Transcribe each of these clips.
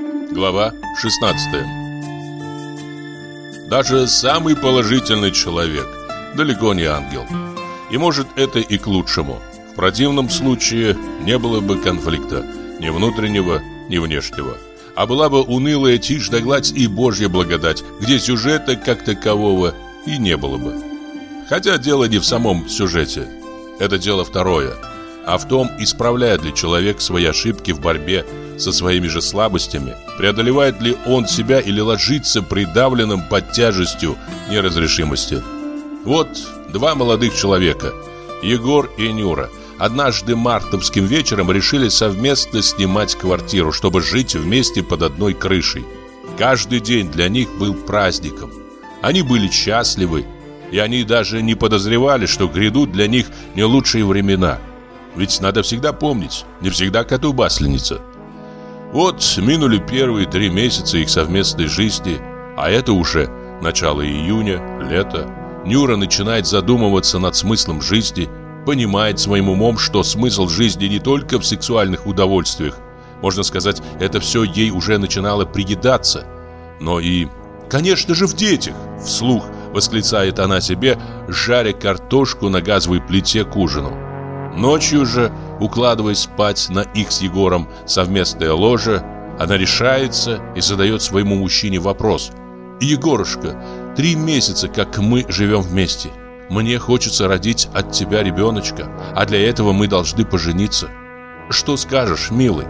Глава 16 Даже самый положительный человек далеко не ангел. И может это и к лучшему. В противном случае не было бы конфликта ни внутреннего, ни внешнего. А была бы унылая тишь да гладь и божья благодать, где сюжета как такового и не было бы. Хотя дело не в самом сюжете. Это дело второе. А в том, исправляет ли человек свои ошибки в борьбе со своими же слабостями, преодолевает ли он себя или ложится придавленным под тяжестью неразрешимости. Вот два молодых человека, Егор и Нюра, однажды мартовским вечером решили совместно снимать квартиру, чтобы жить вместе под одной крышей. Каждый день для них был праздником. Они были счастливы, и они даже не подозревали, что грядут для них не лучшие времена. Ведь надо всегда помнить, не всегда коту басленница. Вот минули первые три месяца их совместной жизни, а это уже начало июня, лето. Нюра начинает задумываться над смыслом жизни, понимает своим умом, что смысл жизни не только в сексуальных удовольствиях. Можно сказать, это все ей уже начинало приедаться, но и, конечно же, в детях, вслух – восклицает она себе, жаря картошку на газовой плите к ужину. Ночью же, укладываясь спать на их с Егором совместное ложе, она решается и задает своему мужчине вопрос. «Егорушка, три месяца, как мы живем вместе. Мне хочется родить от тебя ребеночка, а для этого мы должны пожениться. Что скажешь, милый?»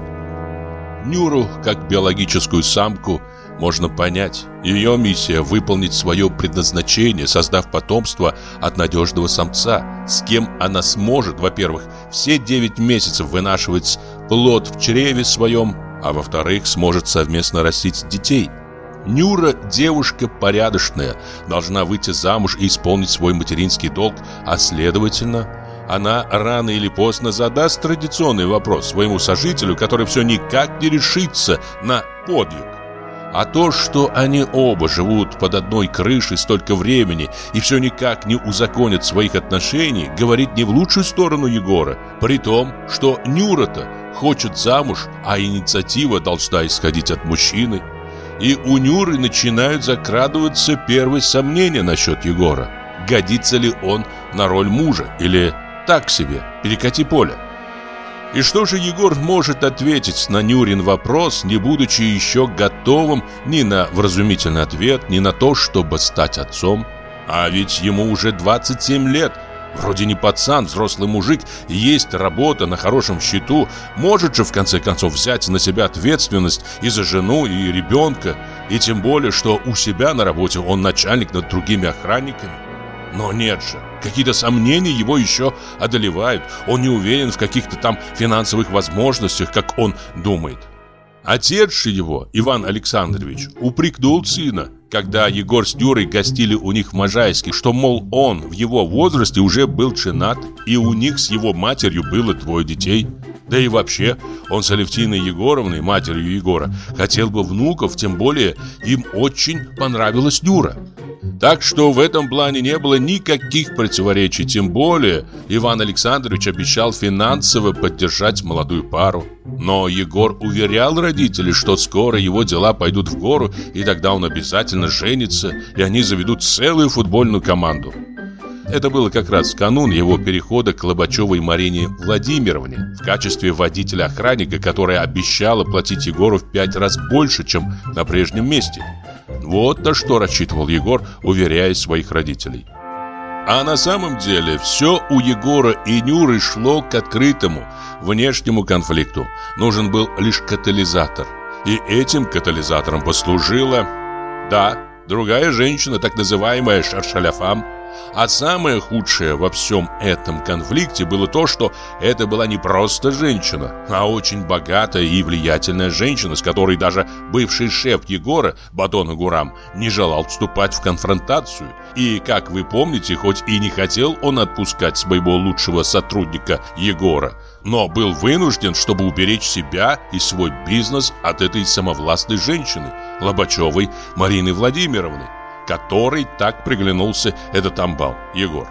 Нюру, как биологическую самку, можно понять. Ее миссия – выполнить свое предназначение, создав потомство от надежного самца, с кем она сможет, во-первых, все 9 месяцев вынашивать плод в чреве своем, а во-вторых, сможет совместно растить детей. Нюра – девушка порядочная, должна выйти замуж и исполнить свой материнский долг, а следовательно, она рано или поздно задаст традиционный вопрос своему сожителю, который все никак не решится на подвиг. А то, что они оба живут под одной крышей столько времени и все никак не узаконят своих отношений, говорит не в лучшую сторону Егора. При том, что Нюра-то хочет замуж, а инициатива должна исходить от мужчины. И у Нюры начинают закрадываться первые сомнения насчет Егора. Годится ли он на роль мужа или так себе, перекати поле. И что же Егор может ответить на Нюрин вопрос, не будучи еще готовым ни на вразумительный ответ, ни на то, чтобы стать отцом? А ведь ему уже 27 лет. Вроде не пацан, взрослый мужик, есть работа на хорошем счету, может же в конце концов взять на себя ответственность и за жену, и ребенка, и тем более, что у себя на работе он начальник над другими охранниками. Но нет же, какие-то сомнения его еще одолевают. Он не уверен в каких-то там финансовых возможностях, как он думает. Отец же его, Иван Александрович, упрекнул сына, когда Егор с Юрой гостили у них в Можайске, что, мол, он в его возрасте уже был женат, и у них с его матерью было двое детей. Да и вообще, он с Алевтиной Егоровной, матерью Егора, хотел бы внуков, тем более им очень понравилась Нюра. Так что в этом плане не было никаких противоречий, тем более Иван Александрович обещал финансово поддержать молодую пару. Но Егор уверял родителей, что скоро его дела пойдут в гору, и тогда он обязательно женится, и они заведут целую футбольную команду. Это было как раз в канун его перехода к Лобачевой Марине Владимировне в качестве водителя-охранника, которая обещала платить Егору в пять раз больше, чем на прежнем месте. Вот на что рассчитывал Егор, уверяя своих родителей. А на самом деле все у Егора и Нюры шло к открытому внешнему конфликту. Нужен был лишь катализатор. И этим катализатором послужила, да, другая женщина, так называемая Шаршаляфам, а самое худшее во всем этом конфликте было то, что это была не просто женщина, а очень богатая и влиятельная женщина, с которой даже бывший шеф Егора, Батон Гурам, не желал вступать в конфронтацию. И, как вы помните, хоть и не хотел он отпускать своего лучшего сотрудника Егора, но был вынужден, чтобы уберечь себя и свой бизнес от этой самовластной женщины, Лобачевой Марины Владимировны которой так приглянулся этот амбал, Егор.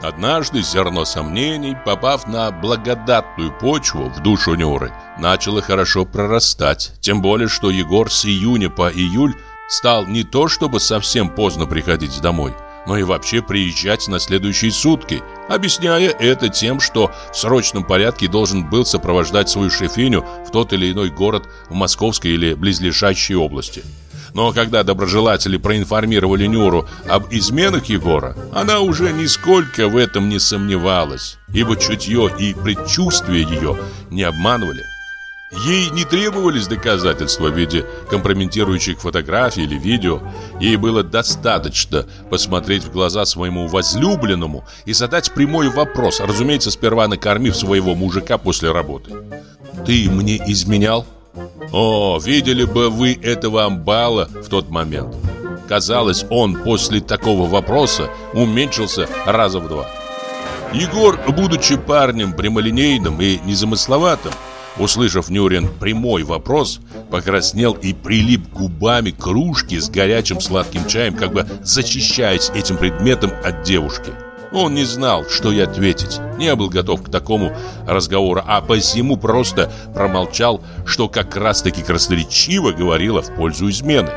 Однажды зерно сомнений, попав на благодатную почву в душу Нюры, начало хорошо прорастать. Тем более, что Егор с июня по июль стал не то чтобы совсем поздно приходить домой, но и вообще приезжать на следующие сутки, объясняя это тем, что в срочном порядке должен был сопровождать свою шефиню в тот или иной город в Московской или близлежащей области. Но когда доброжелатели проинформировали Нюру об изменах Егора, она уже нисколько в этом не сомневалась, ибо чутье и предчувствие ее не обманывали. Ей не требовались доказательства в виде компрометирующих фотографий или видео. Ей было достаточно посмотреть в глаза своему возлюбленному и задать прямой вопрос, разумеется, сперва накормив своего мужика после работы. «Ты мне изменял?» О, видели бы вы этого амбала в тот момент. Казалось, он после такого вопроса уменьшился раза в два. Егор, будучи парнем прямолинейным и незамысловатым, услышав Нюрин прямой вопрос, покраснел и прилип губами к кружке с горячим сладким чаем, как бы защищаясь этим предметом от девушки. Он не знал, что ей ответить, не был готов к такому разговору, а посему просто промолчал, что как раз-таки красноречиво говорило в пользу измены.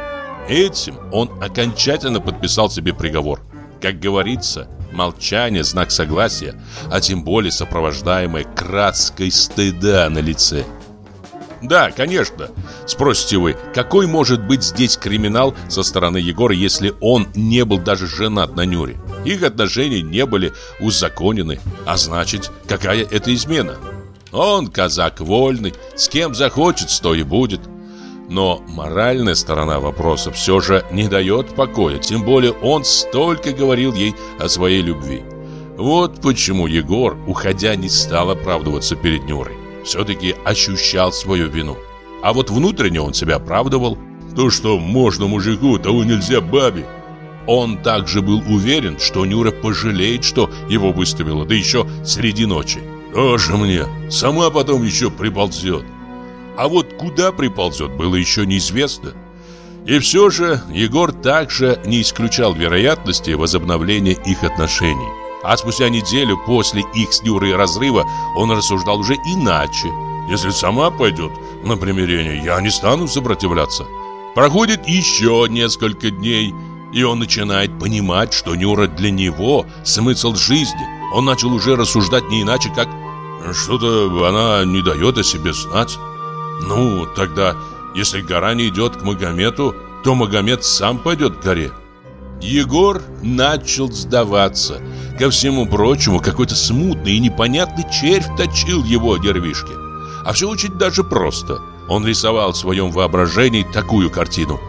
Этим он окончательно подписал себе приговор. Как говорится, молчание – знак согласия, а тем более сопровождаемое краской стыда на лице – да, конечно. Спросите вы, какой может быть здесь криминал со стороны Егора, если он не был даже женат на Нюре? Их отношения не были узаконены. А значит, какая это измена? Он казак вольный, с кем захочет, то и будет. Но моральная сторона вопроса все же не дает покоя, тем более он столько говорил ей о своей любви. Вот почему Егор, уходя, не стал оправдываться перед Нюрой все-таки ощущал свою вину. А вот внутренне он себя оправдывал. То, что можно мужику, того нельзя бабе. Он также был уверен, что Нюра пожалеет, что его выставила, да еще среди ночи. Тоже мне, сама потом еще приползет. А вот куда приползет, было еще неизвестно. И все же Егор также не исключал вероятности возобновления их отношений. А спустя неделю после их с Нюрой разрыва он рассуждал уже иначе. Если сама пойдет на примирение, я не стану сопротивляться. Проходит еще несколько дней, и он начинает понимать, что Нюра для него смысл жизни. Он начал уже рассуждать не иначе, как что-то она не дает о себе знать. Ну, тогда, если гора не идет к Магомету, то Магомед сам пойдет к горе. Егор начал сдаваться. Ко всему прочему, какой-то смутный и непонятный червь точил его дервишки. А все очень даже просто. Он рисовал в своем воображении такую картину.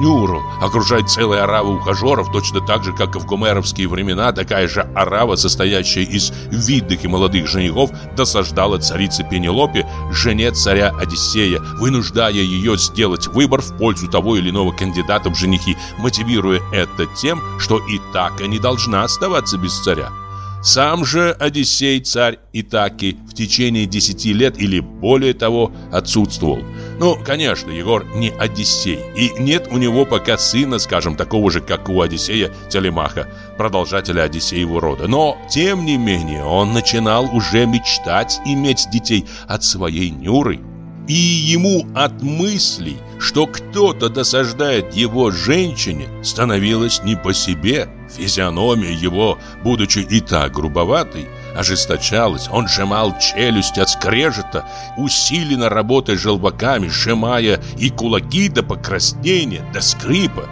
Нюру окружает целая орава ухажеров, точно так же, как и в гомеровские времена, такая же орава, состоящая из видных и молодых женихов, досаждала царице Пенелопе, жене царя Одиссея, вынуждая ее сделать выбор в пользу того или иного кандидата в женихи, мотивируя это тем, что и так не должна оставаться без царя. Сам же Одиссей, царь Итаки, в течение десяти лет или более того отсутствовал. Ну, конечно, Егор не Одиссей, и нет у него пока сына, скажем, такого же, как у Одиссея Телемаха, продолжателя Одиссеева рода. Но, тем не менее, он начинал уже мечтать иметь детей от своей Нюры. И ему от мыслей, что кто-то досаждает его женщине, становилось не по себе. Физиономия его, будучи и так грубоватой, ожесточалась. Он сжимал челюсть от скрежета, усиленно работая желваками, сжимая и кулаки до покраснения, до скрипа.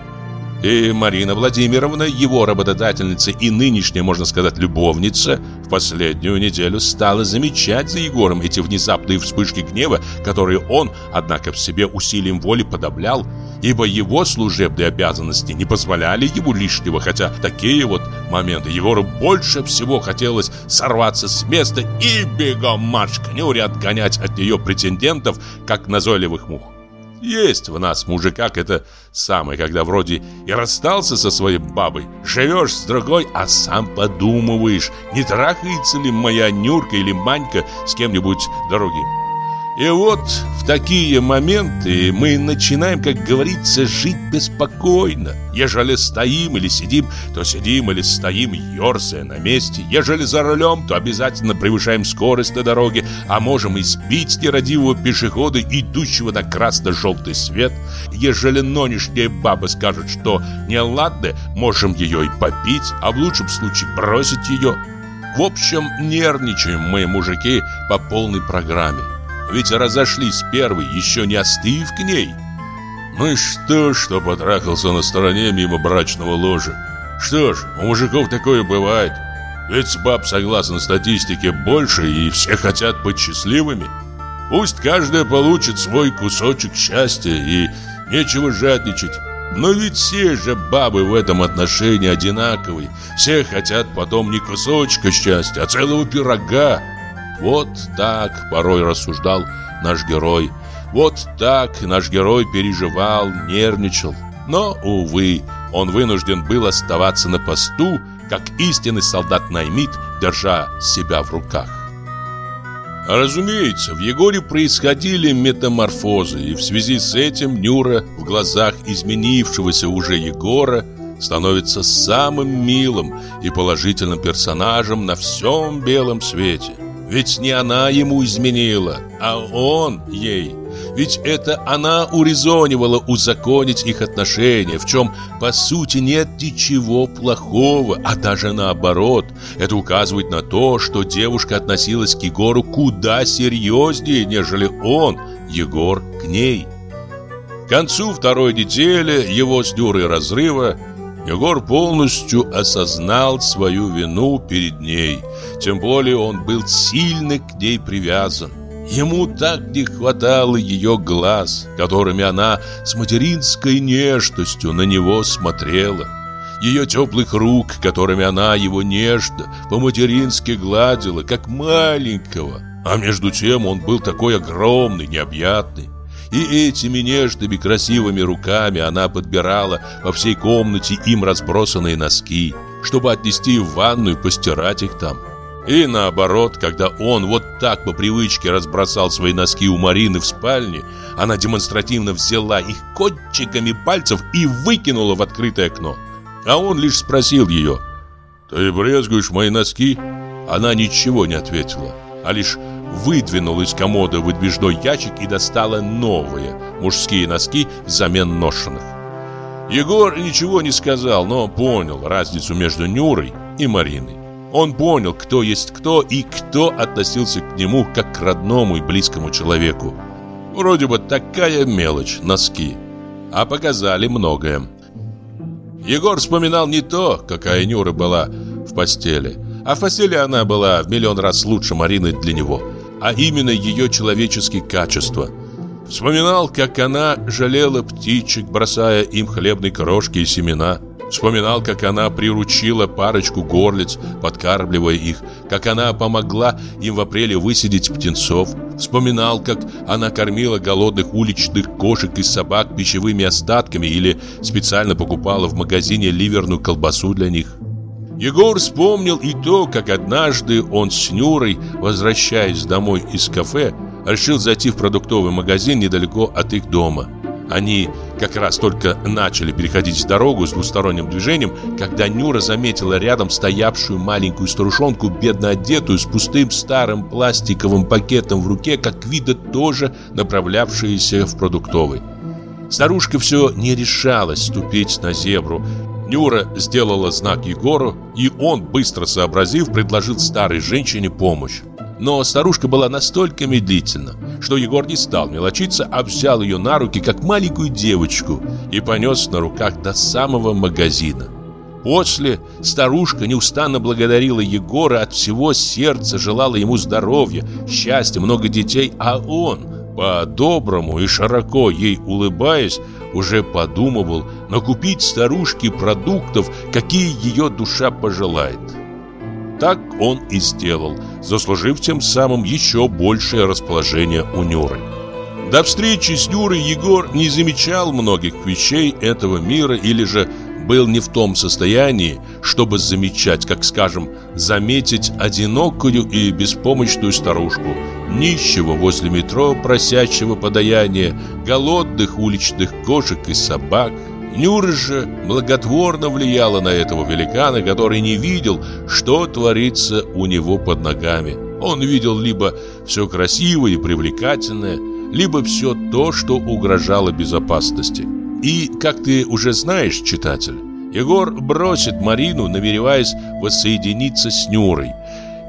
И Марина Владимировна, его работодательница и нынешняя, можно сказать, любовница, в последнюю неделю стала замечать за Егором эти внезапные вспышки гнева, которые он, однако, в себе усилием воли подавлял, ибо его служебные обязанности не позволяли ему лишнего, хотя такие вот моменты Егору больше всего хотелось сорваться с места и бегом марш к отгонять от нее претендентов, как назойливых мух. Есть в нас, мужиках, это самое, когда вроде и расстался со своей бабой, живешь с другой, а сам подумываешь, не трахается ли моя Нюрка или Манька с кем-нибудь другим. И вот в такие моменты мы начинаем, как говорится, жить беспокойно. Ежели стоим или сидим, то сидим или стоим, ерзая на месте. Ежели за рулем, то обязательно превышаем скорость на дороге, а можем и сбить нерадивого пешехода, идущего на красно-желтый свет. Ежели нынешняя баба скажет, что не ладно, можем ее и попить, а в лучшем случае бросить ее. В общем, нервничаем мы, мужики, по полной программе. Ведь разошлись первый, еще не остыв к ней. Ну и что, что потрахался на стороне мимо брачного ложа? Что ж, у мужиков такое бывает. Ведь баб, согласно статистике, больше, и все хотят быть счастливыми. Пусть каждая получит свой кусочек счастья, и нечего жадничать. Но ведь все же бабы в этом отношении одинаковые. Все хотят потом не кусочка счастья, а целого пирога. Вот так порой рассуждал наш герой. Вот так наш герой переживал, нервничал. Но, увы, он вынужден был оставаться на посту, как истинный солдат Наймит, держа себя в руках. Разумеется, в Егоре происходили метаморфозы, и в связи с этим Нюра в глазах изменившегося уже Егора становится самым милым и положительным персонажем на всем белом свете. Ведь не она ему изменила, а он ей. Ведь это она урезонивала узаконить их отношения, в чем, по сути, нет ничего плохого, а даже наоборот. Это указывает на то, что девушка относилась к Егору куда серьезнее, нежели он, Егор, к ней. К концу второй недели его с Дюрой разрыва Егор полностью осознал свою вину перед ней. Тем более он был сильно к ней привязан. Ему так не хватало ее глаз, которыми она с материнской нежностью на него смотрела. Ее теплых рук, которыми она его нежно, по-матерински гладила, как маленького. А между тем он был такой огромный, необъятный. И этими нежными красивыми руками она подбирала во всей комнате им разбросанные носки, чтобы отнести в ванную и постирать их там. И наоборот, когда он вот так по привычке разбросал свои носки у Марины в спальне, она демонстративно взяла их кончиками пальцев и выкинула в открытое окно. А он лишь спросил ее, «Ты брезгуешь мои носки?» Она ничего не ответила, а лишь выдвинула из комода выдвижной ящик и достала новые мужские носки взамен ношенных. Егор ничего не сказал, но понял разницу между Нюрой и Мариной. Он понял, кто есть кто и кто относился к нему как к родному и близкому человеку. Вроде бы такая мелочь, носки, а показали многое. Егор вспоминал не то, какая Нюра была в постели, а в постели она была в миллион раз лучше Марины для него – а именно ее человеческие качества. Вспоминал, как она жалела птичек, бросая им хлебные крошки и семена. Вспоминал, как она приручила парочку горлиц, подкармливая их, как она помогла им в апреле высидеть птенцов. Вспоминал, как она кормила голодных уличных кошек и собак пищевыми остатками или специально покупала в магазине ливерную колбасу для них. Егор вспомнил и то, как однажды он с Нюрой, возвращаясь домой из кафе, решил зайти в продуктовый магазин недалеко от их дома. Они как раз только начали переходить дорогу с двусторонним движением, когда Нюра заметила рядом стоявшую маленькую старушонку, бедно одетую, с пустым старым пластиковым пакетом в руке, как видно тоже направлявшаяся в продуктовый. Старушка все не решалась ступить на зебру, Нюра сделала знак Егору, и он, быстро сообразив, предложил старой женщине помощь. Но старушка была настолько медлительна, что Егор не стал мелочиться, а взял ее на руки, как маленькую девочку, и понес на руках до самого магазина. После старушка неустанно благодарила Егора от всего сердца, желала ему здоровья, счастья, много детей, а он, по-доброму и широко ей улыбаясь, уже подумывал накупить старушке продуктов, какие ее душа пожелает. Так он и сделал, заслужив тем самым еще большее расположение у Нюры. До встречи с Нюрой Егор не замечал многих вещей этого мира или же был не в том состоянии, чтобы замечать, как скажем, заметить одинокую и беспомощную старушку, нищего возле метро, просящего подаяния, голодных уличных кошек и собак. Нюра же благотворно влияла на этого великана, который не видел, что творится у него под ногами. Он видел либо все красивое и привлекательное, либо все то, что угрожало безопасности. И, как ты уже знаешь, читатель, Егор бросит Марину, намереваясь воссоединиться с Нюрой.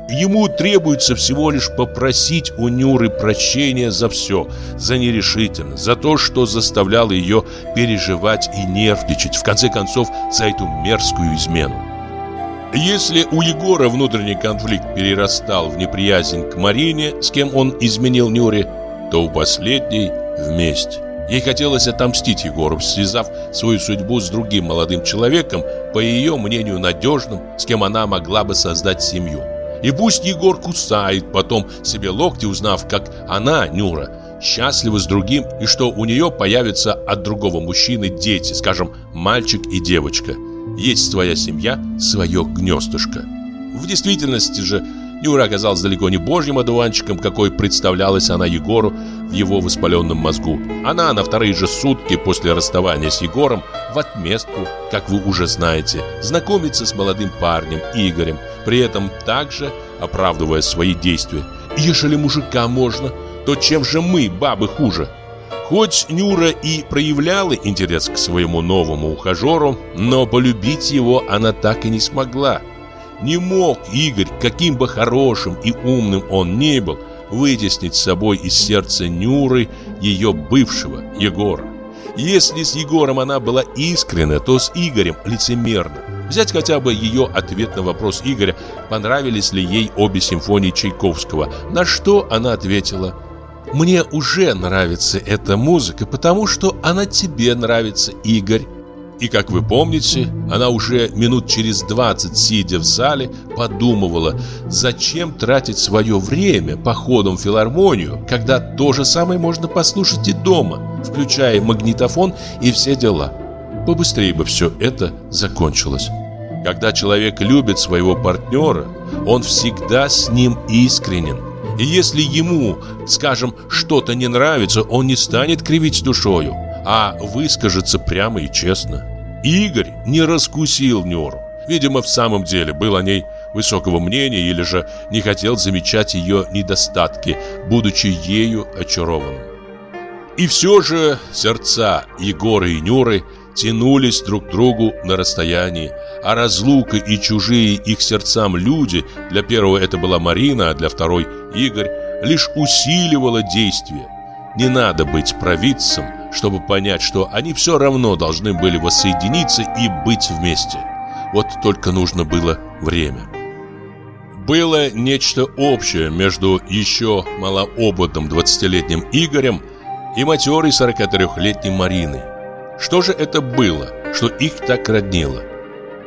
Ему требуется всего лишь попросить у Нюры прощения за все, за нерешительность, за то, что заставляло ее переживать и нервничать, в конце концов, за эту мерзкую измену. Если у Егора внутренний конфликт перерастал в неприязнь к Марине, с кем он изменил Нюре, то у последней – вместе. Ей хотелось отомстить Егору, связав свою судьбу с другим молодым человеком, по ее мнению надежным, с кем она могла бы создать семью. И пусть Егор кусает потом себе локти, узнав, как она, Нюра, счастлива с другим, и что у нее появятся от другого мужчины дети, скажем, мальчик и девочка. Есть своя семья, свое гнездышко. В действительности же Нюра оказалась далеко не божьим одуванчиком, какой представлялась она Егору в его воспаленном мозгу. Она на вторые же сутки после расставания с Егором в отместку, как вы уже знаете, знакомится с молодым парнем Игорем, при этом также оправдывая свои действия. Ежели мужика можно, то чем же мы, бабы, хуже? Хоть Нюра и проявляла интерес к своему новому ухажеру, но полюбить его она так и не смогла. Не мог Игорь, каким бы хорошим и умным он ни был, вытеснить с собой из сердца Нюры ее бывшего Егора. Если с Егором она была искренна, то с Игорем лицемерна. Взять хотя бы ее ответ на вопрос Игоря, понравились ли ей обе симфонии Чайковского, на что она ответила «Мне уже нравится эта музыка, потому что она тебе нравится, Игорь». И, как вы помните, она уже минут через 20, сидя в зале, подумывала, зачем тратить свое время походом в филармонию, когда то же самое можно послушать и дома, включая магнитофон и все дела. Побыстрее бы все это закончилось. Когда человек любит своего партнера, он всегда с ним искренен. И если ему, скажем, что-то не нравится, он не станет кривить душою, а выскажется прямо и честно. Игорь не раскусил Нюру. Видимо, в самом деле был о ней высокого мнения или же не хотел замечать ее недостатки, будучи ею очарованным. И все же сердца Егора и Нюры тянулись друг к другу на расстоянии, а разлука и чужие их сердцам люди, для первого это была Марина, а для второй Игорь, лишь усиливало действие. Не надо быть провидцем, чтобы понять, что они все равно должны были воссоединиться и быть вместе. Вот только нужно было время. Было нечто общее между еще малоопытным 20-летним Игорем и матерой 43-летней Мариной. Что же это было, что их так роднило?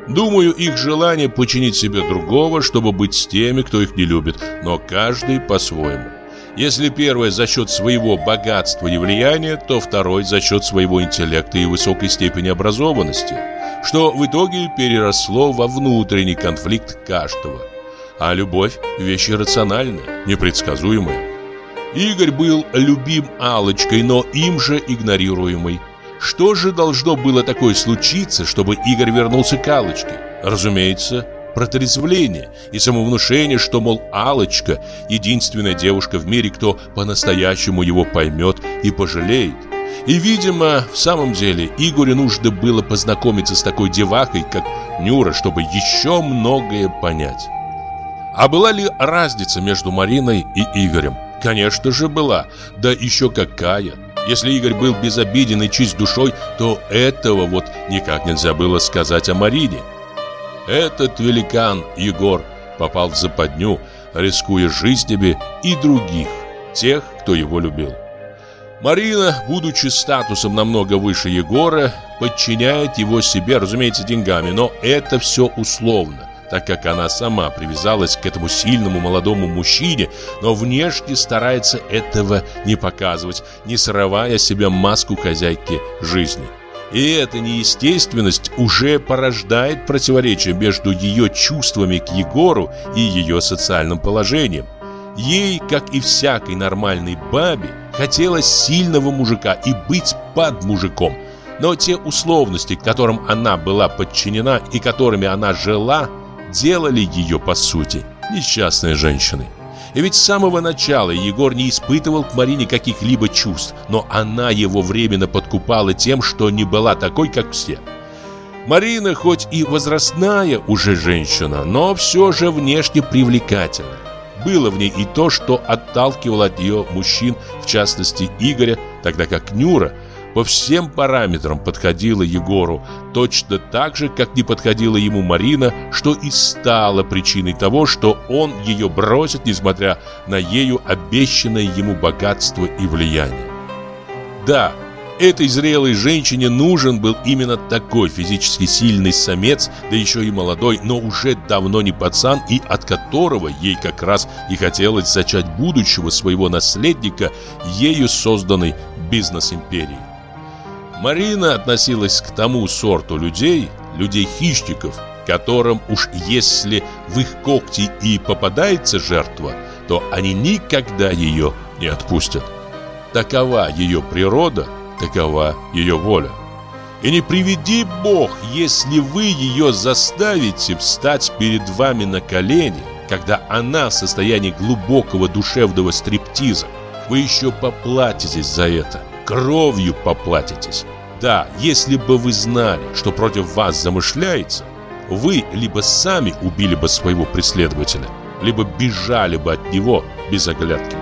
Думаю, их желание починить себе другого, чтобы быть с теми, кто их не любит, но каждый по-своему. Если первое за счет своего богатства и влияния, то второй за счет своего интеллекта и высокой степени образованности, что в итоге переросло во внутренний конфликт каждого. А любовь – вещь рациональная, непредсказуемая. Игорь был любим алочкой но им же игнорируемый. Что же должно было такое случиться, чтобы Игорь вернулся к алочке Разумеется, протрезвление и самовнушение, что, мол, алочка единственная девушка в мире, кто по-настоящему его поймет и пожалеет. И, видимо, в самом деле Игорю нужно было познакомиться с такой девахой, как Нюра, чтобы еще многое понять. А была ли разница между Мариной и Игорем? Конечно же была, да еще какая. Если Игорь был безобиден и чист душой, то этого вот никак нельзя было сказать о Марине. Этот великан Егор попал в западню, рискуя жизнями и других, тех, кто его любил. Марина, будучи статусом намного выше Егора, подчиняет его себе, разумеется, деньгами, но это все условно, так как она сама привязалась к этому сильному молодому мужчине, но внешне старается этого не показывать, не срывая себе маску хозяйки жизни. И эта неестественность уже порождает противоречие между ее чувствами к Егору и ее социальным положением. Ей, как и всякой нормальной бабе, хотелось сильного мужика и быть под мужиком. Но те условности, которым она была подчинена и которыми она жила, делали ее, по сути, несчастной женщиной. И ведь с самого начала Егор не испытывал к Марине каких-либо чувств, но она его временно подкупала тем, что не была такой, как все. Марина хоть и возрастная уже женщина, но все же внешне привлекательна. Было в ней и то, что отталкивало от нее мужчин, в частности Игоря, тогда как Нюра – по всем параметрам подходила Егору, точно так же, как не подходила ему Марина, что и стало причиной того, что он ее бросит, несмотря на ею обещанное ему богатство и влияние. Да, этой зрелой женщине нужен был именно такой физически сильный самец, да еще и молодой, но уже давно не пацан, и от которого ей как раз и хотелось зачать будущего своего наследника, ею созданной бизнес-империи. Марина относилась к тому сорту людей, людей-хищников, которым уж если в их когти и попадается жертва, то они никогда ее не отпустят. Такова ее природа, такова ее воля. И не приведи Бог, если вы ее заставите встать перед вами на колени, когда она в состоянии глубокого душевного стриптиза. Вы еще поплатитесь за это кровью поплатитесь. Да, если бы вы знали, что против вас замышляется, вы либо сами убили бы своего преследователя, либо бежали бы от него без оглядки.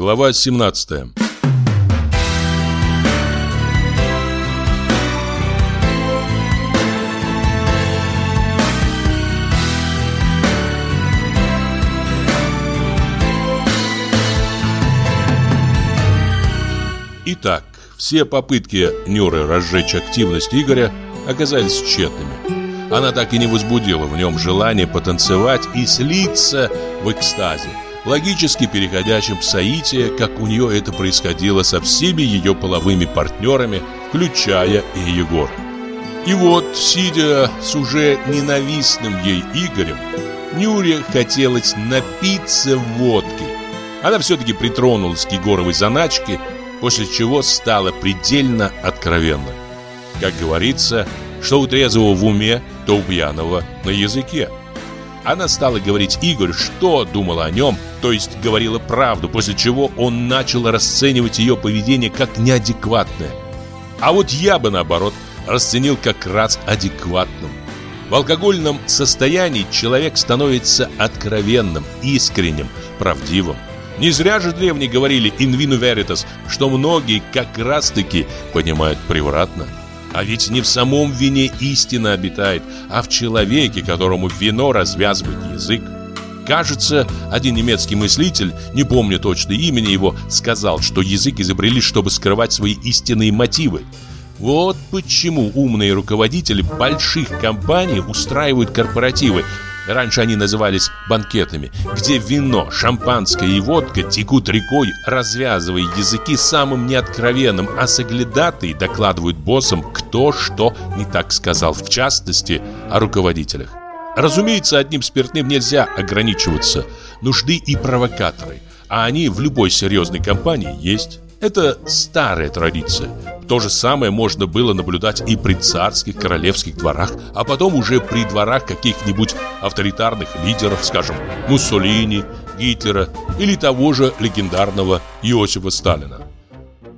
Глава 17 Итак, все попытки Нюры разжечь активность Игоря оказались тщетными. Она так и не возбудила в нем желание потанцевать и слиться в экстазе логически переходящим в соитие, как у нее это происходило со всеми ее половыми партнерами, включая и Егора. И вот, сидя с уже ненавистным ей Игорем, Нюре хотелось напиться водки. Она все-таки притронулась к Егоровой заначке, после чего стала предельно откровенна. Как говорится, что у трезвого в уме, то у пьяного на языке. Она стала говорить Игорю, что думала о нем, то есть говорила правду, после чего он начал расценивать ее поведение как неадекватное. А вот я бы, наоборот, расценил как раз адекватным. В алкогольном состоянии человек становится откровенным, искренним, правдивым. Не зря же древние говорили «in vino veritas», что многие как раз-таки понимают превратно. А ведь не в самом вине истина обитает, а в человеке, которому вино развязывает язык. Кажется, один немецкий мыслитель, не помню точно имени его, сказал, что язык изобрели, чтобы скрывать свои истинные мотивы. Вот почему умные руководители больших компаний устраивают корпоративы, раньше они назывались банкетами, где вино, шампанское и водка текут рекой, развязывая языки самым неоткровенным, а соглядатые докладывают боссам, кто что не так сказал, в частности, о руководителях. Разумеется, одним спиртным нельзя ограничиваться. Нужны и провокаторы, а они в любой серьезной компании есть. Это старая традиция. То же самое можно было наблюдать и при царских, королевских дворах, а потом уже при дворах каких-нибудь авторитарных лидеров, скажем, Муссолини, Гитлера или того же легендарного Иосифа Сталина.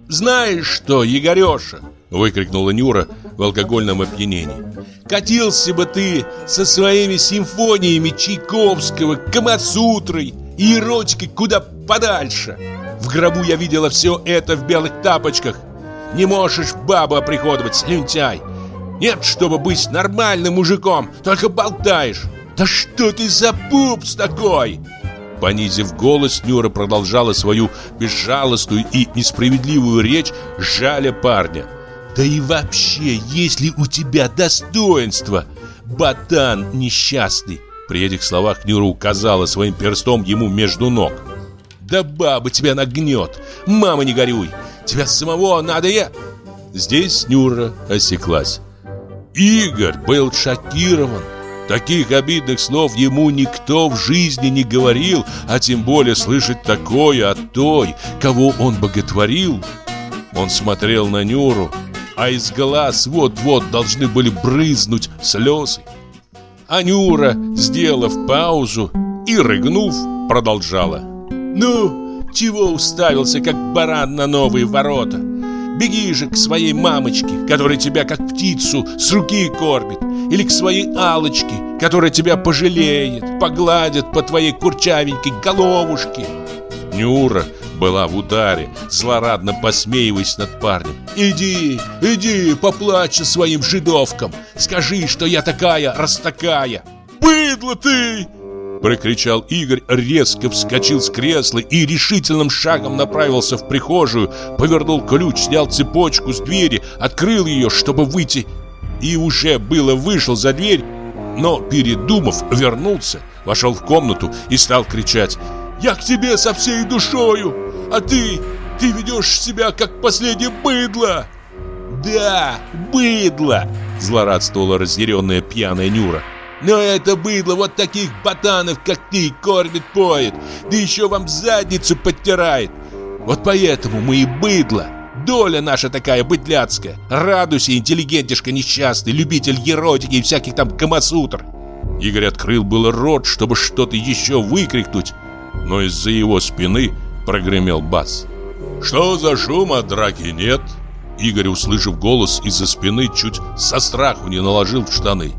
«Знаешь что, Егореша?» – выкрикнула Нюра в алкогольном опьянении. «Катился бы ты со своими симфониями Чайковского, Камасутрой и эротикой куда подальше!» В гробу я видела все это в белых тапочках. Не можешь бабу оприходовать, слюнтяй. Нет, чтобы быть нормальным мужиком, только болтаешь. Да что ты за пупс такой? Понизив голос, Нюра продолжала свою безжалостную и несправедливую речь, жаля парня. «Да и вообще, есть ли у тебя достоинство, ботан несчастный?» При этих словах Нюра указала своим перстом ему между ног. «Да баба тебя нагнет! Мама, не горюй! Тебя самого надо я...» Здесь Нюра осеклась. Игорь был шокирован. Таких обидных слов ему никто в жизни не говорил, а тем более слышать такое от той, кого он боготворил. Он смотрел на Нюру, а из глаз вот-вот должны были брызнуть слезы. А Нюра, сделав паузу и рыгнув, продолжала. «Ну, чего уставился, как баран на новые ворота? Беги же к своей мамочке, которая тебя как птицу с руки кормит, или к своей алочке, которая тебя пожалеет, погладит по твоей курчавенькой головушке. Нюра была в ударе, злорадно посмеиваясь над парнем. «Иди, иди, поплачь своим жидовкам, скажи, что я такая, раз такая!» «Быдло ты!» Прокричал Игорь, резко вскочил с кресла и решительным шагом направился в прихожую, повернул ключ, снял цепочку с двери, открыл ее, чтобы выйти, и уже было вышел за дверь, но, передумав, вернулся, вошел в комнату и стал кричать «Я к тебе со всей душою, а ты, ты ведешь себя как последнее быдло!» «Да, быдло!» – злорадствовала разъяренная пьяная Нюра. Но это быдло вот таких ботанов, как ты, кормит, поет, да еще вам задницу подтирает. Вот поэтому мы и быдло. Доля наша такая быдляцкая. Радуйся, интеллигентишка несчастный, любитель еротики и всяких там камасутр. Игорь открыл было рот, чтобы что-то еще выкрикнуть, но из-за его спины прогремел бас. «Что за шум, а драки нет?» Игорь, услышав голос из-за спины, чуть со страху не наложил в штаны.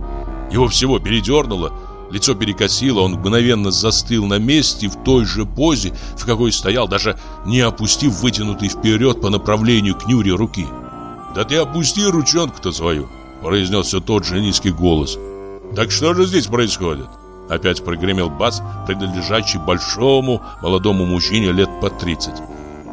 Его всего передернуло, лицо перекосило, он мгновенно застыл на месте в той же позе, в какой стоял, даже не опустив вытянутый вперед по направлению к Нюре руки. «Да ты опусти ручонку-то свою», — произнес все тот же низкий голос. «Так что же здесь происходит?» Опять прогремел бас, принадлежащий большому молодому мужчине лет по 30.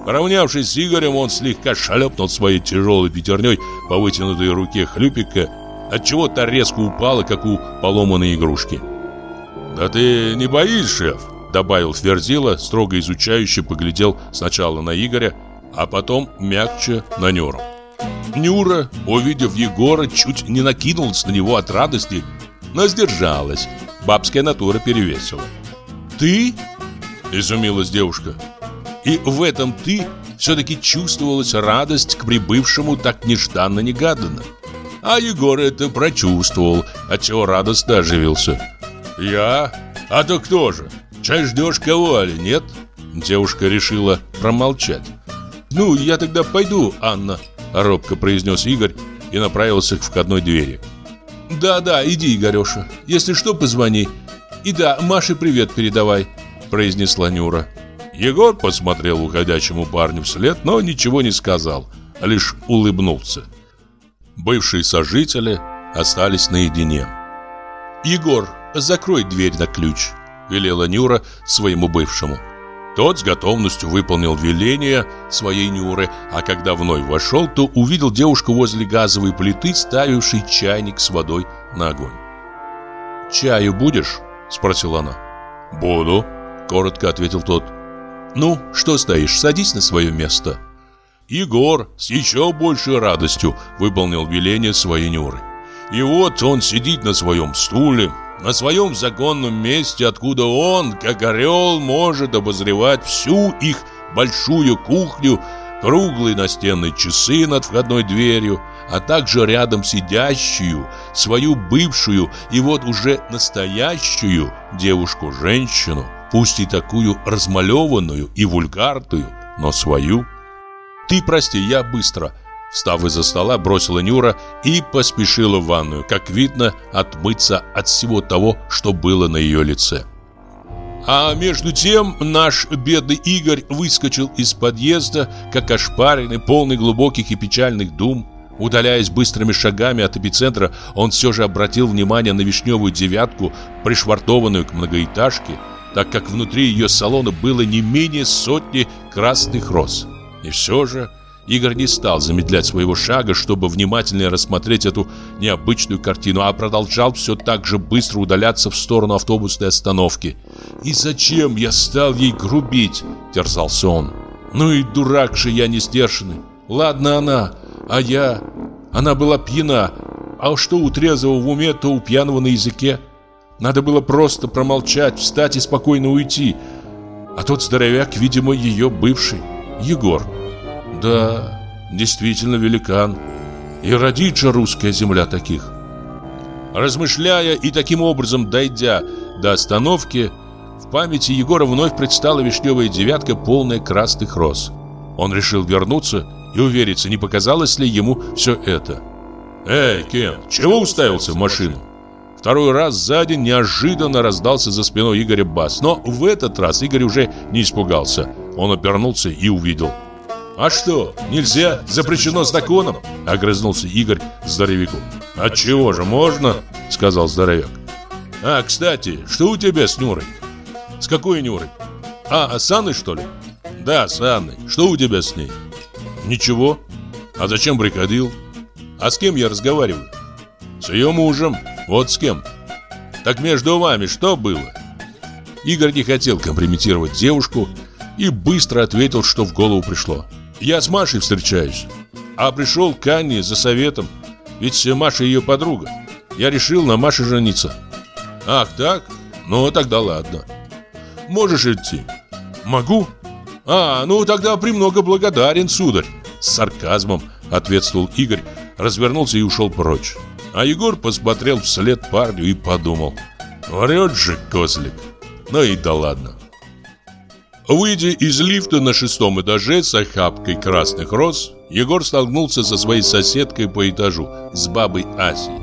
Поравнявшись с Игорем, он слегка шлепнул своей тяжелой пятерней по вытянутой руке хлюпика отчего та резко упала, как у поломанной игрушки. «Да ты не боишься, шеф?» Добавил Твердила, строго изучающе поглядел сначала на Игоря, а потом мягче на Нюру. Нюра, увидев Егора, чуть не накинулась на него от радости, но сдержалась. Бабская натура перевесила. «Ты?» – изумилась девушка. И в этом «ты» все-таки чувствовалась радость к прибывшему так нежданно-негаданно. А Егор это прочувствовал, отчего радостно оживился. «Я? А то кто же? Чай ждешь кого или нет?» Девушка решила промолчать. «Ну, я тогда пойду, Анна», — робко произнес Игорь и направился к входной двери. «Да-да, иди, Игореша. Если что, позвони. И да, Маше привет передавай», — произнесла Нюра. Егор посмотрел уходящему парню вслед, но ничего не сказал, лишь улыбнулся. Бывшие сожители остались наедине. «Егор, закрой дверь на ключ», — велела Нюра своему бывшему. Тот с готовностью выполнил веление своей Нюры, а когда вновь вошел, то увидел девушку возле газовой плиты, ставившей чайник с водой на огонь. «Чаю будешь?» — спросила она. «Буду», — коротко ответил тот. «Ну, что стоишь, садись на свое место». Егор с еще большей радостью выполнил веление своей Нюры. И вот он сидит на своем стуле, на своем законном месте, откуда он, как орел, может обозревать всю их большую кухню, круглые настенные часы над входной дверью, а также рядом сидящую, свою бывшую и вот уже настоящую девушку-женщину, пусть и такую размалеванную и вульгарную, но свою. «Ты прости, я быстро». Встав из-за стола, бросила Нюра и поспешила в ванную, как видно, отмыться от всего того, что было на ее лице. А между тем наш бедный Игорь выскочил из подъезда, как ошпаренный, полный глубоких и печальных дум. Удаляясь быстрыми шагами от эпицентра, он все же обратил внимание на вишневую девятку, пришвартованную к многоэтажке, так как внутри ее салона было не менее сотни красных роз. И все же Игорь не стал замедлять своего шага, чтобы внимательно рассмотреть эту необычную картину, а продолжал все так же быстро удаляться в сторону автобусной остановки. «И зачем я стал ей грубить?» – терзался он. «Ну и дурак же я не сдержанный. Ладно она, а я...» Она была пьяна, а что у трезвого в уме, то у пьяного на языке. Надо было просто промолчать, встать и спокойно уйти. А тот здоровяк, видимо, ее бывший, Егор. Да, действительно великан. И родит же русская земля таких. Размышляя и таким образом дойдя до остановки, в памяти Егора вновь предстала вишневая девятка, полная красных роз. Он решил вернуться и увериться, не показалось ли ему все это. «Эй, Кен, чего уставился в машину?» Второй раз сзади неожиданно раздался за спиной Игоря бас, но в этот раз Игорь уже не испугался. Он обернулся и увидел – «А что, нельзя? Запрещено законом?» — огрызнулся Игорь здоровяку. «Отчего же, можно?» — сказал здоровяк. «А, кстати, что у тебя с Нюрой?» «С какой Нюрой?» «А, с Анной, что ли?» «Да, с Анной. Что у тебя с ней?» «Ничего. А зачем приходил?» «А с кем я разговариваю?» «С ее мужем. Вот с кем». «Так между вами что было?» Игорь не хотел компрометировать девушку и быстро ответил, что в голову пришло. Я с Машей встречаюсь. А пришел к Анне за советом. Ведь Маша ее подруга. Я решил на Маше жениться. Ах, так? Ну, тогда ладно. Можешь идти? Могу? А, ну тогда премного благодарен, сударь. С сарказмом ответствовал Игорь, развернулся и ушел прочь. А Егор посмотрел вслед парню и подумал. Врет же козлик. Ну и да ладно. Выйдя из лифта на шестом этаже с охапкой красных роз, Егор столкнулся со своей соседкой по этажу, с бабой Асей.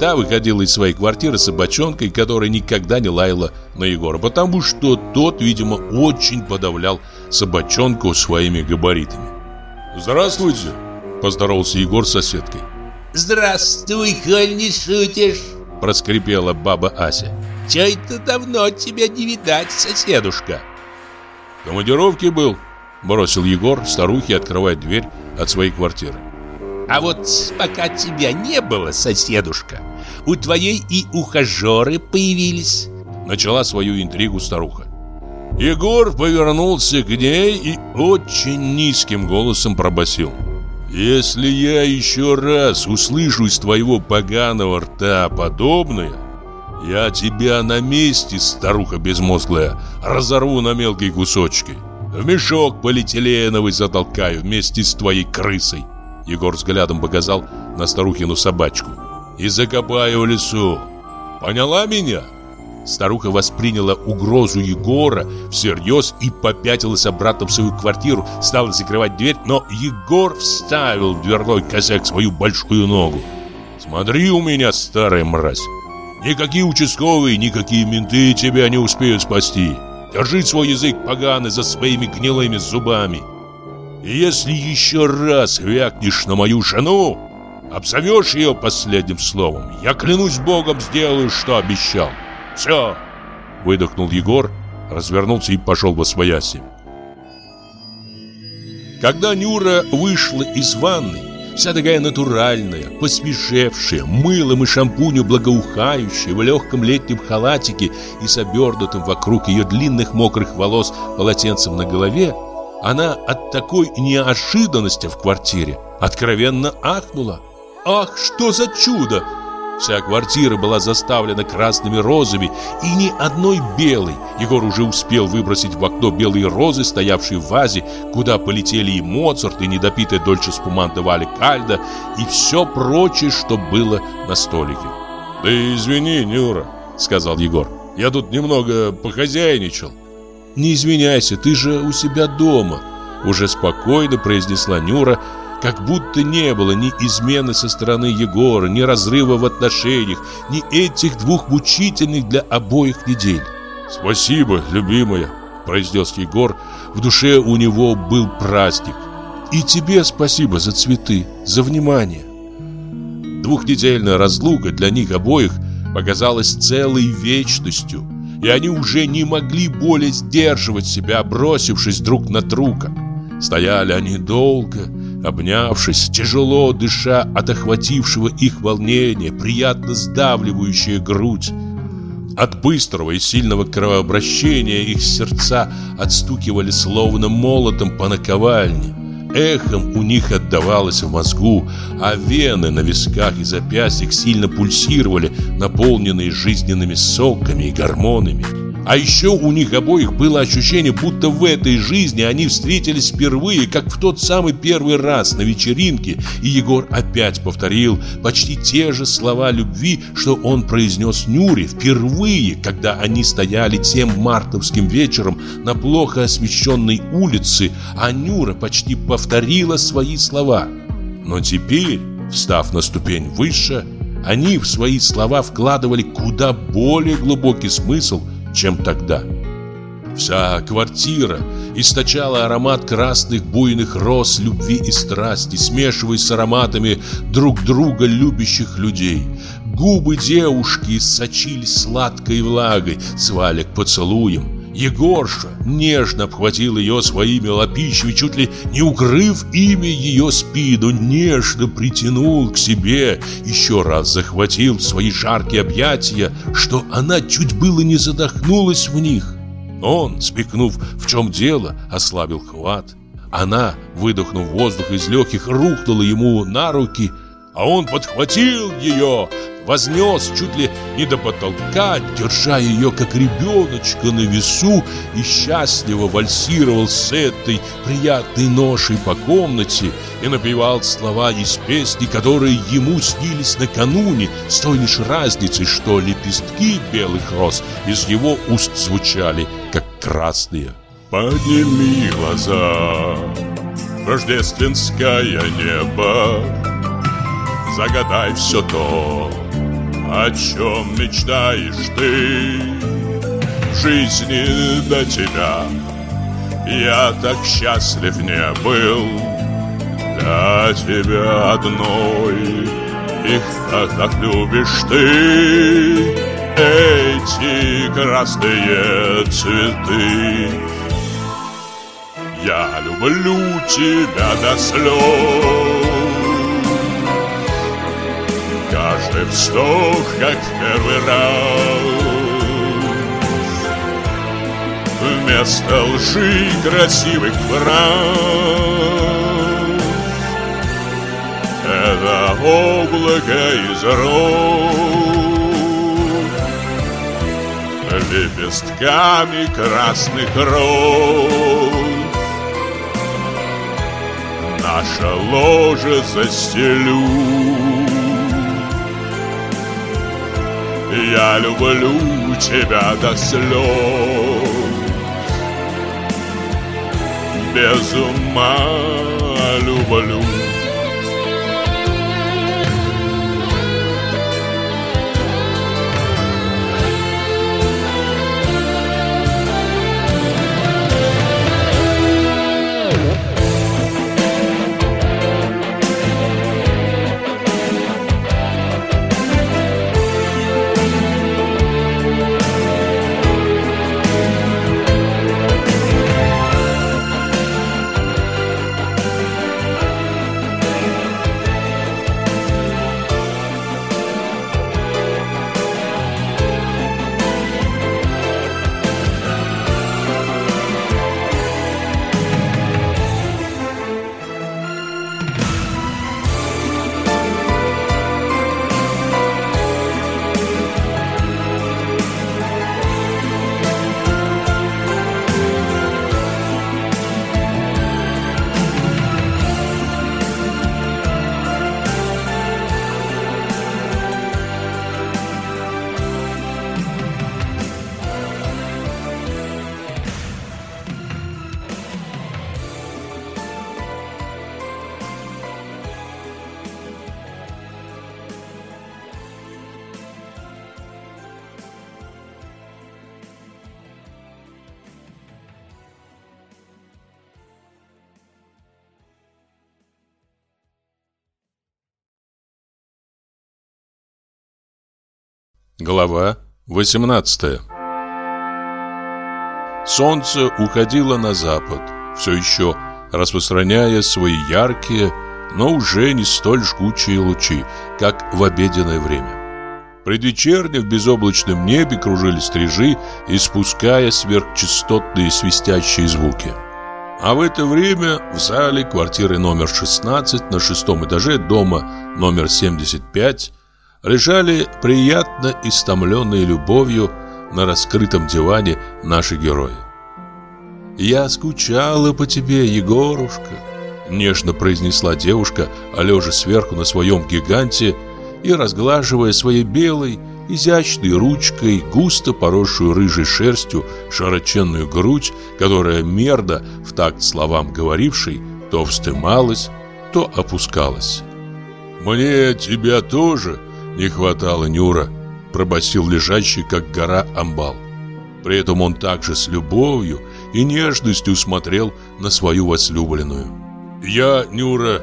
Та выходила из своей квартиры с собачонкой, которая никогда не лаяла на Егора, потому что тот, видимо, очень подавлял собачонку своими габаритами. «Здравствуйте!» – поздоровался Егор с соседкой. «Здравствуй, коль не шутишь!» – проскрипела баба Ася. «Чё это давно тебя не видать, соседушка?» Командировке был», — бросил Егор старухе, открывая дверь от своей квартиры. «А вот пока тебя не было, соседушка, у твоей и ухажеры появились», — начала свою интригу старуха. Егор повернулся к ней и очень низким голосом пробасил: «Если я еще раз услышу из твоего поганого рта подобное, я тебя на месте, старуха безмозглая, разорву на мелкие кусочки. В мешок полиэтиленовый затолкаю вместе с твоей крысой. Егор взглядом показал на старухину собачку. И закопаю в лесу. Поняла меня? Старуха восприняла угрозу Егора всерьез и попятилась обратно в свою квартиру, стала закрывать дверь, но Егор вставил в дверной косяк свою большую ногу. «Смотри у меня, старая мразь!» Никакие участковые, никакие менты тебя не успеют спасти. Держи свой язык поганый за своими гнилыми зубами. И если еще раз вякнешь на мою жену, обзовешь ее последним словом, я клянусь Богом, сделаю, что обещал. Все, выдохнул Егор, развернулся и пошел во свояси. Когда Нюра вышла из ванны, Вся такая натуральная, посвежевшая, мылом и шампунью благоухающая, в легком летнем халатике и с обернутым вокруг ее длинных мокрых волос полотенцем на голове, она от такой неожиданности в квартире откровенно ахнула. «Ах, что за чудо!» Вся квартира была заставлена красными розами и ни одной белой. Егор уже успел выбросить в окно белые розы, стоявшие в вазе, куда полетели и Моцарт, и недопитая дольше спуманта Вали Кальда, и все прочее, что было на столике. «Да извини, Нюра», — сказал Егор, — «я тут немного похозяйничал». «Не извиняйся, ты же у себя дома», — уже спокойно произнесла Нюра, — как будто не было ни измены со стороны Егора, ни разрыва в отношениях, ни этих двух мучительных для обоих недель. «Спасибо, любимая», — произнес Егор. В душе у него был праздник. «И тебе спасибо за цветы, за внимание». Двухнедельная разлука для них обоих показалась целой вечностью. и они уже не могли более сдерживать себя, бросившись друг на друга. Стояли они долго, обнявшись, тяжело дыша от охватившего их волнения, приятно сдавливающая грудь. От быстрого и сильного кровообращения их сердца отстукивали словно молотом по наковальне. Эхом у них отдавалось в мозгу, а вены на висках и запястьях сильно пульсировали, наполненные жизненными соками и гормонами. А еще у них обоих было ощущение, будто в этой жизни они встретились впервые, как в тот самый первый раз на вечеринке, и Егор опять повторил почти те же слова любви, что он произнес Нюре впервые, когда они стояли тем мартовским вечером на плохо освещенной улице, а Нюра почти повторила свои слова. Но теперь, встав на ступень выше, они в свои слова вкладывали куда более глубокий смысл – чем тогда. Вся квартира источала аромат красных буйных роз любви и страсти, смешиваясь с ароматами друг друга любящих людей. Губы девушки сочились сладкой влагой, звали к поцелуям. Егорша нежно обхватил ее своими лапищами, чуть ли не укрыв ими ее спину, нежно притянул к себе, еще раз захватил свои жаркие объятия, что она чуть было не задохнулась в них. Он, спекнув в чем дело, ослабил хват. Она, выдохнув воздух из легких, рухнула ему на руки, а он подхватил ее, вознес чуть ли не до потолка, держа ее как ребеночка на весу и счастливо вальсировал с этой приятной ношей по комнате и напевал слова из песни, которые ему снились накануне, с той лишь разницей, что лепестки белых роз из его уст звучали, как красные. Подними глаза, рождественское небо, Загадай все то, о чем мечтаешь ты? В жизни до тебя. Я так счастлив не был. Для тебя одной Их так, так любишь ты. Эти красные цветы. Я люблю тебя до слез Каждый вздох, как первый раз. Вместо лжи красивых фраз. Это облако из роз. Лепестками красных роз. Наше ложе застелю Я люблю тебя до слез Без ума люблю Глава 18 Солнце уходило на запад, все еще распространяя свои яркие, но уже не столь жгучие лучи, как в обеденное время. Предвечерне в безоблачном небе кружили стрижи, испуская сверхчастотные свистящие звуки. А в это время в зале квартиры номер 16 на шестом этаже дома номер 75 лежали приятно истомленные любовью на раскрытом диване наши герои. «Я скучала по тебе, Егорушка», — нежно произнесла девушка, лежа сверху на своем гиганте и разглаживая своей белой, изящной ручкой, густо поросшую рыжей шерстью, широченную грудь, которая мерно, в такт словам говорившей, то вздымалась, то опускалась. «Мне тебя тоже не хватало, Нюра», — пробасил лежащий, как гора, амбал. При этом он также с любовью и нежностью смотрел на свою возлюбленную. «Я, Нюра,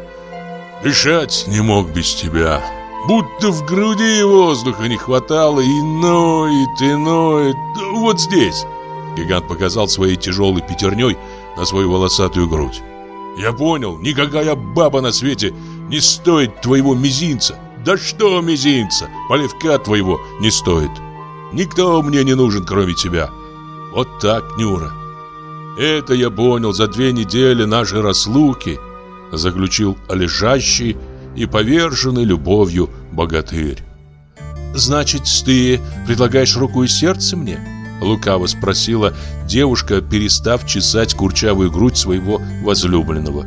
дышать не мог без тебя». Будто в груди воздуха не хватало и ноет, и ноет. Вот здесь. Гигант показал своей тяжелой пятерней на свою волосатую грудь. Я понял, никакая баба на свете не стоит твоего мизинца. Да что мизинца, полевка твоего не стоит. Никто мне не нужен, кроме тебя. Вот так, Нюра. Это я понял за две недели нашей разлуки, заключил лежащий и поверженный любовью богатырь. «Значит, ты предлагаешь руку и сердце мне?» Лукаво спросила девушка, перестав чесать курчавую грудь своего возлюбленного.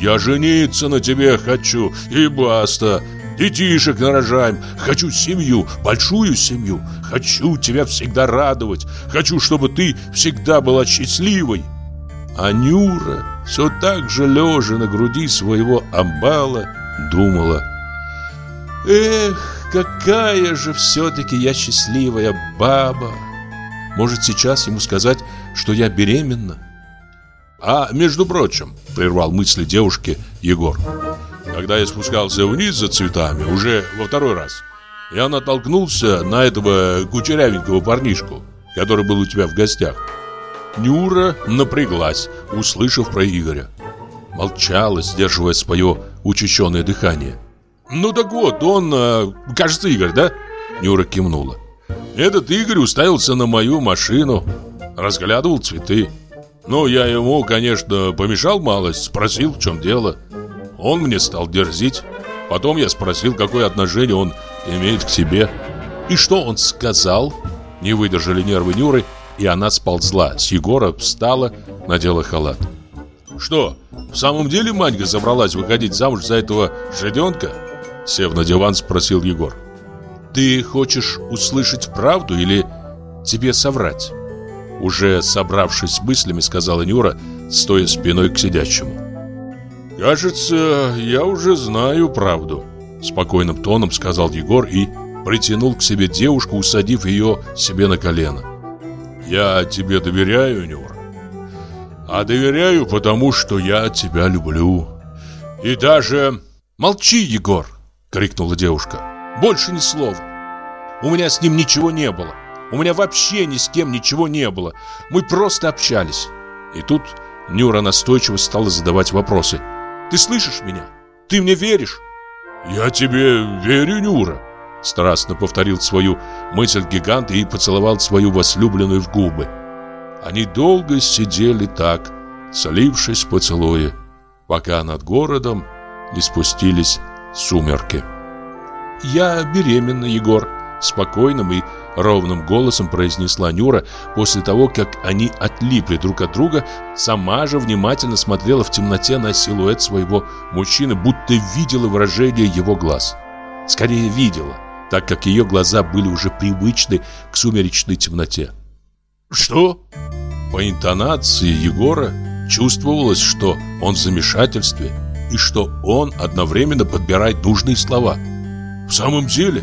«Я жениться на тебе хочу, и баста! Детишек нарожаем, хочу семью, большую семью, хочу тебя всегда радовать, хочу, чтобы ты всегда была счастливой!» А Нюра, все так же лежа на груди своего амбала, думала Эх, какая же все-таки я счастливая баба Может сейчас ему сказать, что я беременна? А между прочим, прервал мысли девушки Егор Когда я спускался вниз за цветами, уже во второй раз Я натолкнулся на этого кучерявенького парнишку Который был у тебя в гостях Нюра напряглась, услышав про Игоря Молчала, сдерживая свое учащенное дыхание. «Ну так вот, он, э, кажется, Игорь, да?» Нюра кивнула. «Этот Игорь уставился на мою машину, разглядывал цветы. Ну, я ему, конечно, помешал малость, спросил, в чем дело. Он мне стал дерзить. Потом я спросил, какое отношение он имеет к себе. И что он сказал?» Не выдержали нервы Нюры, и она сползла. С Егора встала, надела халат. «Что, в самом деле Манька забралась выходить замуж за этого жиденка?» Сев на диван, спросил Егор. «Ты хочешь услышать правду или тебе соврать?» Уже собравшись с мыслями, сказала Нюра, стоя спиной к сидящему. «Кажется, я уже знаю правду», — спокойным тоном сказал Егор и притянул к себе девушку, усадив ее себе на колено. «Я тебе доверяю, Нюра. А доверяю, потому что я тебя люблю. И даже... Молчи, Егор, крикнула девушка. Больше ни слова. У меня с ним ничего не было. У меня вообще ни с кем ничего не было. Мы просто общались. И тут Нюра настойчиво стала задавать вопросы. Ты слышишь меня? Ты мне веришь? Я тебе верю, Нюра. Страстно повторил свою мысль гигант и поцеловал свою возлюбленную в губы. Они долго сидели так, слившись в поцелуе, пока над городом не спустились сумерки. «Я беременна, Егор», — спокойным и ровным голосом произнесла Нюра после того, как они отлипли друг от друга, сама же внимательно смотрела в темноте на силуэт своего мужчины, будто видела выражение его глаз. Скорее видела, так как ее глаза были уже привычны к сумеречной темноте. «Что?» По интонации Егора чувствовалось, что он в замешательстве и что он одновременно подбирает нужные слова. «В самом деле?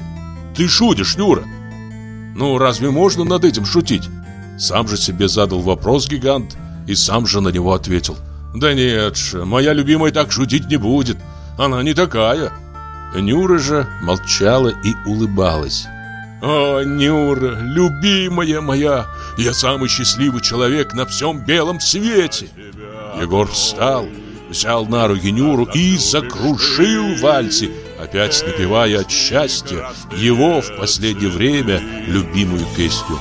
Ты шутишь, Нюра?» «Ну, разве можно над этим шутить?» Сам же себе задал вопрос гигант и сам же на него ответил. «Да нет же, моя любимая так шутить не будет. Она не такая». Нюра же молчала и улыбалась. О, Нюра, любимая моя, я самый счастливый человек на всем белом свете. Егор встал, взял на руки Нюру и закружил вальсе, опять напевая от счастья его в последнее время любимую песню.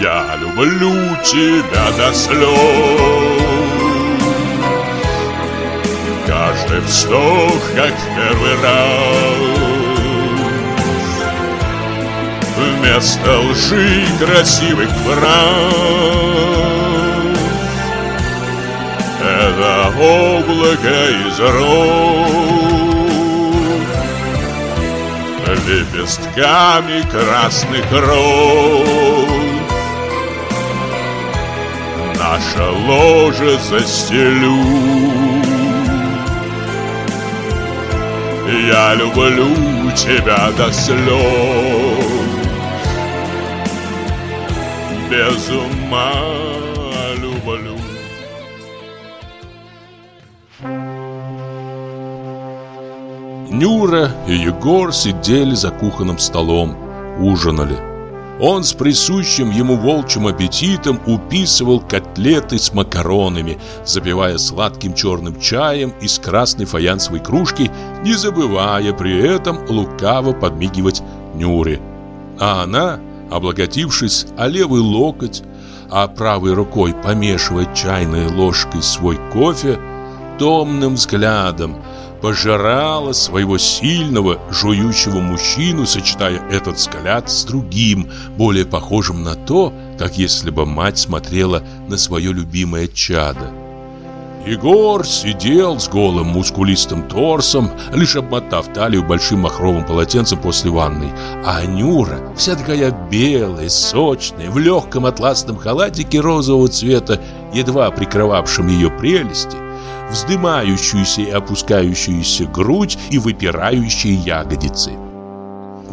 Я люблю тебя до слез Каждый вздох, как первый раз Вместо лжи красивых фраз это облако из роз Лепестками красных роз. Наше ложе застелю. Я люблю тебя до слез. Без ума Нюра и Егор сидели за кухонным столом, ужинали. Он с присущим ему волчьим аппетитом уписывал котлеты с макаронами, запивая сладким черным чаем из красной фаянсовой кружки, не забывая при этом лукаво подмигивать Нюре. А она, облокотившись о левый локоть, а правой рукой помешивая чайной ложкой свой кофе, томным взглядом пожирала своего сильного, жующего мужчину, сочетая этот взгляд с другим, более похожим на то, как если бы мать смотрела на свое любимое чадо. Егор сидел с голым мускулистым торсом, лишь обмотав талию большим махровым полотенцем после ванной, а Нюра, вся такая белая, сочная, в легком атласном халатике розового цвета, едва прикрывавшем ее прелести, вздымающуюся и опускающуюся грудь и выпирающие ягодицы.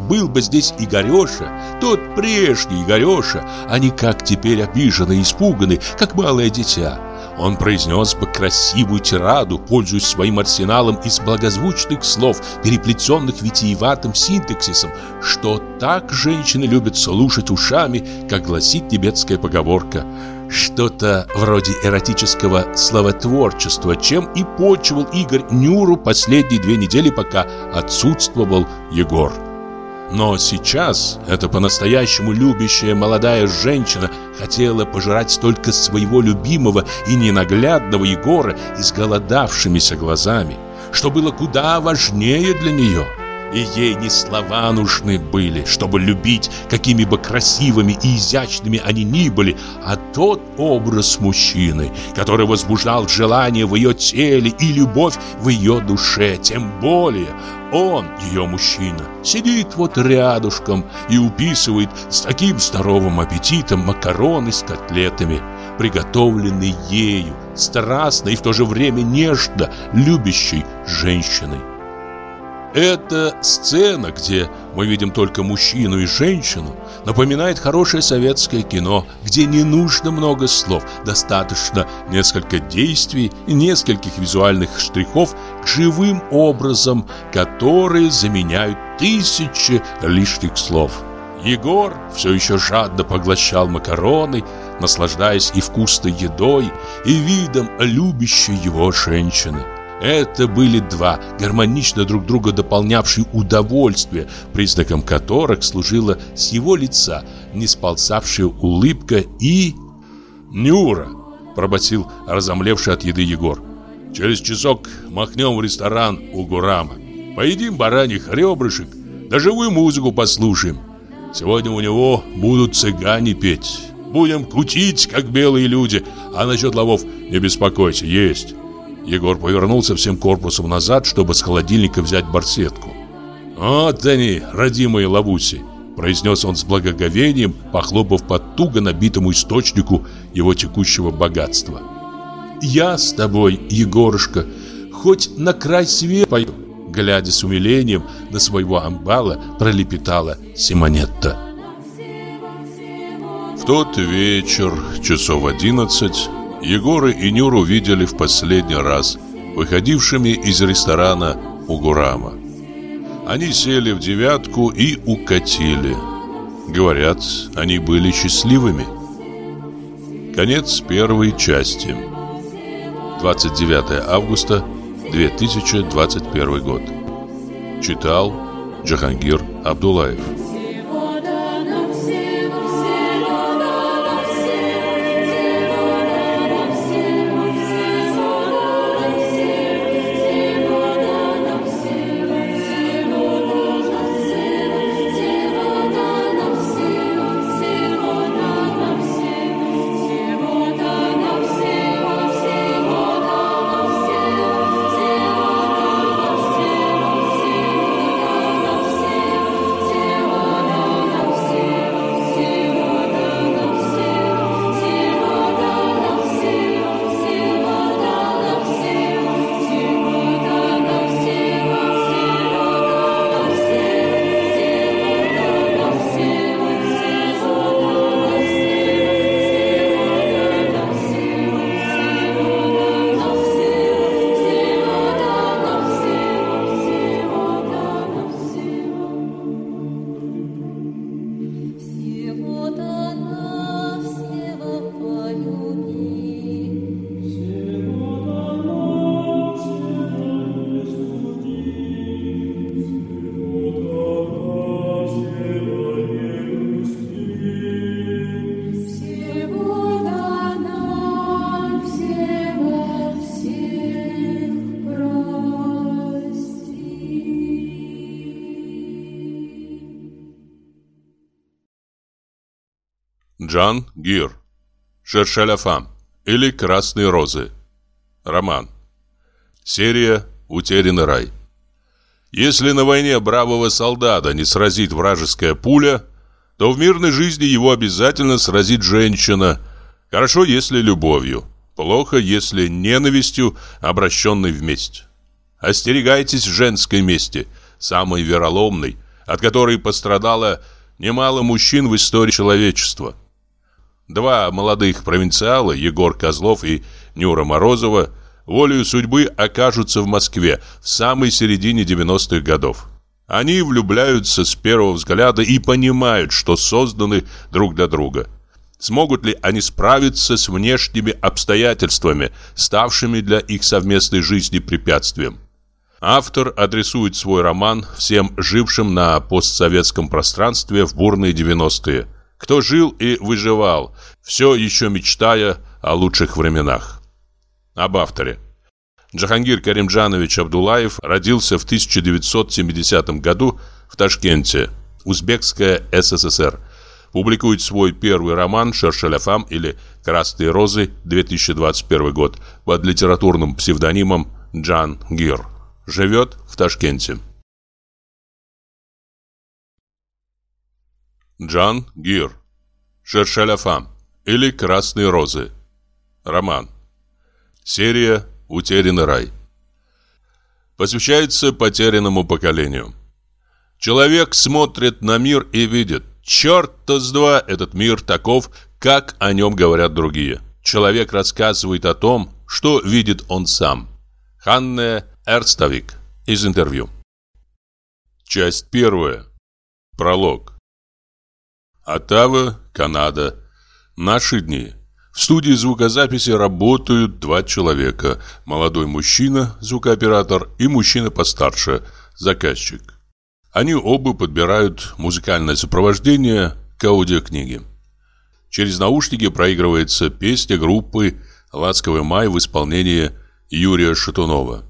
Был бы здесь Игореша, тот прежний Игореша, не как теперь обиженный и испуганный, как малое дитя. Он произнес бы красивую тираду, пользуясь своим арсеналом из благозвучных слов, переплетенных витиеватым синтаксисом, что так женщины любят слушать ушами, как гласит тибетская поговорка – что-то вроде эротического словотворчества, чем и почивал Игорь Нюру последние две недели, пока отсутствовал Егор. Но сейчас эта по-настоящему любящая молодая женщина хотела пожирать только своего любимого и ненаглядного Егора изголодавшимися глазами, что было куда важнее для нее – и ей не слова нужны были, чтобы любить, какими бы красивыми и изящными они ни были, а тот образ мужчины, который возбуждал желание в ее теле и любовь в ее душе. Тем более он, ее мужчина, сидит вот рядышком и уписывает с таким здоровым аппетитом макароны с котлетами, приготовленные ею, страстно и в то же время нежно любящей женщиной. Эта сцена, где мы видим только мужчину и женщину, напоминает хорошее советское кино, где не нужно много слов, достаточно несколько действий и нескольких визуальных штрихов к живым образом, которые заменяют тысячи лишних слов. Егор все еще жадно поглощал макароны, наслаждаясь и вкусной едой, и видом любящей его женщины. Это были два, гармонично друг друга дополнявшие удовольствия, признаком которых служила с его лица не сползавшая улыбка и... «Нюра!» – пробасил разомлевший от еды Егор. «Через часок махнем в ресторан у Гурама. Поедим бараньих ребрышек, да живую музыку послушаем. Сегодня у него будут цыгане петь. Будем кутить, как белые люди, а насчет ловов не беспокойся, есть». Егор повернулся всем корпусом назад, чтобы с холодильника взять барсетку. «Вот они, родимые лавуси!» произнес он с благоговением, похлопав по туго набитому источнику его текущего богатства. «Я с тобой, Егорушка, хоть на край света пою!» Глядя с умилением на своего амбала, пролепетала Симонетта. В тот вечер, часов одиннадцать, Егора и Нюру видели в последний раз, выходившими из ресторана у Гурама. Они сели в девятку и укатили. Говорят, они были счастливыми. Конец первой части. 29 августа 2021 год. Читал Джахангир Абдулаев. Шершеляфам или Красные розы. Роман. Серия «Утерянный рай». Если на войне бравого солдата не сразит вражеская пуля, то в мирной жизни его обязательно сразит женщина. Хорошо, если любовью. Плохо, если ненавистью, обращенной в месть. Остерегайтесь женской мести, самой вероломной, от которой пострадало немало мужчин в истории человечества. Два молодых провинциала, Егор Козлов и Нюра Морозова, волею судьбы окажутся в Москве в самой середине 90-х годов. Они влюбляются с первого взгляда и понимают, что созданы друг для друга. Смогут ли они справиться с внешними обстоятельствами, ставшими для их совместной жизни препятствием? Автор адресует свой роман всем жившим на постсоветском пространстве в бурные 90-е – кто жил и выживал, все еще мечтая о лучших временах. Об авторе. Джахангир Каримджанович Абдулаев родился в 1970 году в Ташкенте, Узбекская СССР. Публикует свой первый роман «Шершеляфам» или «Красные розы» 2021 год под литературным псевдонимом Джан Гир. Живет в Ташкенте. Джан Гир. Шершеляфам или Красные розы. Роман. Серия «Утерянный рай». Посвящается потерянному поколению. Человек смотрит на мир и видит, черт-то с два этот мир таков, как о нем говорят другие. Человек рассказывает о том, что видит он сам. Ханне Эрстовик из интервью. Часть первая. Пролог. Оттава, Канада. Наши дни. В студии звукозаписи работают два человека. Молодой мужчина, звукооператор, и мужчина постарше, заказчик. Они оба подбирают музыкальное сопровождение к аудиокниге. Через наушники проигрывается песня группы «Ласковый май» в исполнении Юрия Шатунова.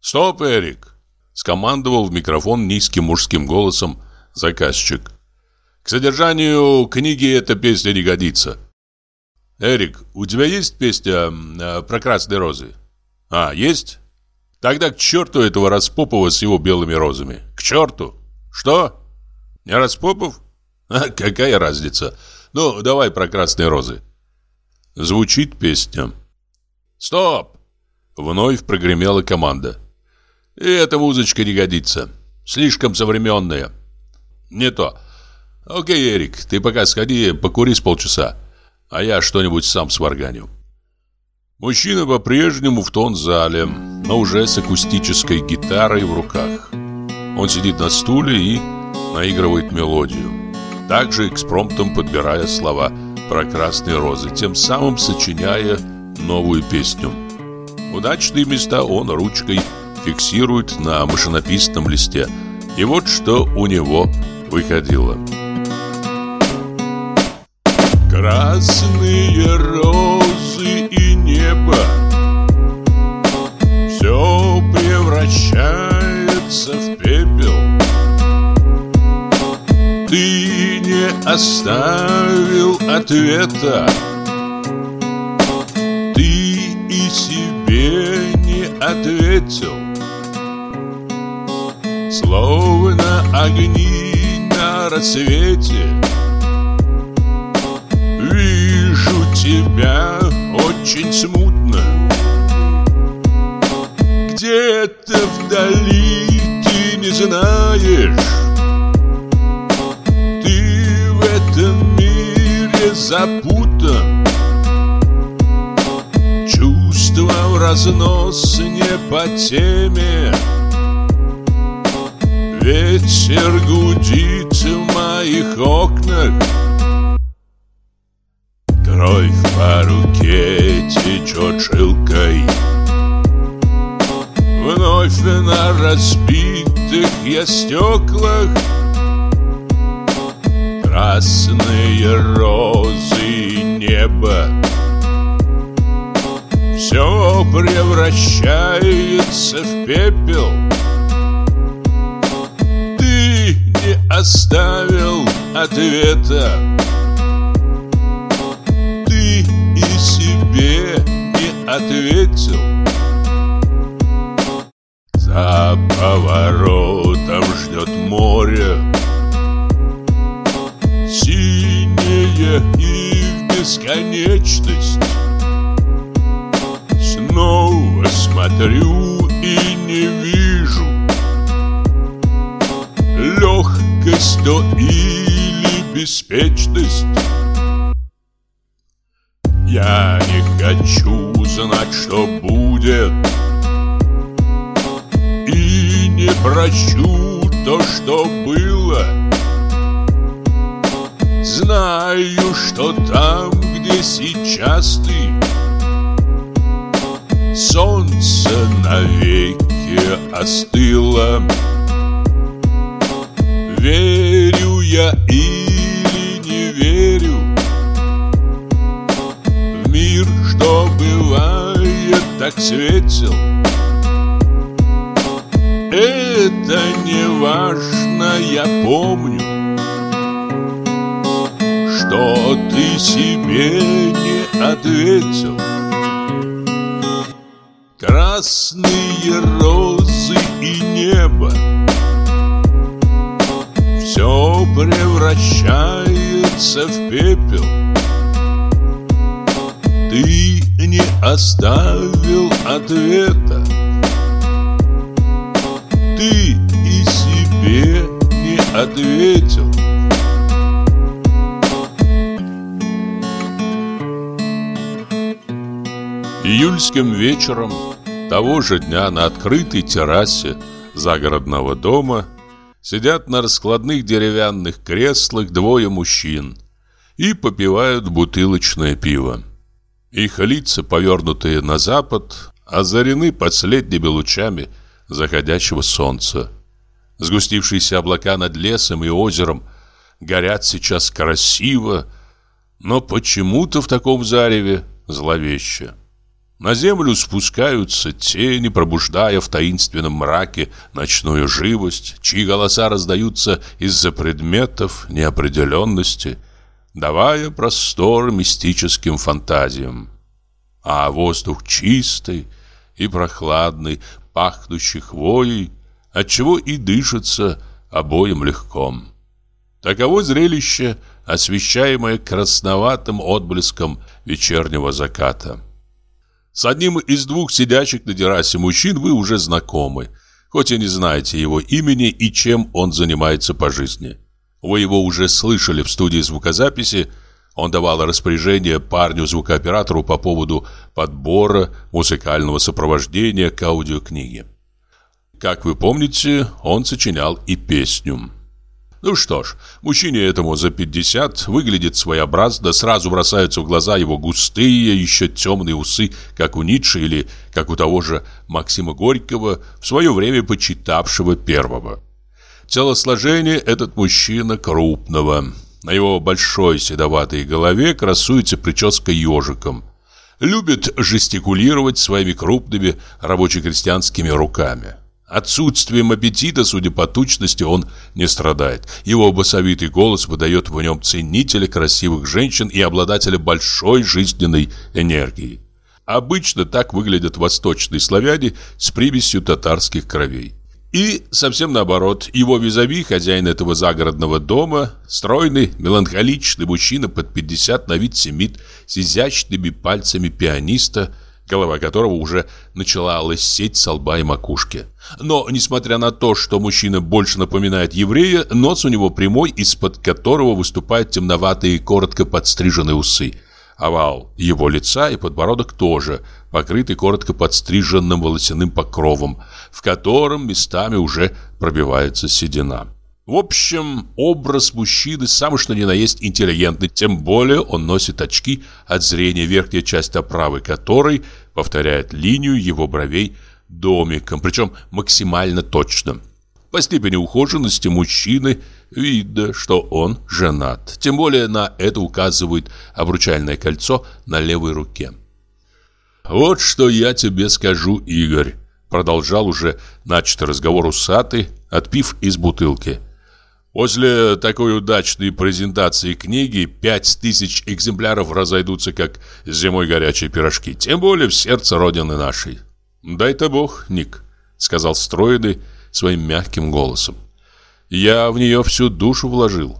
«Стоп, Эрик!» – скомандовал в микрофон низким мужским голосом заказчик. К содержанию книги эта песня не годится. Эрик, у тебя есть песня э, про красные розы? А, есть? Тогда к черту этого Распопова с его белыми розами. К черту! Что? Не Распопов? А, какая разница? Ну, давай про красные розы. Звучит песня. Стоп! Вновь прогремела команда. И эта музычка не годится. Слишком современная. Не то. Окей, Эрик, ты пока сходи, покури с полчаса, а я что-нибудь сам сварганю. Мужчина по-прежнему в тон зале, но уже с акустической гитарой в руках. Он сидит на стуле и наигрывает мелодию. также экспромтом подбирая слова про красные розы, тем самым сочиняя новую песню. Удачные места он ручкой фиксирует на машинописном листе. И вот что у него выходило. Красные розы и небо. Все превращается в пепел. Ты не оставил ответа. Ты и себе не ответил. Словно огни на рассвете Тебя очень смутно. Где-то вдали ты не знаешь. Ты в этом мире запутан. Чувства в разнос не по теме. Ветер гудит в моих окнах Кровь по руке течет жилкой. Вновь на разбитых я стеклах. Красные розы и небо Все превращается в пепел. Ты не оставил ответа ответил. За поворотом ждет море. Синее и в бесконечность. Снова смотрю и не вижу. Легкость то или беспечность Я не хочу знать, что будет. И не прощу то, что было. Знаю, что там, где сейчас ты. Солнце навеки остыло. Верю я или так светел Это не важно, я помню Что ты себе не ответил. Красные розы и небо Все превращается в пепел. Ты не оставил ответа Ты и себе не ответил Июльским вечером того же дня на открытой террасе загородного дома сидят на раскладных деревянных креслах двое мужчин и попивают бутылочное пиво. Их лица, повернутые на запад, озарены последними лучами заходящего солнца. Сгустившиеся облака над лесом и озером горят сейчас красиво, но почему-то в таком зареве зловеще. На землю спускаются тени, пробуждая в таинственном мраке ночную живость, чьи голоса раздаются из-за предметов неопределенности, давая простор мистическим фантазиям. А воздух чистый и прохладный, пахнущий хвоей, отчего и дышится обоим легко. Таково зрелище, освещаемое красноватым отблеском вечернего заката. С одним из двух сидящих на террасе мужчин вы уже знакомы, хоть и не знаете его имени и чем он занимается по жизни. Вы его уже слышали в студии звукозаписи, он давал распоряжение парню-звукооператору по поводу подбора музыкального сопровождения к аудиокниге. Как вы помните, он сочинял и песню. Ну что ж, мужчине этому за 50 выглядит своеобразно, сразу бросаются в глаза его густые, еще темные усы, как у Ницше или как у того же Максима Горького, в свое время почитавшего первого. Телосложение этот мужчина крупного. На его большой седоватой голове красуется прическа ежиком. Любит жестикулировать своими крупными рабоче-крестьянскими руками. Отсутствием аппетита, судя по тучности, он не страдает. Его басовитый голос выдает в нем ценителя красивых женщин и обладателя большой жизненной энергии. Обычно так выглядят восточные славяне с примесью татарских кровей. И совсем наоборот, его визави, хозяин этого загородного дома, стройный, меланхоличный мужчина под 50 на вид семит с изящными пальцами пианиста – голова которого уже начала лысеть с лба и макушки. Но, несмотря на то, что мужчина больше напоминает еврея, нос у него прямой, из-под которого выступают темноватые, коротко подстриженные усы. Овал его лица и подбородок тоже покрыты коротко подстриженным волосяным покровом, в котором местами уже пробивается седина. В общем, образ мужчины самый что ни на есть интеллигентный, тем более он носит очки, от зрения верхняя часть оправы которой повторяет линию его бровей домиком, причем максимально точно. По степени ухоженности мужчины видно, что он женат. Тем более на это указывает обручальное кольцо на левой руке. «Вот что я тебе скажу, Игорь», продолжал уже начатый разговор усатый, отпив из бутылки – После такой удачной презентации книги пять тысяч экземпляров разойдутся, как зимой горячие пирожки. Тем более в сердце родины нашей. «Дай-то Бог, Ник», — сказал стройный своим мягким голосом. «Я в нее всю душу вложил».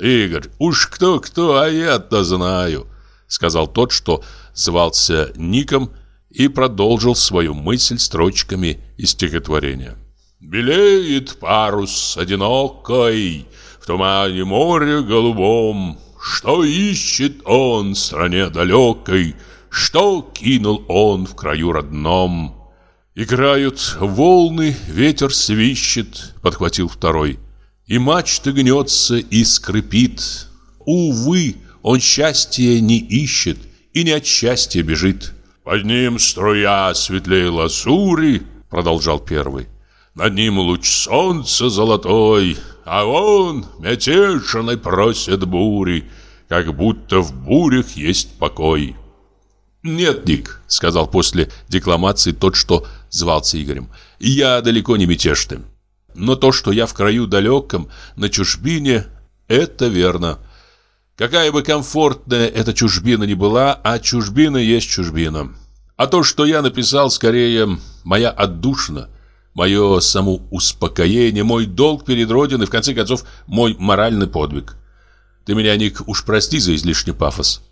«Игорь, уж кто-кто, а я-то знаю», — сказал тот, что звался Ником, и продолжил свою мысль строчками из стихотворения. Белеет парус одинокой В тумане моря голубом. Что ищет он в стране далекой, Что кинул он в краю родном? Играют волны, ветер свищет, Подхватил второй. И мачта гнется и скрипит. Увы, он счастья не ищет И не от счастья бежит. Под ним струя светлее лазури, Продолжал первый. Над ним луч солнца золотой, А он мятежный просит бури, Как будто в бурях есть покой. «Нет, Ник», — сказал после декламации тот, что звался Игорем, «Я далеко не мятежный. Но то, что я в краю далеком, на чужбине, это верно. Какая бы комфортная эта чужбина ни была, а чужбина есть чужбина. А то, что я написал, скорее, моя отдушина — мое самоуспокоение, мой долг перед Родиной, в конце концов, мой моральный подвиг. Ты меня, Ник, уж прости за излишний пафос.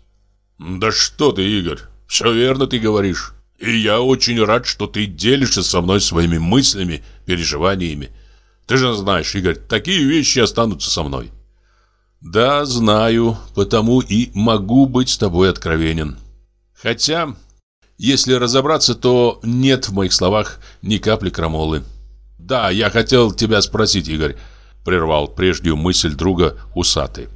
Да что ты, Игорь, все верно ты говоришь. И я очень рад, что ты делишься со мной своими мыслями, переживаниями. Ты же знаешь, Игорь, такие вещи останутся со мной. Да, знаю, потому и могу быть с тобой откровенен. Хотя если разобраться, то нет в моих словах ни капли крамолы. Да, я хотел тебя спросить, Игорь, прервал прежнюю мысль друга усатый.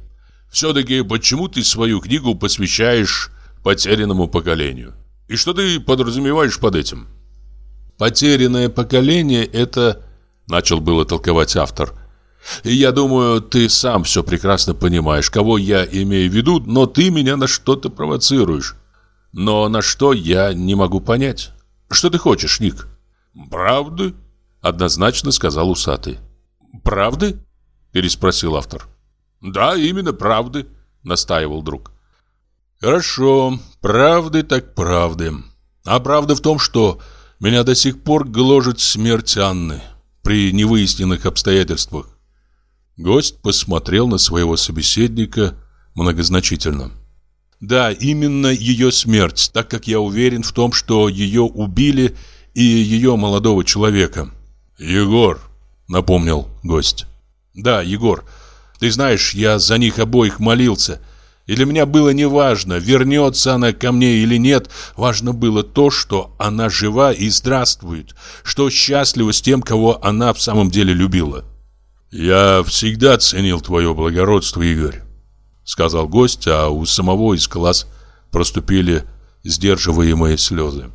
Все-таки почему ты свою книгу посвящаешь потерянному поколению? И что ты подразумеваешь под этим? Потерянное поколение – это... Начал было толковать автор. И я думаю, ты сам все прекрасно понимаешь, кого я имею в виду, но ты меня на что-то провоцируешь. Но на что я не могу понять. Что ты хочешь, Ник? Правды? Однозначно сказал усатый. Правды? Переспросил автор. Да, именно правды, настаивал друг. Хорошо, правды так правды. А правда в том, что меня до сих пор гложет смерть Анны при невыясненных обстоятельствах. Гость посмотрел на своего собеседника многозначительно. Да, именно ее смерть, так как я уверен в том, что ее убили и ее молодого человека. Егор, напомнил гость. Да, Егор. Ты знаешь, я за них обоих молился. И для меня было неважно, вернется она ко мне или нет. Важно было то, что она жива и здравствует, что счастлива с тем, кого она в самом деле любила. «Я всегда ценил твое благородство, Игорь», — сказал гость, а у самого из глаз проступили сдерживаемые слезы.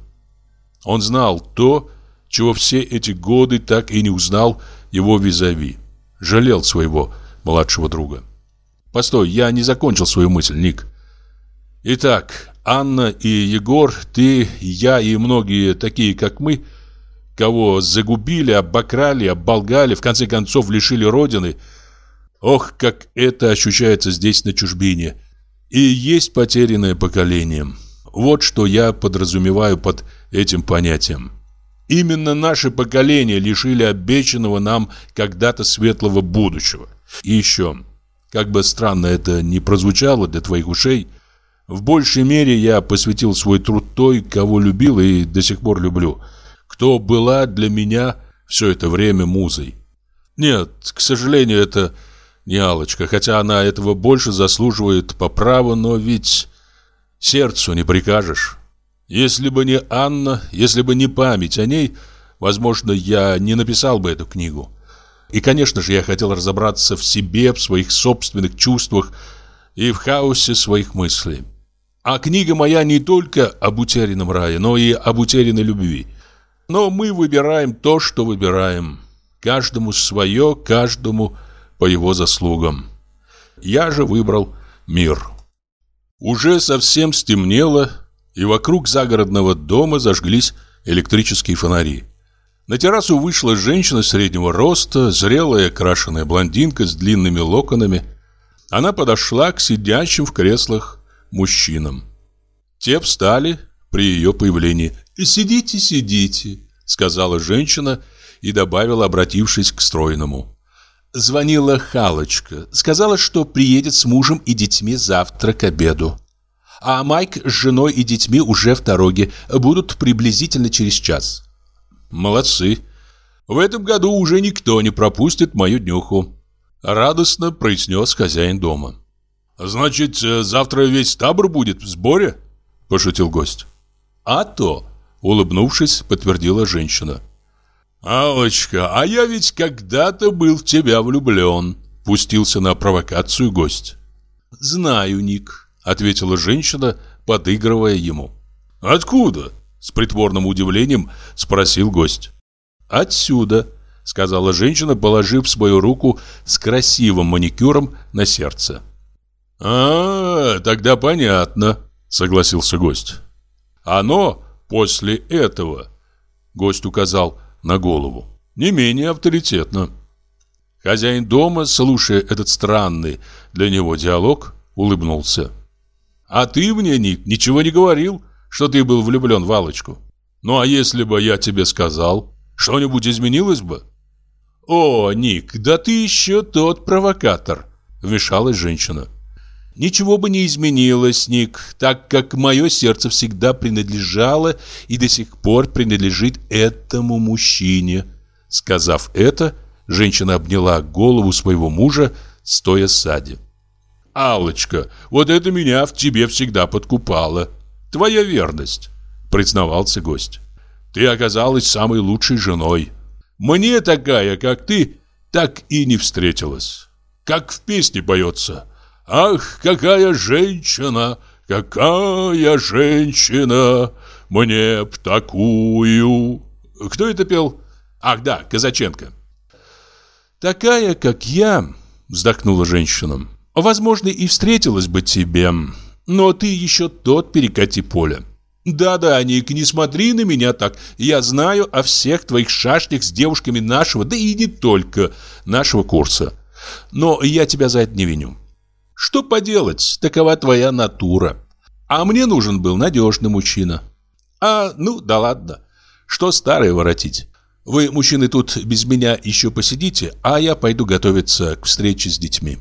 Он знал то, чего все эти годы так и не узнал его визави. Жалел своего младшего друга. «Постой, я не закончил свою мысль, Ник. Итак, Анна и Егор, ты, я и многие такие, как мы, кого загубили, обокрали, оболгали, в конце концов лишили родины. Ох, как это ощущается здесь на чужбине. И есть потерянное поколение. Вот что я подразумеваю под этим понятием. Именно наше поколение лишили обещанного нам когда-то светлого будущего. И еще, как бы странно это ни прозвучало для твоих ушей, в большей мере я посвятил свой труд той, кого любил и до сих пор люблю, кто была для меня все это время музой. Нет, к сожалению, это не алочка хотя она этого больше заслуживает по праву, но ведь сердцу не прикажешь. Если бы не Анна, если бы не память о ней, возможно, я не написал бы эту книгу. И, конечно же, я хотел разобраться в себе, в своих собственных чувствах и в хаосе своих мыслей. А книга моя не только об утерянном рае, но и об утерянной любви. Но мы выбираем то, что выбираем. Каждому свое, каждому по его заслугам. Я же выбрал мир. Уже совсем стемнело, и вокруг загородного дома зажглись электрические фонари. На террасу вышла женщина среднего роста, зрелая крашеная блондинка с длинными локонами. Она подошла к сидящим в креслах мужчинам. Те встали при ее появлении. «Сидите, сидите», — сказала женщина и добавила, обратившись к стройному. Звонила Халочка. Сказала, что приедет с мужем и детьми завтра к обеду. А Майк с женой и детьми уже в дороге. Будут приблизительно через час. Молодцы. В этом году уже никто не пропустит мою днюху. Радостно произнес хозяин дома. «Значит, э, завтра весь табор будет в сборе?» – пошутил гость. «А то!» – улыбнувшись, подтвердила женщина. «Алочка, а я ведь когда-то был в тебя влюблен», – пустился на провокацию гость. «Знаю, Ник», – ответила женщина, подыгрывая ему. «Откуда?» – с притворным удивлением спросил гость. «Отсюда», – сказала женщина, положив свою руку с красивым маникюром на сердце. «А, тогда понятно», — согласился гость. «Оно после этого», — гость указал на голову, — «не менее авторитетно». Хозяин дома, слушая этот странный для него диалог, улыбнулся. «А ты мне, Ник, ничего не говорил, что ты был влюблен в Аллочку? Ну а если бы я тебе сказал, что-нибудь изменилось бы?» «О, Ник, да ты еще тот провокатор», — вмешалась женщина. Ничего бы не изменилось, Ник, так как мое сердце всегда принадлежало и до сих пор принадлежит этому мужчине. Сказав это, женщина обняла голову своего мужа, стоя сзади. «Аллочка, вот это меня в тебе всегда подкупало. Твоя верность», — признавался гость. «Ты оказалась самой лучшей женой. Мне такая, как ты, так и не встретилась. Как в песне поется». Ах, какая женщина, какая женщина, мне б такую. Кто это пел? Ах, да, Казаченко. Такая, как я, вздохнула женщина. Возможно, и встретилась бы тебе, но ты еще тот перекати поле. Да-да, Ник, не смотри на меня так. Я знаю о всех твоих шашнях с девушками нашего, да и не только нашего курса. Но я тебя за это не виню. Что поделать, такова твоя натура. А мне нужен был надежный мужчина. А, ну, да ладно. Что старое воротить? Вы, мужчины, тут без меня еще посидите, а я пойду готовиться к встрече с детьми.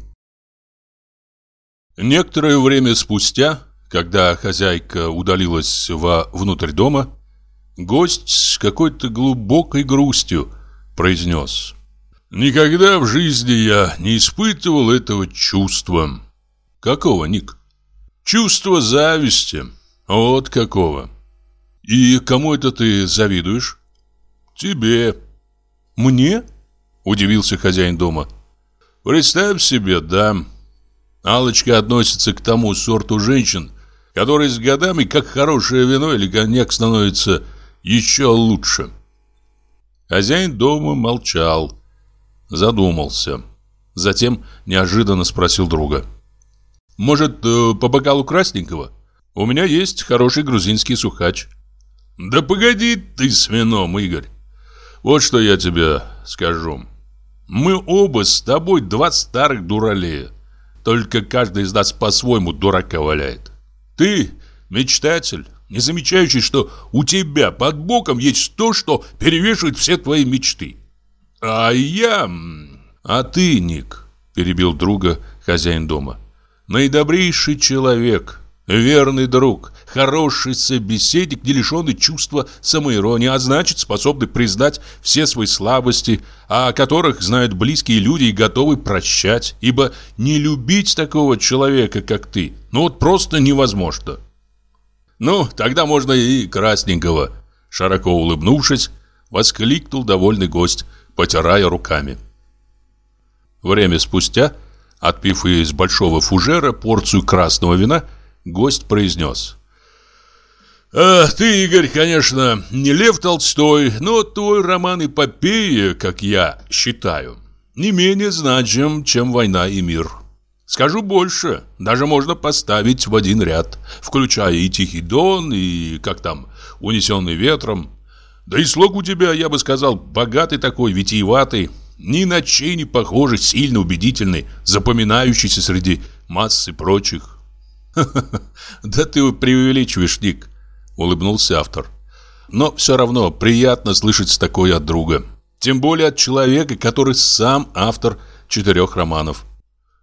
Некоторое время спустя, когда хозяйка удалилась во внутрь дома, гость с какой-то глубокой грустью произнес «Никогда в жизни я не испытывал этого чувства». Какого, Ник? Чувство зависти. Вот какого. И кому это ты завидуешь? Тебе. Мне? Удивился хозяин дома. Представь себе, да. Алочка относится к тому сорту женщин, которые с годами, как хорошее вино или коньяк, становятся еще лучше. Хозяин дома молчал, задумался. Затем неожиданно спросил друга. «Может, э, по бокалу красненького? У меня есть хороший грузинский сухач». «Да погоди ты с вином, Игорь. Вот что я тебе скажу. Мы оба с тобой два старых дуралея. Только каждый из нас по-своему дурака валяет. Ты мечтатель, не замечающий, что у тебя под боком есть то, что перевешивает все твои мечты. А я... А ты, Ник, перебил друга хозяин дома, наидобрейший человек, верный друг, хороший собеседник, не лишенный чувства самоиронии, а значит, способный признать все свои слабости, о которых знают близкие люди и готовы прощать, ибо не любить такого человека, как ты, ну вот просто невозможно. Ну, тогда можно и красненького, широко улыбнувшись, воскликнул довольный гость, потирая руками. Время спустя, отпив из большого фужера порцию красного вина, гость произнес. «А, «Ты, Игорь, конечно, не Лев Толстой, но твой роман «Эпопея», как я считаю, не менее значим, чем «Война и мир». Скажу больше, даже можно поставить в один ряд, включая и «Тихий дон», и, как там, «Унесенный ветром». Да и слог у тебя, я бы сказал, богатый такой, витиеватый, ни на чей не похожий, сильно убедительный, запоминающийся среди массы прочих. да ты преувеличиваешь, Ник», — улыбнулся автор. «Но все равно приятно слышать такое от друга. Тем более от человека, который сам автор четырех романов».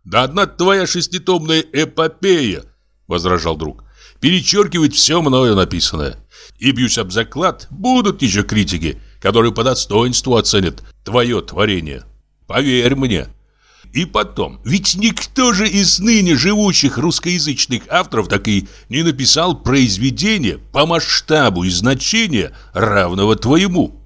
«Да одна твоя шеститомная эпопея», — возражал друг, — «перечеркивает все мною написанное. И бьюсь об заклад, будут еще критики, которые по достоинству оценят твое творение. Поверь мне. И потом, ведь никто же из ныне живущих русскоязычных авторов так и не написал произведение по масштабу и значению, равного твоему.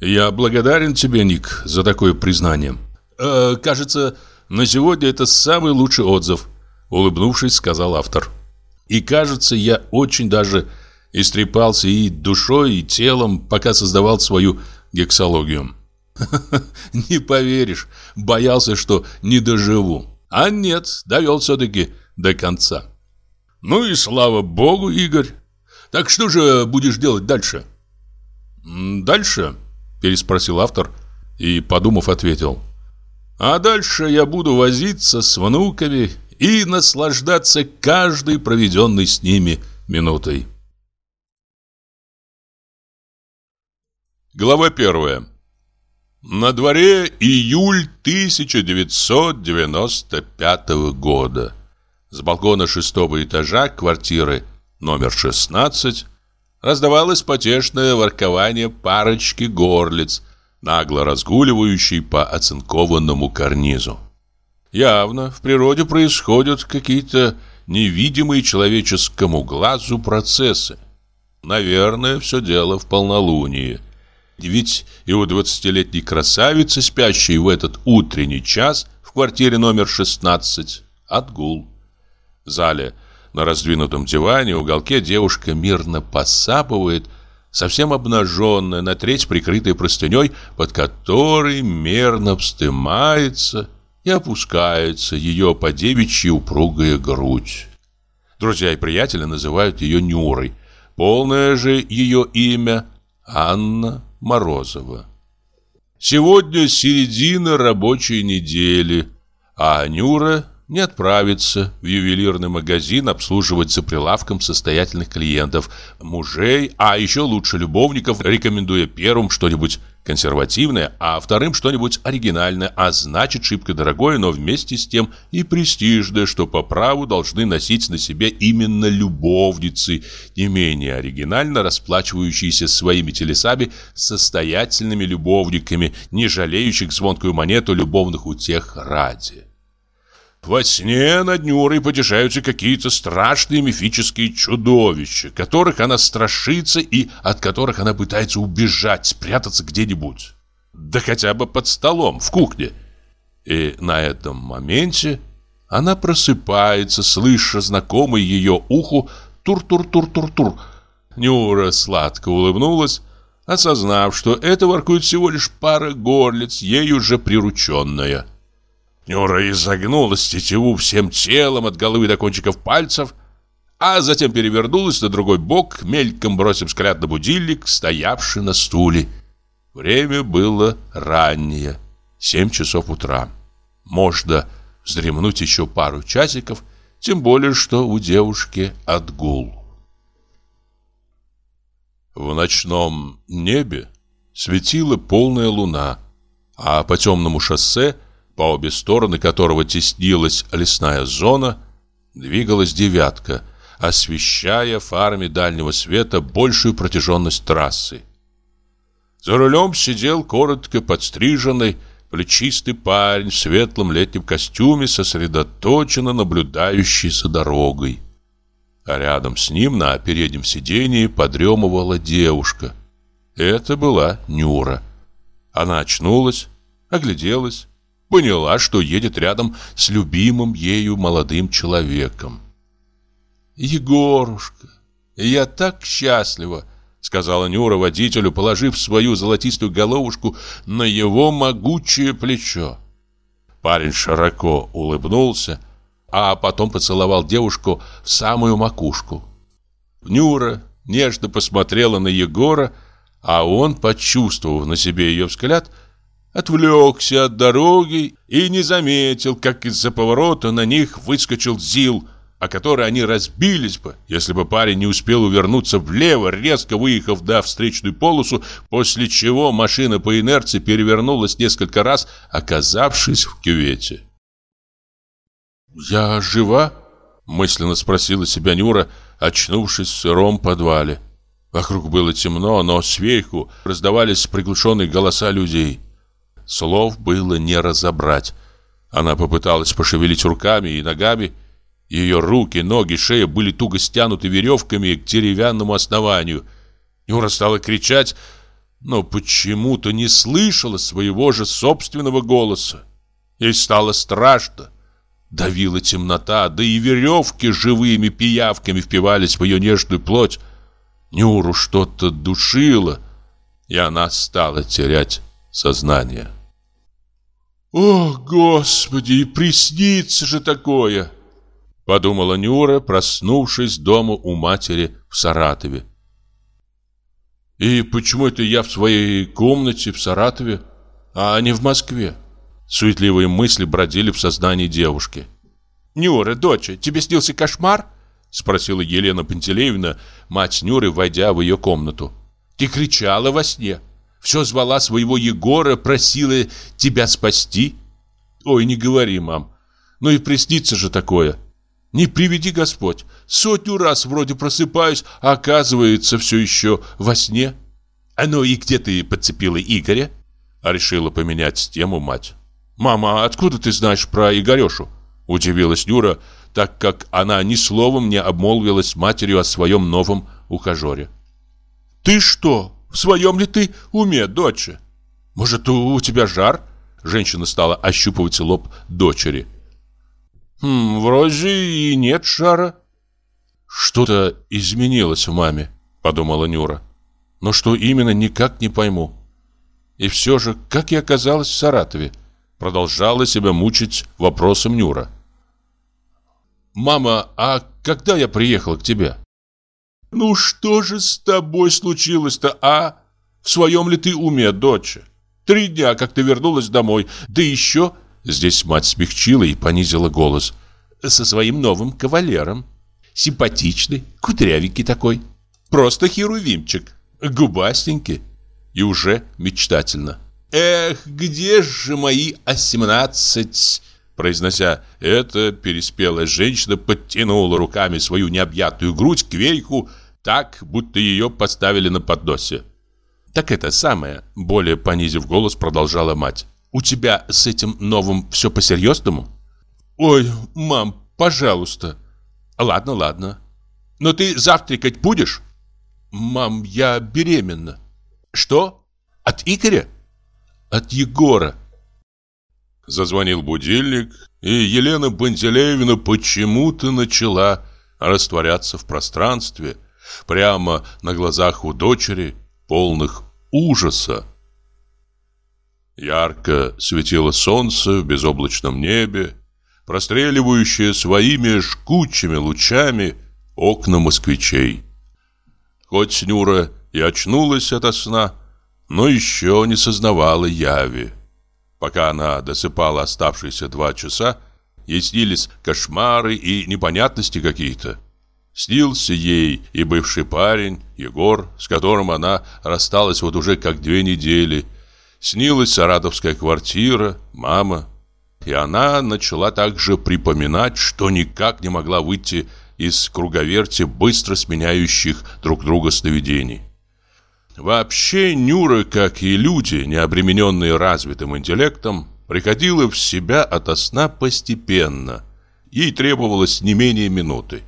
Я благодарен тебе, Ник, за такое признание. Э, кажется, на сегодня это самый лучший отзыв, улыбнувшись, сказал автор. И кажется, я очень даже истрепался и душой, и телом, пока создавал свою гексологию. Не поверишь, боялся, что не доживу. А нет, довел все-таки до конца. Ну и слава богу, Игорь. Так что же будешь делать дальше? Дальше? Переспросил автор и, подумав, ответил. А дальше я буду возиться с внуками и наслаждаться каждой проведенной с ними минутой. Глава первая. На дворе июль 1995 года. С балкона шестого этажа квартиры номер 16 раздавалось потешное воркование парочки горлиц, нагло разгуливающей по оцинкованному карнизу. Явно в природе происходят какие-то невидимые человеческому глазу процессы. Наверное, все дело в полнолунии – ведь и у двадцатилетней красавицы, спящей в этот утренний час в квартире номер 16, отгул. В зале на раздвинутом диване в уголке девушка мирно посапывает, совсем обнаженная, на треть прикрытая простыней, под которой мерно встымается и опускается ее по девичьи упругая грудь. Друзья и приятели называют ее Нюрой. Полное же ее имя Анна Морозова. Сегодня середина рабочей недели, а Нюра не отправится в ювелирный магазин обслуживать за прилавком состоятельных клиентов, мужей, а еще лучше любовников, рекомендуя первым что-нибудь консервативное, а вторым что-нибудь оригинальное, а значит шибко дорогое, но вместе с тем и престижное, что по праву должны носить на себе именно любовницы, не менее оригинально расплачивающиеся своими телесами состоятельными любовниками, не жалеющих звонкую монету любовных утех ради. Во сне над Нюрой потешаются какие-то страшные мифические чудовища, которых она страшится и от которых она пытается убежать, спрятаться где-нибудь. Да хотя бы под столом, в кухне. И на этом моменте она просыпается, слыша знакомый ее уху тур-тур-тур-тур-тур. Нюра сладко улыбнулась, осознав, что это воркует всего лишь пара горлиц, ей уже прирученная. Нюра изогнулась тетиву всем телом от головы до кончиков пальцев, а затем перевернулась на другой бок, мельком бросив взгляд на будильник, стоявший на стуле. Время было раннее, семь часов утра. Можно вздремнуть еще пару часиков, тем более, что у девушки отгул. В ночном небе светила полная луна, а по темному шоссе, по обе стороны которого теснилась лесная зона, двигалась девятка, освещая фарами дальнего света большую протяженность трассы. За рулем сидел коротко подстриженный, плечистый парень в светлом летнем костюме, сосредоточенно наблюдающий за дорогой. А рядом с ним на переднем сидении подремывала девушка. Это была Нюра. Она очнулась, огляделась, поняла, что едет рядом с любимым ею молодым человеком. «Егорушка, я так счастлива!» сказала Нюра водителю, положив свою золотистую головушку на его могучее плечо. Парень широко улыбнулся, а потом поцеловал девушку в самую макушку. Нюра нежно посмотрела на Егора, а он, почувствовав на себе ее взгляд, отвлекся от дороги и не заметил, как из-за поворота на них выскочил Зил – о которой они разбились бы, если бы парень не успел увернуться влево, резко выехав на встречную полосу, после чего машина по инерции перевернулась несколько раз, оказавшись в кювете. «Я жива?» – мысленно спросила себя Нюра, очнувшись в сыром подвале. Вокруг было темно, но сверху раздавались приглушенные голоса людей. Слов было не разобрать. Она попыталась пошевелить руками и ногами, ее руки, ноги, шея были туго стянуты веревками к деревянному основанию. Юра стала кричать, но почему-то не слышала своего же собственного голоса. Ей стало страшно. Давила темнота, да и веревки живыми пиявками впивались в ее нежную плоть. Нюру что-то душило, и она стала терять сознание. «О, Господи, и приснится же такое!» Подумала Нюра, проснувшись дома у матери в Саратове. И почему это я в своей комнате в Саратове, а не в Москве? Суетливые мысли бродили в сознании девушки. «Нюра, доча, тебе снился кошмар?» Спросила Елена Пантелеевна, мать Нюры, войдя в ее комнату. «Ты кричала во сне. Все звала своего Егора, просила тебя спасти». «Ой, не говори, мам. Ну и приснится же такое». Не приведи Господь. Сотню раз вроде просыпаюсь, а оказывается все еще во сне. А ну и где ты подцепила Игоря? А решила поменять тему мать. Мама, а откуда ты знаешь про Игорешу? Удивилась Нюра, так как она ни словом не обмолвилась матерью о своем новом ухажере. Ты что, в своем ли ты уме, дочь? Может, у, у тебя жар? Женщина стала ощупывать лоб дочери. Хм, вроде и нет шара. Что-то изменилось в маме, подумала Нюра. Но что именно, никак не пойму. И все же, как я оказалась в Саратове? Продолжала себя мучить вопросом Нюра. «Мама, а когда я приехала к тебе?» «Ну что же с тобой случилось-то, а? В своем ли ты уме, дочь? Три дня, как ты вернулась домой, да еще Здесь мать смягчила и понизила голос. Со своим новым кавалером. Симпатичный, кудрявенький такой. Просто херувимчик. Губастенький. И уже мечтательно. Эх, где же мои осемнадцать? Произнося это, переспелая женщина подтянула руками свою необъятную грудь к верху, так, будто ее поставили на подносе. Так это самое, более понизив голос, продолжала мать. У тебя с этим новым все по-серьезному? Ой, мам, пожалуйста. Ладно, ладно. Но ты завтракать будешь? Мам, я беременна. Что? От Игоря? От Егора. зазвонил будильник, и Елена Пантелеевна почему-то начала растворяться в пространстве, прямо на глазах у дочери, полных ужаса. Ярко светило солнце в безоблачном небе, простреливающее своими жгучими лучами окна москвичей. Хоть Нюра и очнулась ото сна, но еще не сознавала яви. Пока она досыпала оставшиеся два часа, ей снились кошмары и непонятности какие-то. Снился ей и бывший парень, Егор, с которым она рассталась вот уже как две недели. Снилась саратовская квартира, мама. И она начала также припоминать, что никак не могла выйти из круговерти быстро сменяющих друг друга сновидений. Вообще Нюра, как и люди, не обремененные развитым интеллектом, приходила в себя ото сна постепенно. Ей требовалось не менее минуты.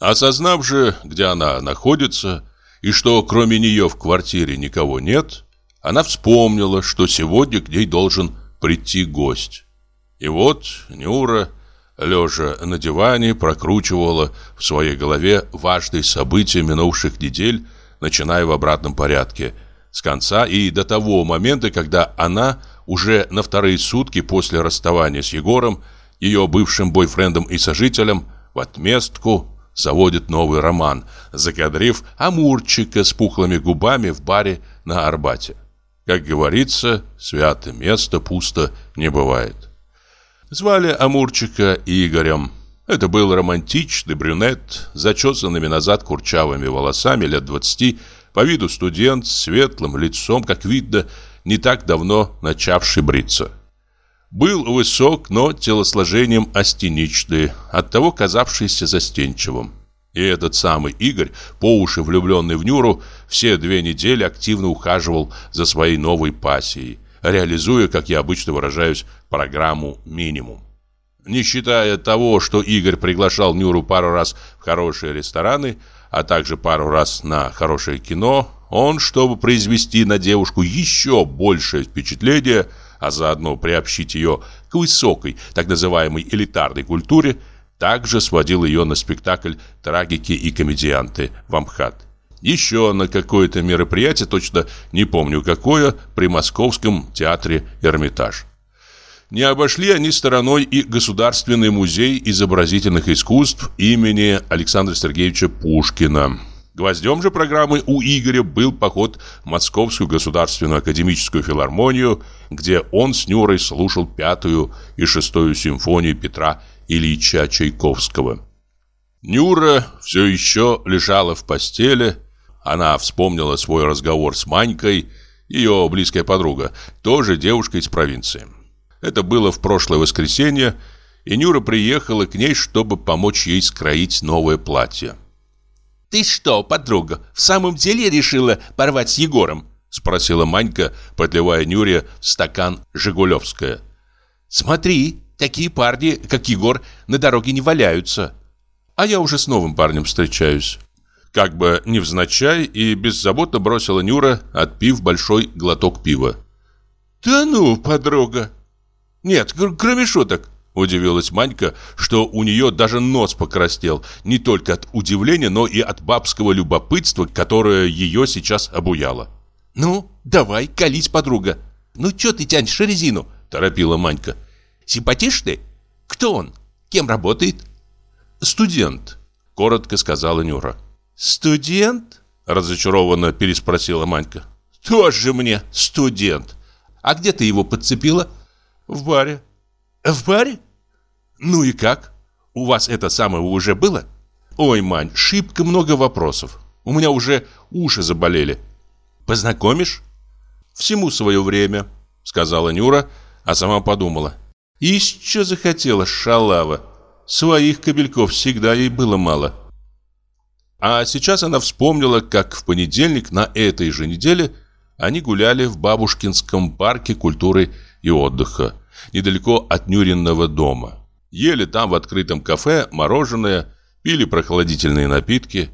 Осознав же, где она находится, и что кроме нее в квартире никого нет, она вспомнила, что сегодня к ней должен прийти гость. И вот Нюра, лежа на диване, прокручивала в своей голове важные события минувших недель, начиная в обратном порядке, с конца и до того момента, когда она уже на вторые сутки после расставания с Егором, ее бывшим бойфрендом и сожителем, в отместку заводит новый роман, закадрив Амурчика с пухлыми губами в баре на Арбате. Как говорится, святое место пусто не бывает. Звали Амурчика Игорем. Это был романтичный брюнет, зачесанными назад курчавыми волосами лет двадцати, по виду студент с светлым лицом, как видно, не так давно начавший бриться. Был высок, но телосложением астеничный, оттого казавшийся застенчивым. И этот самый Игорь, по уши влюбленный в Нюру, все две недели активно ухаживал за своей новой пассией, реализуя, как я обычно выражаюсь, программу «Минимум». Не считая того, что Игорь приглашал Нюру пару раз в хорошие рестораны, а также пару раз на хорошее кино, он, чтобы произвести на девушку еще большее впечатление, а заодно приобщить ее к высокой, так называемой элитарной культуре, также сводил ее на спектакль «Трагики и комедианты» в Амхат. Еще на какое-то мероприятие, точно не помню какое, при Московском театре «Эрмитаж». Не обошли они стороной и Государственный музей изобразительных искусств имени Александра Сергеевича Пушкина. Гвоздем же программы у Игоря был поход в Московскую государственную академическую филармонию, где он с Нюрой слушал пятую и шестую симфонии Петра Ильича Чайковского. Нюра все еще лежала в постели. Она вспомнила свой разговор с Манькой, ее близкая подруга, тоже девушка из провинции. Это было в прошлое воскресенье, и Нюра приехала к ней, чтобы помочь ей скроить новое платье. «Ты что, подруга, в самом деле решила порвать с Егором?» Спросила Манька, подливая Нюре стакан «Жигулевское». «Смотри, такие парни, как Егор, на дороге не валяются. А я уже с новым парнем встречаюсь». Как бы невзначай и беззаботно бросила Нюра, отпив большой глоток пива. «Да ну, подруга, нет, кроме шуток. Удивилась Манька, что у нее даже нос покраснел, не только от удивления, но и от бабского любопытства, которое ее сейчас обуяло. «Ну, давай, колись, подруга. Ну, что ты тянешь резину?» – торопила Манька. «Симпатичный? Кто он? Кем работает?» «Студент», – коротко сказала Нюра. «Студент?» – разочарованно переспросила Манька. «Тоже мне студент. А где ты его подцепила?» В баре. В баре? Ну и как? У вас это самое уже было? Ой, Мань, шибко много вопросов. У меня уже уши заболели. Познакомишь? Всему свое время, сказала Нюра, а сама подумала. Что захотела шалава? Своих кабельков всегда ей было мало. А сейчас она вспомнила, как в понедельник на этой же неделе они гуляли в Бабушкинском парке культуры и отдыха недалеко от Нюринного дома. Ели там в открытом кафе мороженое, пили прохладительные напитки.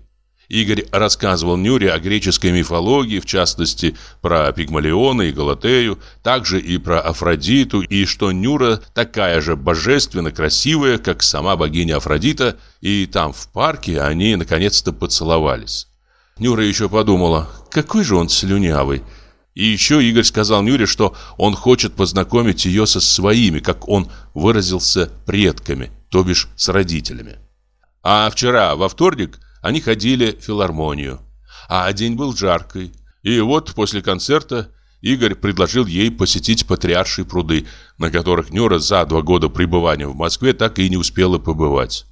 Игорь рассказывал Нюре о греческой мифологии, в частности, про Пигмалиона и Галатею, также и про Афродиту, и что Нюра такая же божественно красивая, как сама богиня Афродита, и там, в парке, они наконец-то поцеловались. Нюра еще подумала, какой же он слюнявый. И еще Игорь сказал Нюре, что он хочет познакомить ее со своими, как он выразился, предками, то бишь с родителями. А вчера, во вторник, они ходили в филармонию. А день был жаркий. И вот после концерта Игорь предложил ей посетить Патриаршие пруды, на которых Нюра за два года пребывания в Москве так и не успела побывать.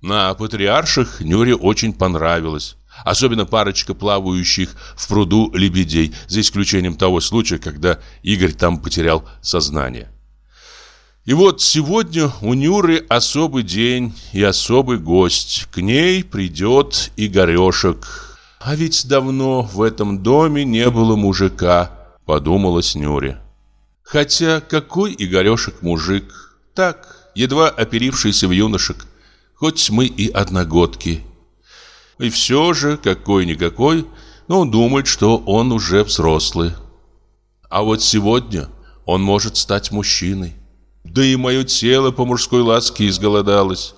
На Патриарших Нюре очень понравилось. Особенно парочка плавающих в пруду лебедей, за исключением того случая, когда Игорь там потерял сознание. И вот сегодня у Нюры особый день и особый гость. К ней придет Игорешек. А ведь давно в этом доме не было мужика, подумалась Нюре. Хотя какой Игорешек мужик? Так, едва оперившийся в юношек. Хоть мы и одногодки. И все же, какой-никакой, но он думает, что он уже взрослый. А вот сегодня он может стать мужчиной. Да и мое тело по мужской ласке изголодалось.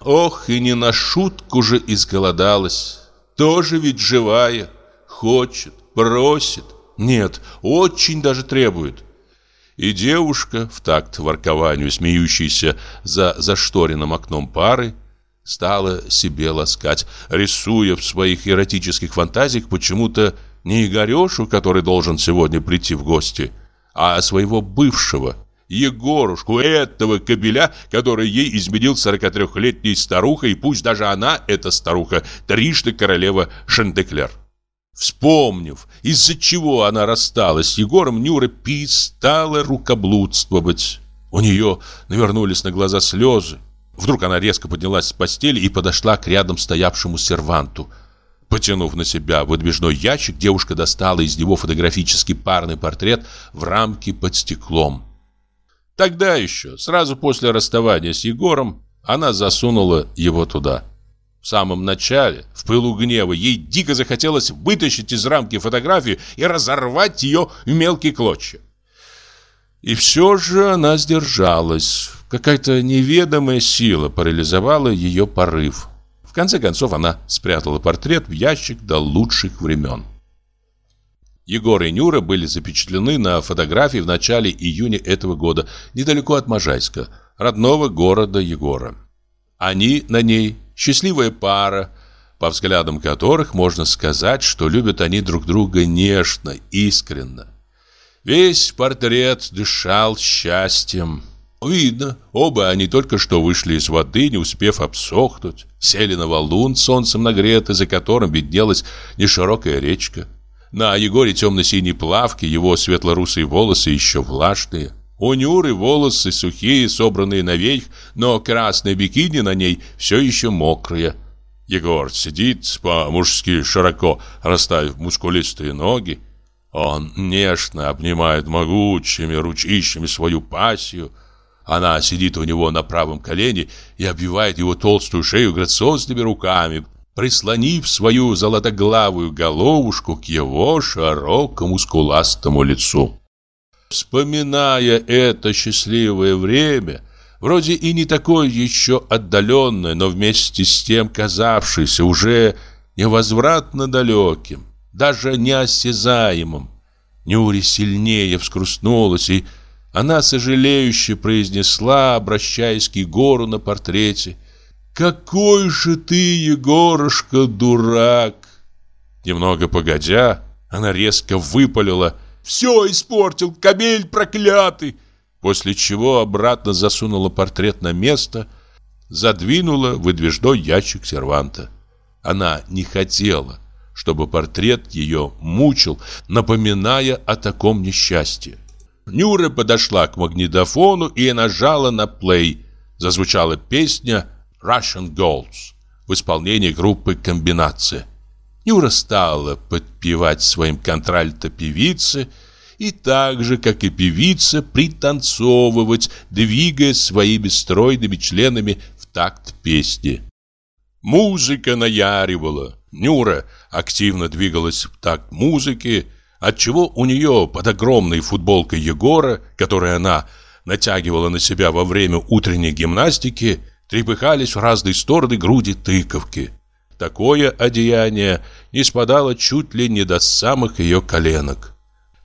Ох, и не на шутку же изголодалось. Тоже ведь живая. Хочет, просит. Нет, очень даже требует. И девушка, в такт воркованию, смеющейся за зашторенным окном пары, стала себе ласкать, рисуя в своих эротических фантазиях почему-то не Игорешу, который должен сегодня прийти в гости, а своего бывшего, Егорушку, этого кобеля, который ей изменил 43-летней старухой, и пусть даже она, эта старуха, трижды королева Шантеклер. Вспомнив, из-за чего она рассталась с Егором, Нюра перестала рукоблудствовать. У нее навернулись на глаза слезы. Вдруг она резко поднялась с постели и подошла к рядом стоявшему серванту. Потянув на себя выдвижной ящик, девушка достала из него фотографический парный портрет в рамке под стеклом. Тогда еще, сразу после расставания с Егором, она засунула его туда. В самом начале, в пылу гнева, ей дико захотелось вытащить из рамки фотографию и разорвать ее в мелкие клочья. И все же она сдержалась. Какая-то неведомая сила парализовала ее порыв. В конце концов она спрятала портрет в ящик до лучших времен. Егор и Нюра были запечатлены на фотографии в начале июня этого года, недалеко от Можайска, родного города Егора. Они на ней счастливая пара, по взглядам которых можно сказать, что любят они друг друга нежно, искренно. Весь портрет дышал счастьем. Видно, оба они только что вышли из воды, не успев обсохнуть, сели на валун, солнцем нагретый, за которым виднелась неширокая речка. На Егоре темно-синие плавки, его светло-русые волосы еще влажные. У Нюры волосы сухие, собранные наверх, но красное бикини на ней все еще мокрое. Егор сидит по-мужски широко, расставив мускулистые ноги. Он нежно обнимает могучими ручищами свою пассию. Она сидит у него на правом колене и обвивает его толстую шею грациозными руками, прислонив свою золотоглавую головушку к его широкому скуластому лицу. Вспоминая это счастливое время, вроде и не такое еще отдаленное, но вместе с тем казавшееся уже невозвратно далеким, даже неосязаемым, Нюри сильнее вскрустнулась, и она сожалеюще произнесла, обращаясь к Егору на портрете, какой же ты, Егорушка, дурак!» Немного погодя, она резко выпалила «Все испортил, кабель проклятый!» После чего обратно засунула портрет на место, задвинула выдвижной ящик серванта. Она не хотела, чтобы портрет ее мучил, напоминая о таком несчастье. Нюра подошла к магнитофону и нажала на плей. Зазвучала песня Russian Golds в исполнении группы «Комбинация». Юра стала подпевать своим контральто певице и так же, как и певица, пританцовывать, двигая своими стройными членами в такт песни. Музыка наяривала, Нюра активно двигалась в такт музыки, отчего у нее под огромной футболкой Егора, которую она натягивала на себя во время утренней гимнастики, трепыхались в разные стороны груди тыковки. Такое одеяние не спадало чуть ли не до самых ее коленок.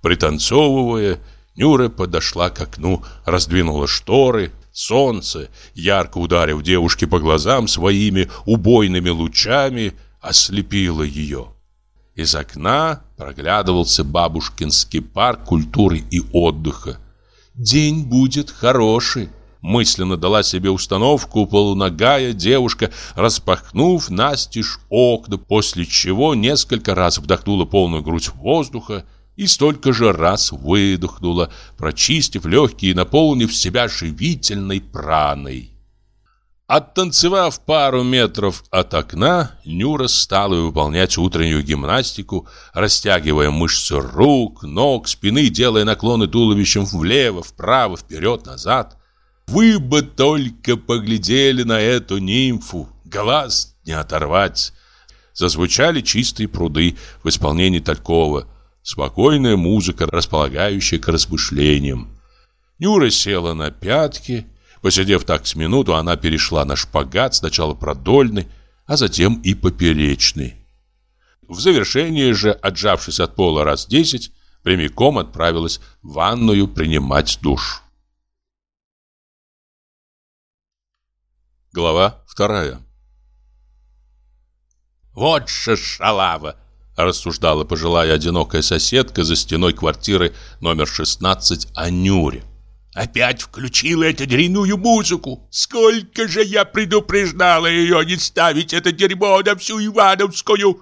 Пританцовывая, Нюра подошла к окну, раздвинула шторы. Солнце, ярко ударив девушке по глазам своими убойными лучами, ослепило ее. Из окна проглядывался бабушкинский парк культуры и отдыха. «День будет хороший», мысленно дала себе установку полуногая девушка, распахнув настежь окна, после чего несколько раз вдохнула полную грудь воздуха и столько же раз выдохнула, прочистив легкие и наполнив себя живительной праной. Оттанцевав пару метров от окна, Нюра стала выполнять утреннюю гимнастику, растягивая мышцы рук, ног, спины, делая наклоны туловищем влево, вправо, вперед, назад. Вы бы только поглядели на эту нимфу, глаз не оторвать. Зазвучали чистые пруды в исполнении Талькова – Спокойная музыка, располагающая к размышлениям. Нюра села на пятки. Посидев так с минуту, она перешла на шпагат, сначала продольный, а затем и поперечный. В завершение же, отжавшись от пола раз десять, прямиком отправилась в ванную принимать душ. Глава вторая «Вот же шалава!» рассуждала пожилая одинокая соседка за стеной квартиры номер 16 о Нюре. Опять включила эту дрянную музыку. Сколько же я предупреждала ее не ставить это дерьмо на всю Ивановскую.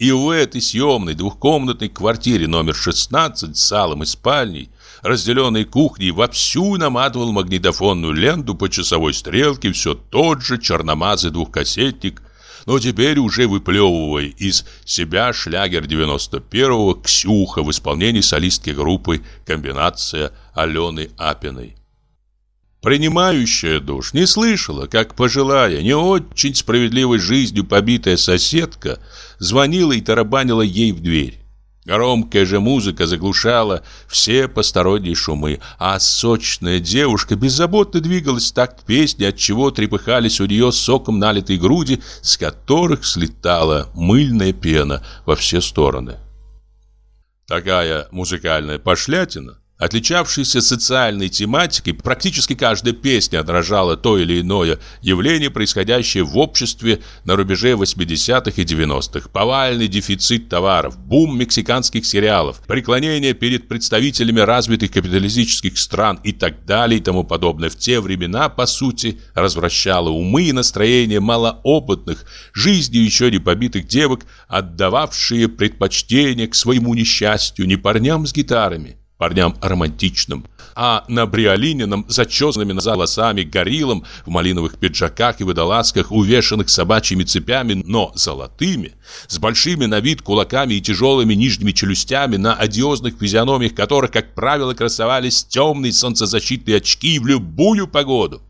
И в этой съемной двухкомнатной квартире номер 16 с салом и спальней, разделенной кухней, вовсю наматывал магнитофонную ленту по часовой стрелке все тот же черномазый двухкассетник но теперь уже выплевывая из себя шлягер 91-го «Ксюха» в исполнении солистки группы «Комбинация» Алены Апиной. Принимающая душ не слышала, как пожилая, не очень справедливой жизнью побитая соседка звонила и тарабанила ей в дверь. Громкая же музыка заглушала все посторонние шумы, а сочная девушка беззаботно двигалась так такт песни, отчего трепыхались у нее соком налитые груди, с которых слетала мыльная пена во все стороны. Такая музыкальная пошлятина Отличавшейся социальной тематикой, практически каждая песня отражала то или иное явление, происходящее в обществе на рубеже 80-х и 90-х. Повальный дефицит товаров, бум мексиканских сериалов, преклонение перед представителями развитых капиталистических стран и так далее и тому подобное. В те времена, по сути, развращало умы и настроение малоопытных, жизнью еще не побитых девок, отдававшие предпочтение к своему несчастью не парням с гитарами, парням романтичным, а на Бриолинином, зачесанными за волосами гориллам в малиновых пиджаках и водолазках, увешанных собачьими цепями, но золотыми, с большими на вид кулаками и тяжелыми нижними челюстями, на одиозных физиономиях которых, как правило, красовались темные солнцезащитные очки в любую погоду.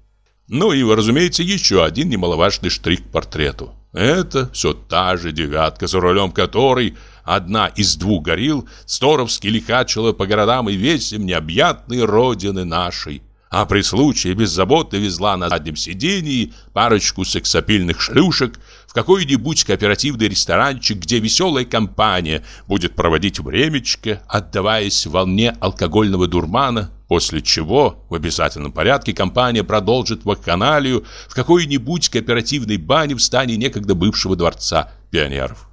Ну и, разумеется, еще один немаловажный штрих к портрету. Это все та же девятка, за рулем которой – одна из двух горил, сторовски лихачила по городам и весям необъятной родины нашей. А при случае беззаботно везла на заднем сидении парочку сексапильных шлюшек в какой-нибудь кооперативный ресторанчик, где веселая компания будет проводить времечко, отдаваясь волне алкогольного дурмана, после чего в обязательном порядке компания продолжит вакханалию в какой-нибудь кооперативной бане в стане некогда бывшего дворца пионеров.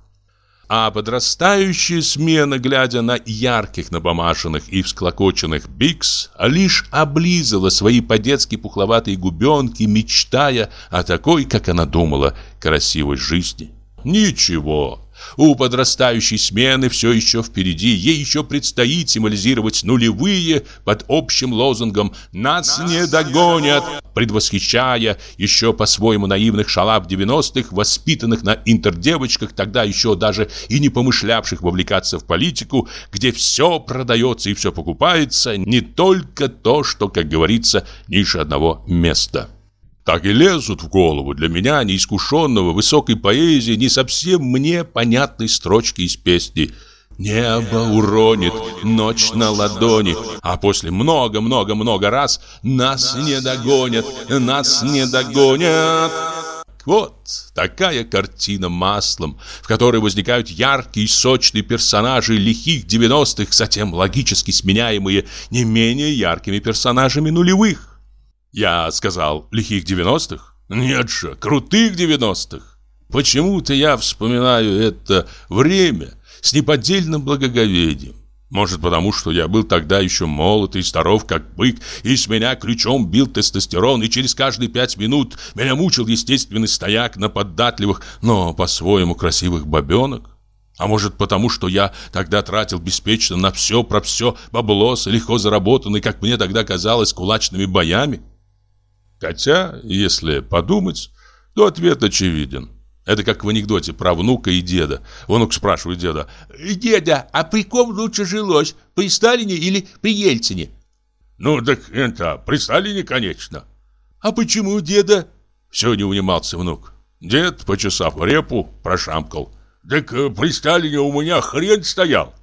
А подрастающая смена, глядя на ярких, напомашенных и всклокоченных бикс, лишь облизала свои по-детски пухловатые губенки, мечтая о такой, как она думала, красивой жизни. Ничего, у подрастающей смены все еще впереди, ей еще предстоит символизировать нулевые под общим лозунгом «Нас, не догонят», предвосхищая еще по-своему наивных шалав 90-х, воспитанных на интердевочках, тогда еще даже и не помышлявших вовлекаться в политику, где все продается и все покупается, не только то, что, как говорится, ниже одного места. Так и лезут в голову для меня, неискушенного высокой поэзии, не совсем мне понятной строчки из песни Небо уронит ночь на ладони, а после много-много-много раз нас не догонят, нас не догонят. Вот такая картина маслом, в которой возникают яркие и сочные персонажи лихих 90-х, затем логически сменяемые не менее яркими персонажами нулевых. Я сказал лихих 90-х? Нет же, крутых 90-х. Почему-то я вспоминаю это время с неподдельным благоговением. Может, потому что я был тогда еще молод и здоров, как бык, и с меня ключом бил тестостерон, и через каждые пять минут меня мучил естественный стояк на податливых, но по-своему красивых бабенок. А может, потому что я тогда тратил беспечно на все про все баблос, легко заработанный, как мне тогда казалось, кулачными боями? Хотя, если подумать, то ответ очевиден. Это как в анекдоте про внука и деда. Внук спрашивает деда. «Деда, а при ком лучше жилось? При Сталине или при Ельцине?» «Ну, так это, при Сталине, конечно». «А почему деда?» Все не унимался внук. Дед, почесав репу, прошамкал. «Так э, при Сталине у меня хрен стоял».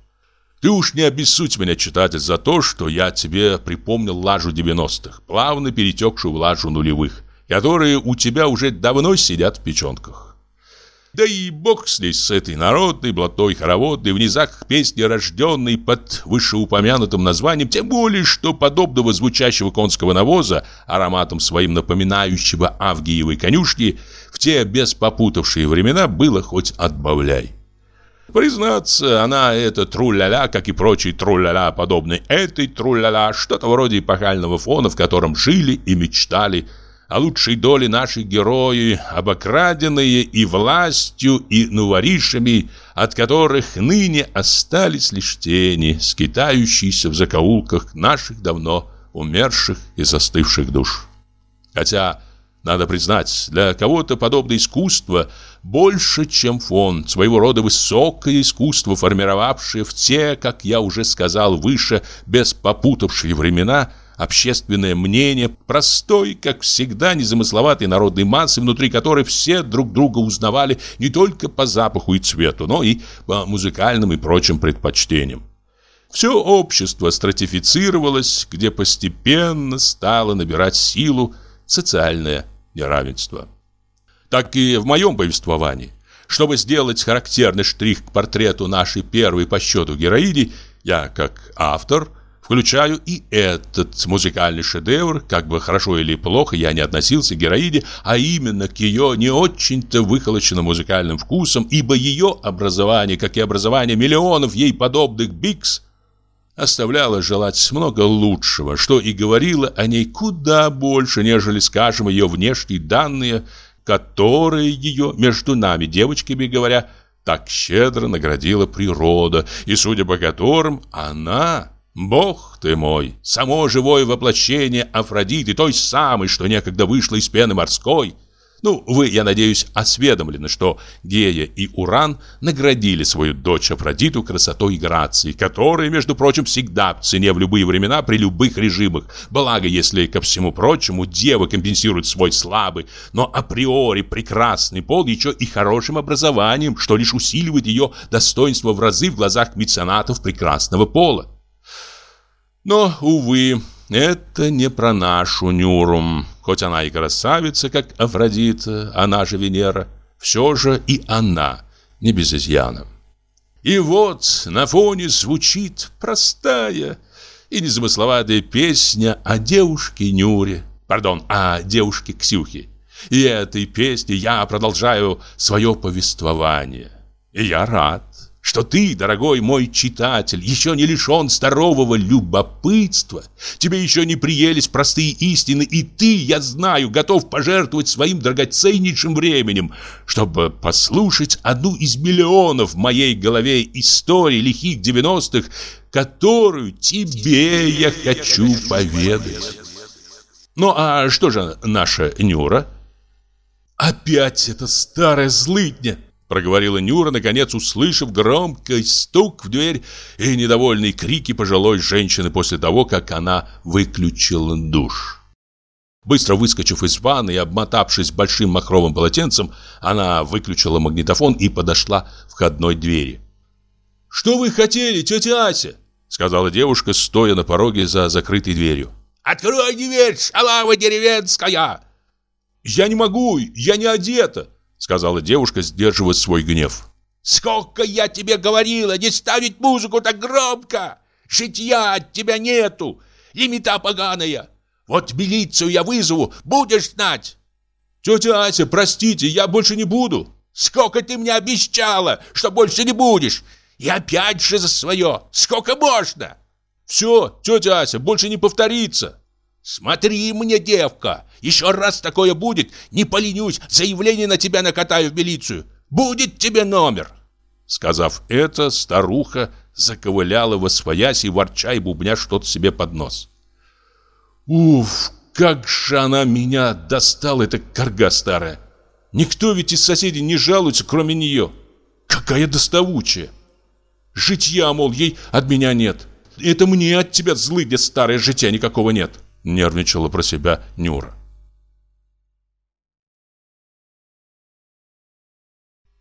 Ты уж не обессудь меня, читатель, за то, что я тебе припомнил лажу 90-х, плавно перетекшую в лажу нулевых, которые у тебя уже давно сидят в печенках. Да и бог с ней, с этой народной, блатной, хороводной, в низах песни, рожденной под вышеупомянутым названием, тем более, что подобного звучащего конского навоза, ароматом своим напоминающего Авгиевой конюшни, в те беспопутавшие времена было хоть отбавляй. Признаться, она, эта тру-ля-ля, как и прочие тру-ля-ля, подобные этой тру-ля-ля, что-то вроде эпохального фона, в котором жили и мечтали – о лучшей доле наши герои, обокраденные и властью, и новоришами, от которых ныне остались лишь тени, скитающиеся в закоулках наших давно умерших и застывших душ. Хотя, надо признать, для кого-то подобное искусство больше, чем фон, своего рода высокое искусство, формировавшее в те, как я уже сказал выше, беспопутавшие времена – общественное мнение, простой, как всегда, незамысловатой народной массы, внутри которой все друг друга узнавали не только по запаху и цвету, но и по музыкальным и прочим предпочтениям. Все общество стратифицировалось, где постепенно стало набирать силу социальное неравенство. Так и в моем повествовании. Чтобы сделать характерный штрих к портрету нашей первой по счету героини, я, как автор, Включаю и этот музыкальный шедевр, как бы хорошо или плохо я не относился к героине, а именно к ее не очень-то выхолощенным музыкальным вкусам, ибо ее образование, как и образование миллионов ей подобных бикс, оставляло желать много лучшего, что и говорило о ней куда больше, нежели, скажем, ее внешние данные, которые ее, между нами, девочками говоря, так щедро наградила природа, и, судя по которым, она Бог ты мой, само живое воплощение Афродиты, той самой, что некогда вышла из пены морской. Ну, вы, я надеюсь, осведомлены, что Гея и Уран наградили свою дочь Афродиту красотой и грацией, которые, между прочим, всегда в цене в любые времена при любых режимах. Благо, если, ко всему прочему, дева компенсирует свой слабый, но априори прекрасный пол еще и хорошим образованием, что лишь усиливает ее достоинство в разы в глазах меценатов прекрасного пола. Но, увы, это не про нашу Нюру. Хоть она и красавица, как Афродита, она же Венера, все же и она не без изъяна. И вот на фоне звучит простая и незамысловатая песня о девушке Нюре, пардон, о девушке Ксюхе. И этой песне я продолжаю свое повествование. И я рад что ты, дорогой мой читатель, еще не лишен здорового любопытства, тебе еще не приелись простые истины, и ты, я знаю, готов пожертвовать своим драгоценнейшим временем, чтобы послушать одну из миллионов в моей голове историй лихих девяностых, которую тебе я хочу поведать. Ну а что же наша Нюра? Опять эта старая злыдня! Проговорила Нюра, наконец услышав громкий стук в дверь и недовольные крики пожилой женщины после того, как она выключила душ. Быстро выскочив из ванны и обмотавшись большим махровым полотенцем, она выключила магнитофон и подошла к входной двери. «Что вы хотели, тетя Ася?» Сказала девушка, стоя на пороге за закрытой дверью. «Открой дверь, шалава деревенская!» «Я не могу, я не одета!» Сказала девушка, сдерживая свой гнев. «Сколько я тебе говорила, не ставить музыку так громко! Житья от тебя нету, лимита поганая! Вот милицию я вызову, будешь знать!» «Тетя Ася, простите, я больше не буду!» «Сколько ты мне обещала, что больше не будешь! И опять же за свое! Сколько можно?» «Все, тетя Ася, больше не повторится!» «Смотри мне, девка! Еще раз такое будет, не поленюсь, заявление на тебя накатаю в милицию! Будет тебе номер!» Сказав это, старуха заковыляла во своясь и ворча и бубня что-то себе под нос. Уф, как же она меня достала, эта корга старая! Никто ведь из соседей не жалуется, кроме нее. Какая доставучая! Житья, мол, ей от меня нет. Это мне от тебя, злыдня старая, житья никакого нет. Нервничала про себя Нюра.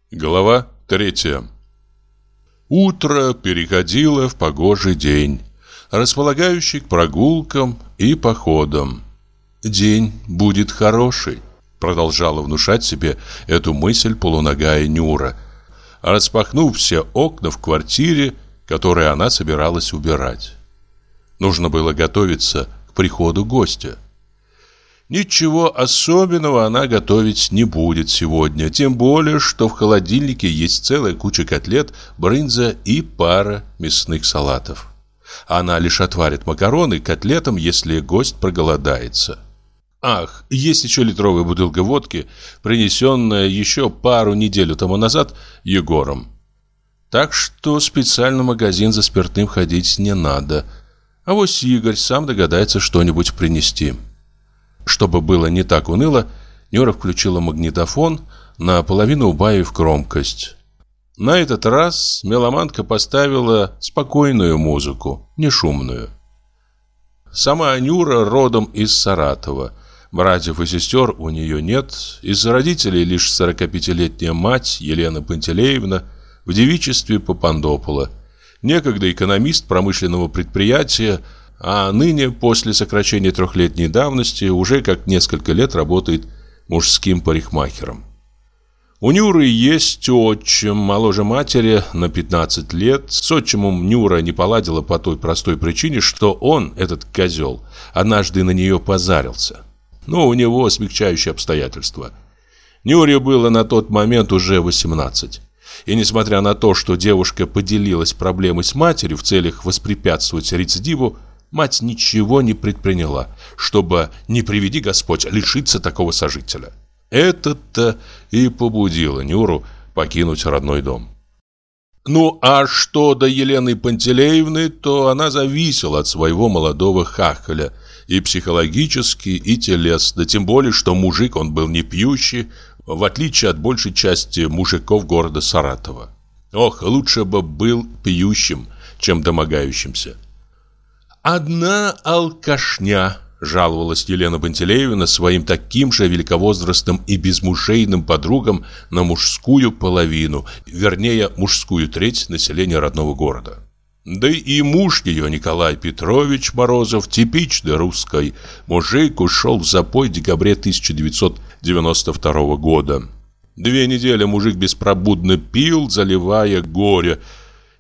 Глава третья. Утро переходило в погожий день, располагающий к прогулкам и походам. День будет хороший, продолжала внушать себе эту мысль полуногая Нюра, распахнув все окна в квартире, которые она собиралась убирать. Нужно было готовиться приходу гостя. Ничего особенного она готовить не будет сегодня, тем более, что в холодильнике есть целая куча котлет, брынза и пара мясных салатов. Она лишь отварит макароны котлетам, если гость проголодается. Ах, есть еще литровая бутылка водки, принесенная еще пару недель тому назад Егором. Так что специально в магазин за спиртным ходить не надо. А вот Игорь сам догадается что-нибудь принести. Чтобы было не так уныло, Нюра включила магнитофон, наполовину убавив громкость. На этот раз меломанка поставила спокойную музыку, не шумную. Сама Нюра родом из Саратова – Братьев и сестер у нее нет. Из родителей лишь 45-летняя мать Елена Пантелеевна в девичестве Папандопола. Некогда экономист промышленного предприятия, а ныне, после сокращения трехлетней давности, уже как несколько лет работает мужским парикмахером. У Нюры есть отчим, моложе матери на 15 лет. С отчимом Нюра не поладила по той простой причине, что он, этот козел, однажды на нее позарился но у него смягчающие обстоятельства. Нюре было на тот момент уже 18. И несмотря на то, что девушка поделилась проблемой с матерью в целях воспрепятствовать рецидиву, мать ничего не предприняла, чтобы, не приведи Господь, лишиться такого сожителя. Это-то и побудило Нюру покинуть родной дом. Ну, а что до Елены Пантелеевны, то она зависела от своего молодого хахаля – и психологически, и телесно, тем более, что мужик он был не пьющий, в отличие от большей части мужиков города Саратова. Ох, лучше бы был пьющим, чем домогающимся. Одна алкашня, жаловалась Елена Пантелеевна своим таким же великовозрастным и безмужейным подругам на мужскую половину, вернее, мужскую треть населения родного города. Да и муж ее, Николай Петрович Морозов, типичный русский мужик, ушел в запой в декабре 1992 года. Две недели мужик беспробудно пил, заливая горе.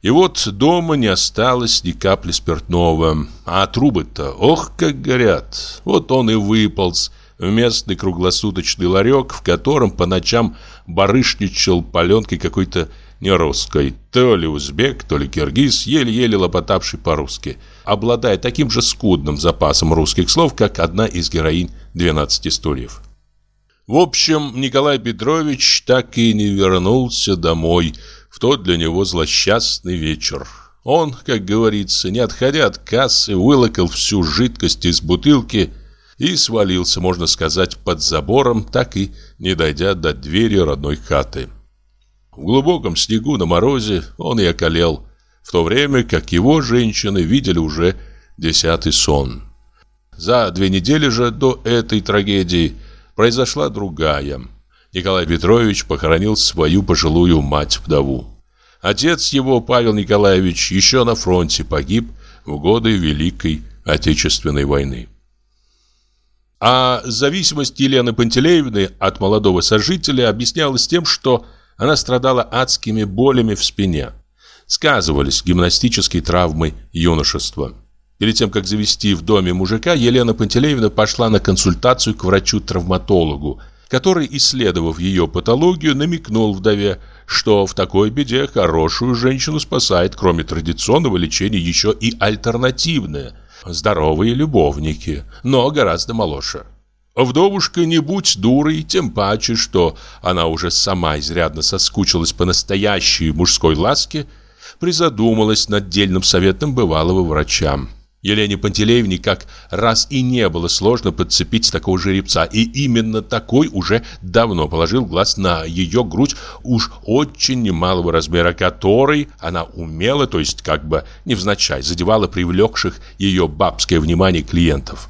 И вот дома не осталось ни капли спиртного. А трубы-то, ох, как горят. Вот он и выполз в местный круглосуточный ларек, в котором по ночам барышничал паленкой какой-то не русской, то ли узбек, то ли киргиз, еле-еле лопотавший по-русски, обладая таким же скудным запасом русских слов, как одна из героинь «12 стульев». В общем, Николай Петрович так и не вернулся домой в тот для него злосчастный вечер. Он, как говорится, не отходя от кассы, вылокал всю жидкость из бутылки и свалился, можно сказать, под забором, так и не дойдя до двери родной хаты. В глубоком снегу на морозе он и околел, в то время как его женщины видели уже десятый сон. За две недели же до этой трагедии произошла другая. Николай Петрович похоронил свою пожилую мать-вдову. Отец его, Павел Николаевич, еще на фронте погиб в годы Великой Отечественной войны. А зависимость Елены Пантелеевны от молодого сожителя объяснялась тем, что она страдала адскими болями в спине. Сказывались гимнастические травмы юношества. Перед тем, как завести в доме мужика, Елена Пантелеевна пошла на консультацию к врачу-травматологу, который, исследовав ее патологию, намекнул вдове, что в такой беде хорошую женщину спасает, кроме традиционного лечения, еще и альтернативное – здоровые любовники, но гораздо моложе. Вдовушка не будь дурой, тем паче, что она уже сама изрядно соскучилась по настоящей мужской ласке, призадумалась над дельным советом бывалого врача. Елене Пантелеевне как раз и не было сложно подцепить такого жеребца, и именно такой уже давно положил глаз на ее грудь уж очень немалого размера, который она умела, то есть как бы невзначай, задевала привлекших ее бабское внимание клиентов.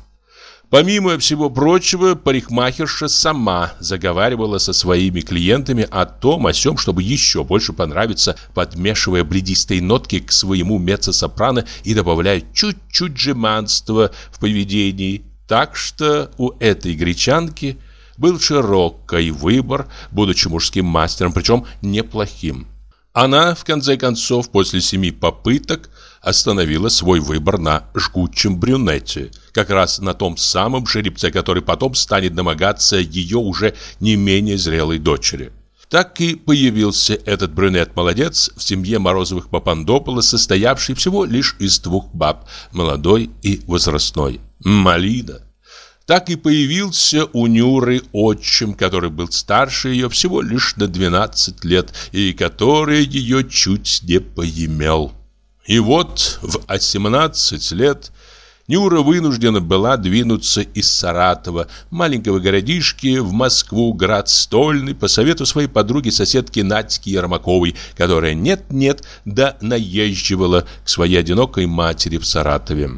Помимо всего прочего, парикмахерша сама заговаривала со своими клиентами о том, о сём, чтобы еще больше понравиться, подмешивая бледистые нотки к своему меццо-сопрано и добавляя чуть-чуть жеманства в поведении. Так что у этой гречанки был широкий выбор, будучи мужским мастером, причем неплохим. Она, в конце концов, после семи попыток, остановила свой выбор на жгучем брюнете, как раз на том самом жеребце, который потом станет домогаться ее уже не менее зрелой дочери. Так и появился этот брюнет-молодец в семье Морозовых Папандопола, состоявший всего лишь из двух баб, молодой и возрастной. Малина. Так и появился у Нюры отчим, который был старше ее всего лишь на 12 лет и который ее чуть не поимел. И вот в 18 лет Нюра вынуждена была двинуться из Саратова, маленького городишки, в Москву, град стольный, по совету своей подруги-соседки Надьки Ермаковой, которая нет-нет, да наезживала к своей одинокой матери в Саратове.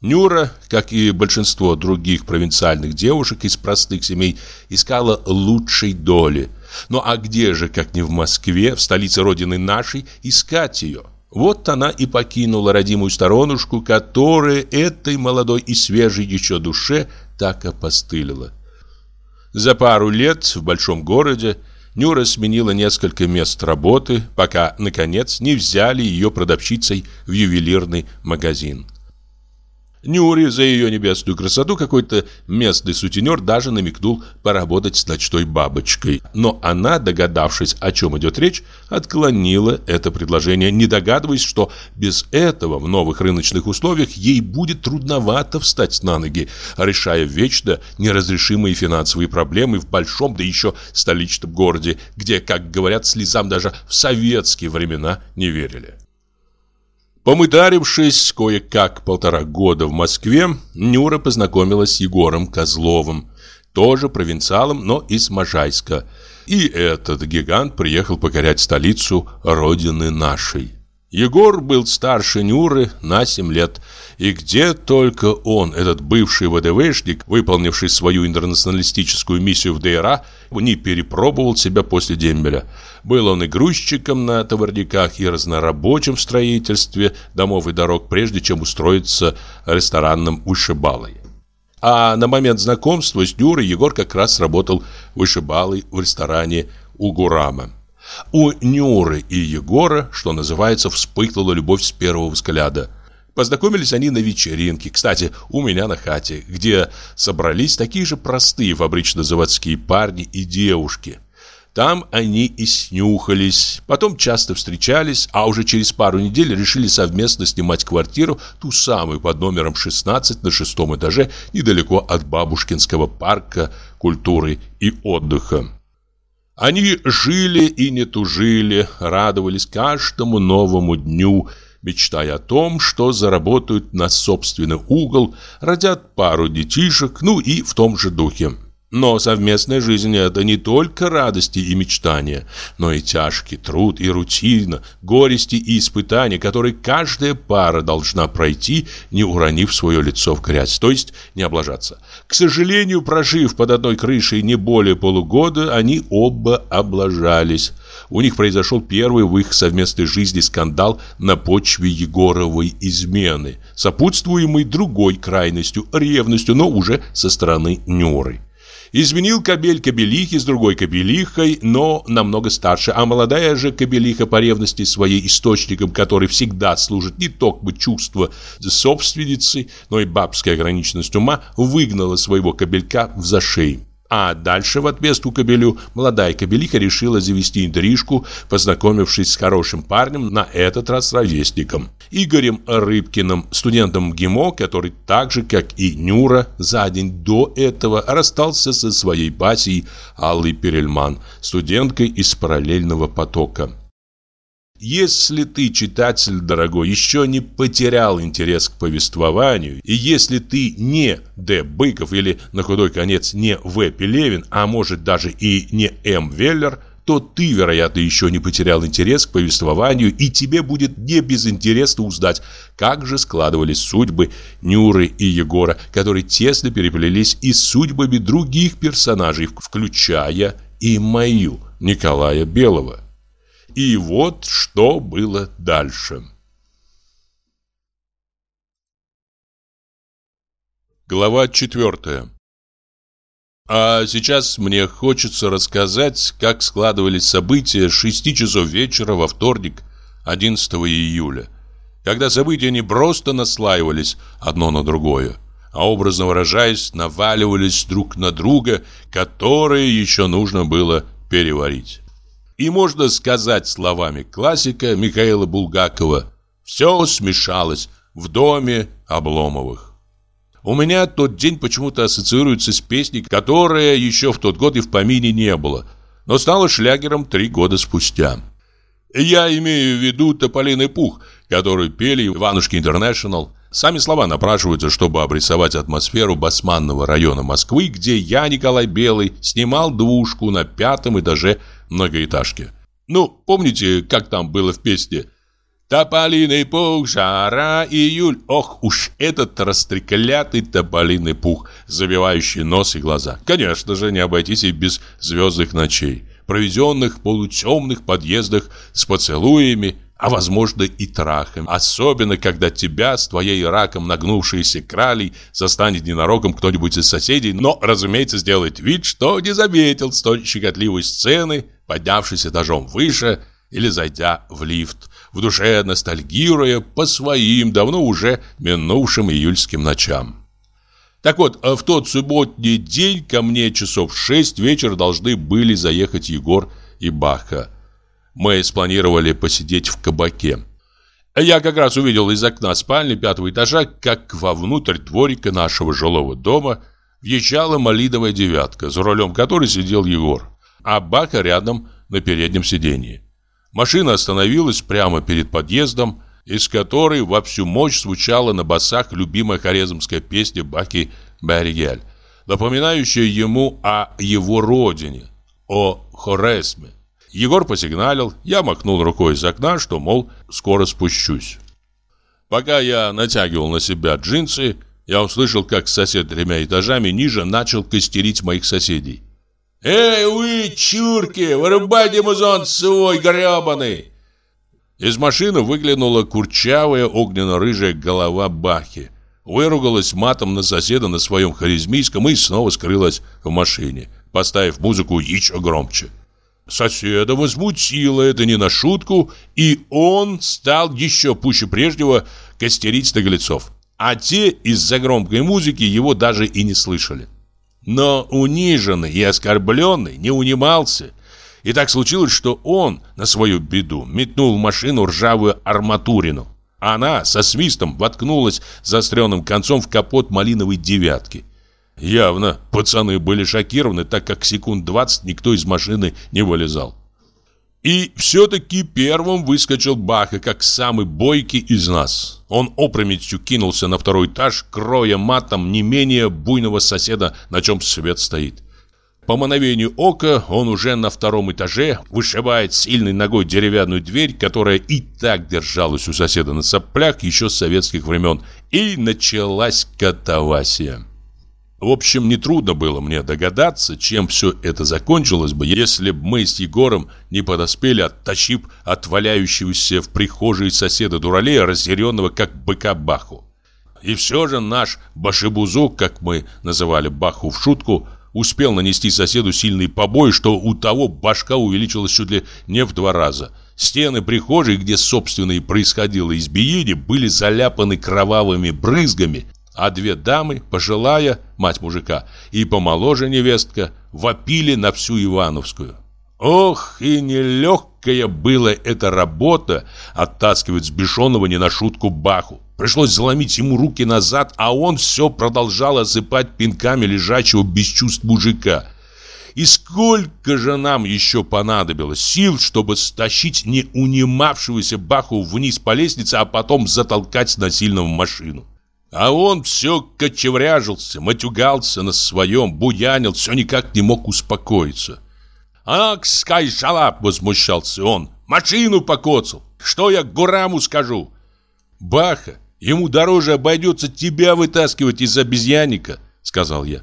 Нюра, как и большинство других провинциальных девушек из простых семей, искала лучшей доли. Ну а где же, как не в Москве, в столице родины нашей, искать ее? Вот она и покинула родимую сторонушку, которая этой молодой и свежей еще душе так опостылила. За пару лет в большом городе Нюра сменила несколько мест работы, пока, наконец, не взяли ее продавщицей в ювелирный магазин. Нюре за ее небесную красоту какой-то местный сутенер даже намекнул поработать с ночной бабочкой. Но она, догадавшись, о чем идет речь, отклонила это предложение, не догадываясь, что без этого в новых рыночных условиях ей будет трудновато встать на ноги, решая вечно неразрешимые финансовые проблемы в большом, да еще столичном городе, где, как говорят, слезам даже в советские времена не верили. Помыдарившись кое-как полтора года в Москве, Нюра познакомилась с Егором Козловым, тоже провинциалом, но из Можайска. И этот гигант приехал покорять столицу родины нашей. Егор был старше Нюры на 7 лет, и где только он, этот бывший ВДВшник, выполнивший свою интернационалистическую миссию в ДРА, не перепробовал себя после дембеля. Был он и грузчиком на товарниках, и разнорабочим в строительстве домов и дорог, прежде чем устроиться ресторанным вышибалой. А на момент знакомства с Нюрой Егор как раз работал вышибалой в ресторане у Гурама. У Нюры и Егора, что называется, вспыхнула любовь с первого взгляда. Познакомились они на вечеринке, кстати, у меня на хате, где собрались такие же простые фабрично-заводские парни и девушки. Там они и снюхались, потом часто встречались, а уже через пару недель решили совместно снимать квартиру, ту самую под номером 16 на шестом этаже, недалеко от Бабушкинского парка культуры и отдыха. Они жили и не тужили, радовались каждому новому дню, мечтая о том, что заработают на собственный угол, родят пару детишек, ну и в том же духе. Но совместная жизнь – это не только радости и мечтания, но и тяжкий труд и рутина, горести и испытания, которые каждая пара должна пройти, не уронив свое лицо в грязь, то есть не облажаться. К сожалению, прожив под одной крышей не более полугода, они оба облажались. У них произошел первый в их совместной жизни скандал на почве Егоровой измены, сопутствуемый другой крайностью – ревностью, но уже со стороны Нюры. Изменил кобель кобелихи с другой кобелихой, но намного старше, а молодая же кобелиха по ревности своей источником, который всегда служит не только чувство собственницы, но и бабская ограниченность ума, выгнала своего кобелька в зашей. А дальше в отместку кобелю молодая кобелиха решила завести интрижку, познакомившись с хорошим парнем, на этот раз ровесником. Игорем Рыбкиным, студентом ГИМО, который так же, как и Нюра, за день до этого расстался со своей батей Аллой Перельман, студенткой из параллельного потока. Если ты, читатель дорогой, еще не потерял интерес к повествованию, и если ты не Д. Быков или, на худой конец, не В. Пелевин, а может даже и не М. Веллер, то ты, вероятно, еще не потерял интерес к повествованию, и тебе будет не безинтересно узнать, как же складывались судьбы Нюры и Егора, которые тесно переплелись и с судьбами других персонажей, включая и мою, Николая Белого. И вот что было дальше. Глава четвертая. А сейчас мне хочется рассказать, как складывались события с 6 часов вечера во вторник, 11 июля, когда события не просто наслаивались одно на другое, а образно выражаясь, наваливались друг на друга, которые еще нужно было переварить. И можно сказать словами классика Михаила Булгакова «Все смешалось в доме Обломовых». У меня тот день почему-то ассоциируется с песней, которая еще в тот год и в помине не было, но стала шлягером три года спустя. Я имею в виду «Тополиный пух», который пели Иванушки Интернешнл. Сами слова напрашиваются, чтобы обрисовать атмосферу басманного района Москвы, где я, Николай Белый, снимал двушку на пятом этаже многоэтажки. Ну, помните, как там было в песне? Тополиный пух, жара, июль. Ох уж этот растреклятый тополиный пух, забивающий нос и глаза. Конечно же, не обойтись и без звездных ночей, проведенных в полутемных подъездах с поцелуями, а возможно и трахом. Особенно, когда тебя с твоей раком нагнувшейся кралей застанет ненароком кто-нибудь из соседей, но, разумеется, сделает вид, что не заметил столь щекотливой сцены, поднявшись этажом выше или зайдя в лифт, в душе ностальгируя по своим давно уже минувшим июльским ночам. Так вот, в тот субботний день ко мне часов шесть вечера должны были заехать Егор и Баха. Мы спланировали посидеть в кабаке. Я как раз увидел из окна спальни пятого этажа, как вовнутрь дворика нашего жилого дома въезжала малиновая девятка, за рулем которой сидел Егор, а Бака рядом на переднем сиденье. Машина остановилась прямо перед подъездом, из которой во всю мощь звучала на басах любимая хорезмская песня Баки Баригель, напоминающая ему о его родине, о Хоресме. Егор посигналил, я махнул рукой из окна, что, мол, скоро спущусь. Пока я натягивал на себя джинсы, я услышал, как сосед тремя этажами ниже начал костерить моих соседей. «Эй, вы, чурки, вырубайте музон свой гребаный!» Из машины выглянула курчавая огненно-рыжая голова Бахи. Выругалась матом на соседа на своем харизмийском и снова скрылась в машине, поставив музыку еще громче. Соседа возмутило это не на шутку, и он стал еще пуще прежнего костерить наглецов. А те из-за громкой музыки его даже и не слышали. Но униженный и оскорбленный не унимался. И так случилось, что он на свою беду метнул в машину ржавую арматурину. Она со свистом воткнулась заостренным концом в капот малиновой девятки. Явно пацаны были шокированы, так как секунд 20 никто из машины не вылезал. И все-таки первым выскочил Баха, как самый бойкий из нас. Он опрометью кинулся на второй этаж, кроя матом не менее буйного соседа, на чем свет стоит. по мановению ока он уже на втором этаже вышибает сильной ногой деревянную дверь, которая и так держалась у соседа на соплях еще с советских времен. И началась катавасия. В общем, нетрудно было мне догадаться, чем все это закончилось бы, если бы мы с Егором не подоспели, оттащив от валяющегося в прихожей соседа Дуралея, разъяренного как быка Баху. И все же наш башибузук, как мы называли Баху в шутку, успел нанести соседу сильный побои, что у того башка увеличилась чуть ли не в два раза. Стены прихожей, где, собственно, и происходило избиение, были заляпаны кровавыми брызгами – а две дамы, пожилая, мать мужика, и помоложе невестка, вопили на всю Ивановскую. Ох, и нелегкая была эта работа оттаскивать сбешенного не на шутку Баху. Пришлось заломить ему руки назад, а он все продолжал осыпать пинками лежачего без чувств мужика. И сколько же нам еще понадобилось сил, чтобы стащить не унимавшегося Баху вниз по лестнице, а потом затолкать насильно в машину. А он все кочевряжился, матюгался на своем, буянил, все никак не мог успокоиться. «Ах, скайшалап!» — возмущался он. «Машину покоцал! Что я Гураму скажу?» «Баха, ему дороже обойдется тебя вытаскивать из обезьянника», — сказал я.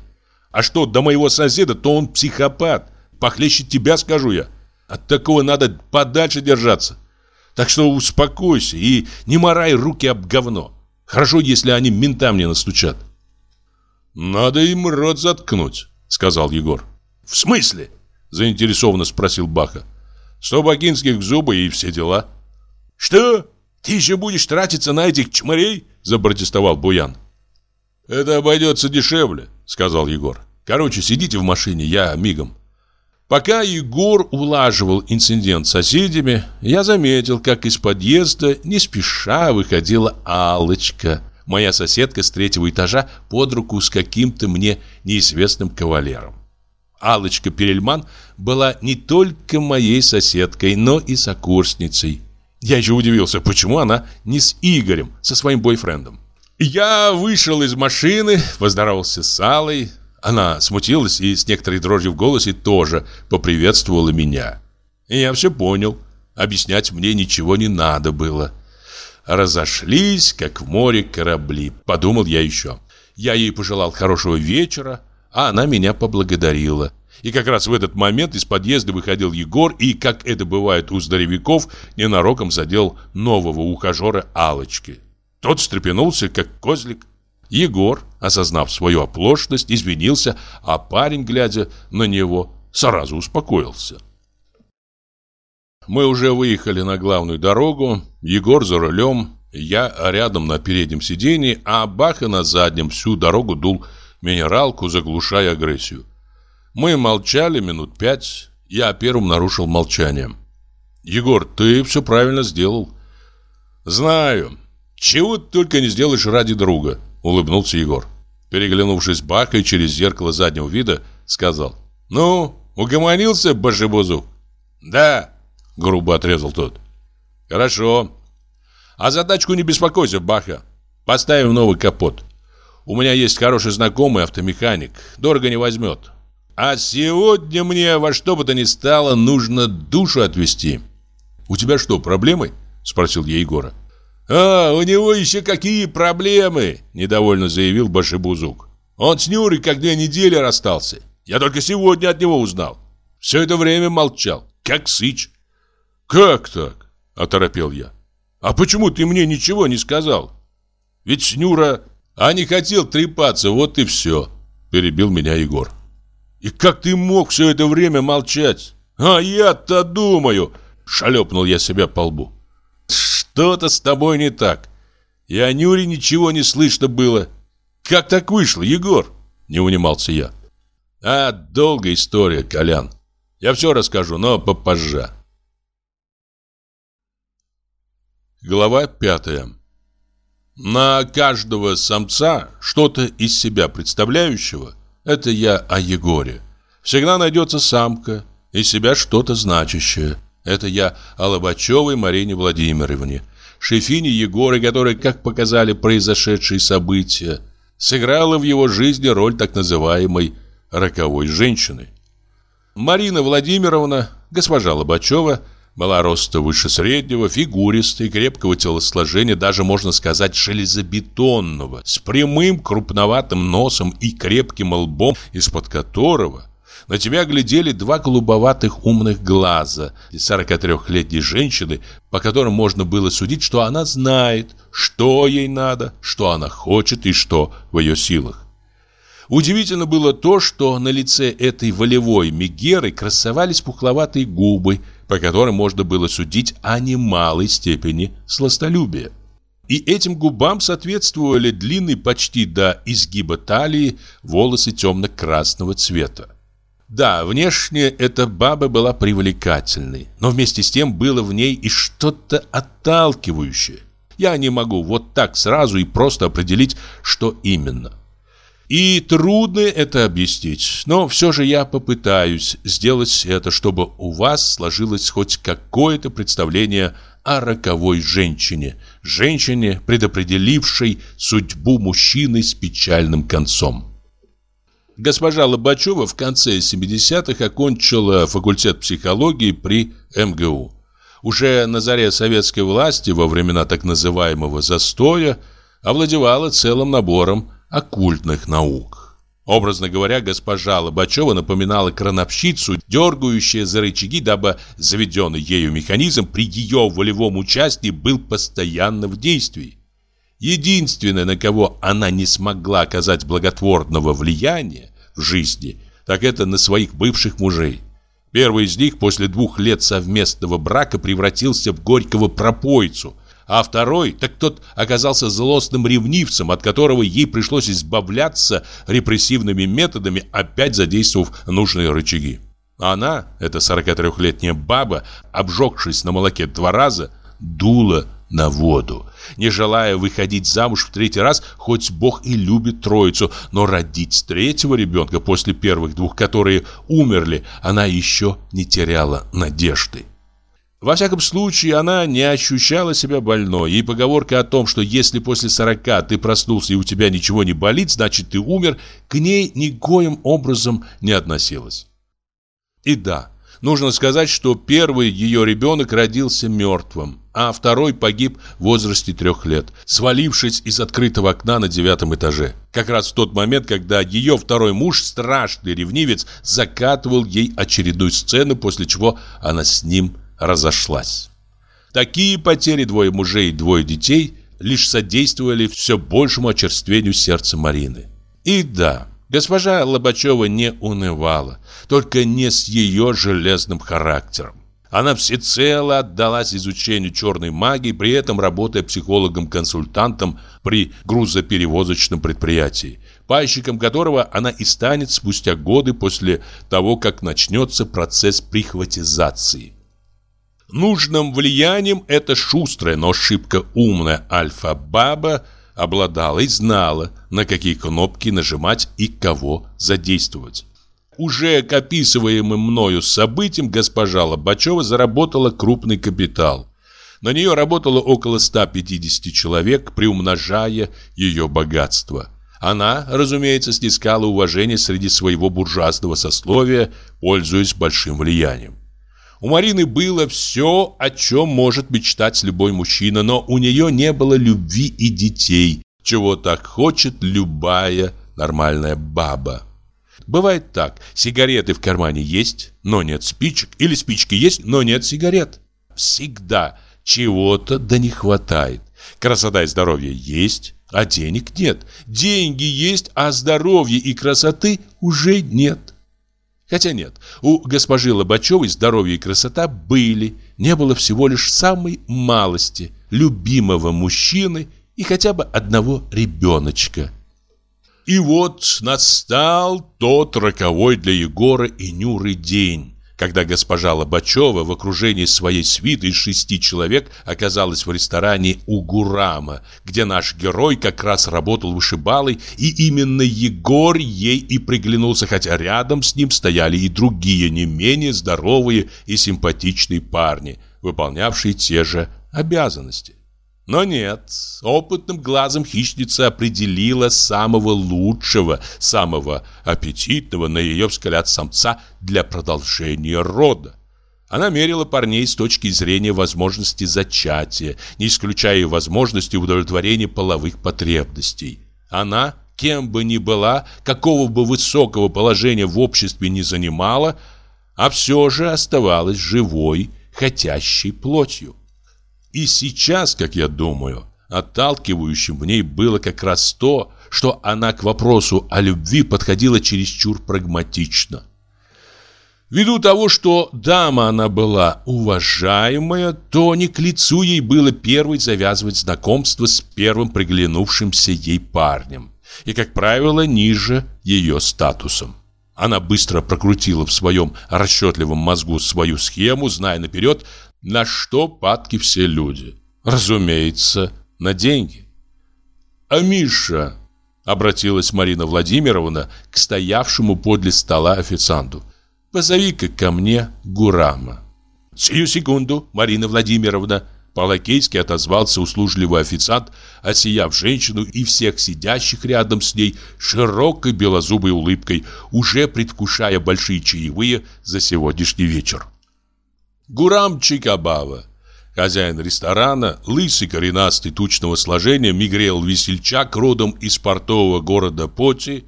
«А что, до моего соседа, то он психопат. Похлеще тебя, скажу я. От такого надо подальше держаться. Так что успокойся и не морай руки об говно». Хорошо, если они ментам не настучат. Надо им рот заткнуть, сказал Егор. В смысле? Заинтересованно спросил Баха. Сто бакинских зубы и все дела. Что? Ты еще будешь тратиться на этих чмырей? Запротестовал Буян. Это обойдется дешевле, сказал Егор. Короче, сидите в машине, я мигом. Пока Егор улаживал инцидент с соседями, я заметил, как из подъезда не спеша выходила Алочка, моя соседка с третьего этажа, под руку с каким-то мне неизвестным кавалером. Алочка Перельман была не только моей соседкой, но и сокурсницей. Я еще удивился, почему она не с Игорем, со своим бойфрендом. Я вышел из машины, поздоровался с Алой, она смутилась и с некоторой дрожью в голосе тоже поприветствовала меня. И я все понял. Объяснять мне ничего не надо было. Разошлись, как в море корабли, подумал я еще. Я ей пожелал хорошего вечера, а она меня поблагодарила. И как раз в этот момент из подъезда выходил Егор и, как это бывает у здоровяков, ненароком задел нового ухажера Алочки. Тот встрепенулся, как козлик, Егор, осознав свою оплошность, извинился, а парень, глядя на него, сразу успокоился. Мы уже выехали на главную дорогу, Егор за рулем, я рядом на переднем сидении, а Баха на заднем всю дорогу дул минералку, заглушая агрессию. Мы молчали минут пять, я первым нарушил молчание. «Егор, ты все правильно сделал». «Знаю. Чего только не сделаешь ради друга», улыбнулся Егор. Переглянувшись Бакой через зеркало заднего вида, сказал. «Ну, угомонился, башебузук?» «Да», — грубо отрезал тот. «Хорошо. А задачку не беспокойся, Баха. Поставим новый капот. У меня есть хороший знакомый автомеханик. Дорого не возьмет. А сегодня мне во что бы то ни стало нужно душу отвести». «У тебя что, проблемы?» — спросил я Егора. «А, у него еще какие проблемы!» – недовольно заявил Башибузук. «Он с Нюрой как две недели расстался. Я только сегодня от него узнал. Все это время молчал, как сыч». «Как так?» – оторопел я. «А почему ты мне ничего не сказал? Ведь с Нюра...» «А не хотел трепаться, вот и все», – перебил меня Егор. «И как ты мог все это время молчать?» «А я-то думаю!» – шалепнул я себя по лбу. Что-то с тобой не так. И о Нюре ничего не слышно было. Как так вышло, Егор? Не унимался я. А, долгая история, Колян. Я все расскажу, но попозже. Глава пятая. На каждого самца, что-то из себя представляющего, это я о Егоре, всегда найдется самка, из себя что-то значащее. Это я о Лобачевой Марине Владимировне, шефине Егора, которая, как показали произошедшие события, сыграла в его жизни роль так называемой «роковой женщины». Марина Владимировна, госпожа Лобачева, была роста выше среднего, фигуристой, крепкого телосложения, даже можно сказать железобетонного, с прямым крупноватым носом и крепким лбом, из-под которого на тебя глядели два голубоватых умных глаза 43-летней женщины, по которым можно было судить, что она знает, что ей надо, что она хочет и что в ее силах. Удивительно было то, что на лице этой волевой Мегеры красовались пухловатые губы, по которым можно было судить о немалой степени сластолюбия. И этим губам соответствовали длинные почти до изгиба талии волосы темно-красного цвета. Да, внешне эта баба была привлекательной, но вместе с тем было в ней и что-то отталкивающее. Я не могу вот так сразу и просто определить, что именно. И трудно это объяснить, но все же я попытаюсь сделать это, чтобы у вас сложилось хоть какое-то представление о роковой женщине, женщине, предопределившей судьбу мужчины с печальным концом. Госпожа Лобачева в конце 70-х окончила факультет психологии при МГУ. Уже на заре советской власти, во времена так называемого «застоя», овладевала целым набором оккультных наук. Образно говоря, госпожа Лобачева напоминала крановщицу, дергающую за рычаги, дабы заведенный ею механизм при ее волевом участии был постоянно в действии. Единственное, на кого она не смогла оказать благотворного влияния в жизни, так это на своих бывших мужей. Первый из них после двух лет совместного брака превратился в горького пропойцу – а второй, так тот оказался злостным ревнивцем, от которого ей пришлось избавляться репрессивными методами, опять задействовав нужные рычаги. Она, эта 43-летняя баба, обжегшись на молоке два раза, дула на воду, не желая выходить замуж в третий раз, хоть Бог и любит троицу, но родить третьего ребенка после первых двух, которые умерли, она еще не теряла надежды. Во всяком случае, она не ощущала себя больной, и поговорка о том, что если после сорока ты проснулся и у тебя ничего не болит, значит ты умер, к ней никоим образом не относилась. И да, нужно сказать, что первый ее ребенок родился мертвым, а второй погиб в возрасте трех лет, свалившись из открытого окна на девятом этаже. Как раз в тот момент, когда ее второй муж, страшный ревнивец, закатывал ей очередную сцену, после чего она с ним разошлась. Такие потери двое мужей и двое детей лишь содействовали все большему очерствению сердца Марины. И да, госпожа Лобачева не унывала, только не с ее железным характером. Она всецело отдалась изучению черной магии, при этом работая психологом-консультантом при грузоперевозочном предприятии, пайщиком которого она и станет спустя годы после того, как начнется процесс прихватизации. Нужным влиянием эта шустрая, но шибко умная альфа-баба обладала и знала, на какие кнопки нажимать и кого задействовать. Уже к описываемым мною событиям госпожа Лобачева заработала крупный капитал. На нее работало около 150 человек, приумножая ее богатство. Она, разумеется, снискала уважение среди своего буржуазного сословия, пользуясь большим влиянием. У Марины было все, о чем может мечтать любой мужчина, но у нее не было любви и детей, чего так хочет любая нормальная баба. Бывает так, сигареты в кармане есть, но нет спичек, или спички есть, но нет сигарет. Всегда чего-то да не хватает. Красота и здоровье есть, а денег нет. Деньги есть, а здоровья и красоты уже нет. Хотя нет, у госпожи Лобачевой здоровье и красота были, не было всего лишь самой малости, любимого мужчины и хотя бы одного ребеночка. И вот настал тот роковой для Егора и Нюры день когда госпожа Лобачева в окружении своей свиты из шести человек оказалась в ресторане у Гурама, где наш герой как раз работал вышибалой, и именно Егор ей и приглянулся, хотя рядом с ним стояли и другие не менее здоровые и симпатичные парни, выполнявшие те же обязанности. Но нет, опытным глазом хищница определила самого лучшего, самого аппетитного, на ее взгляд, самца для продолжения рода. Она мерила парней с точки зрения возможности зачатия, не исключая возможности удовлетворения половых потребностей. Она, кем бы ни была, какого бы высокого положения в обществе не занимала, а все же оставалась живой, хотящей плотью. И сейчас, как я думаю, отталкивающим в ней было как раз то, что она к вопросу о любви подходила чересчур прагматично. Ввиду того, что дама она была уважаемая, то не к лицу ей было первой завязывать знакомство с первым приглянувшимся ей парнем. И, как правило, ниже ее статусом. Она быстро прокрутила в своем расчетливом мозгу свою схему, зная наперед, на что падки все люди? Разумеется, на деньги. А Миша, обратилась Марина Владимировна к стоявшему подле стола официанту. Позови-ка ко мне Гурама. Сию секунду, Марина Владимировна, по-лакейски отозвался услужливый официант, осияв женщину и всех сидящих рядом с ней широкой белозубой улыбкой, уже предвкушая большие чаевые за сегодняшний вечер. Гурам Чикабава, хозяин ресторана, лысый, коренастый, тучного сложения, Мигрел Весельчак, родом из портового города Поти,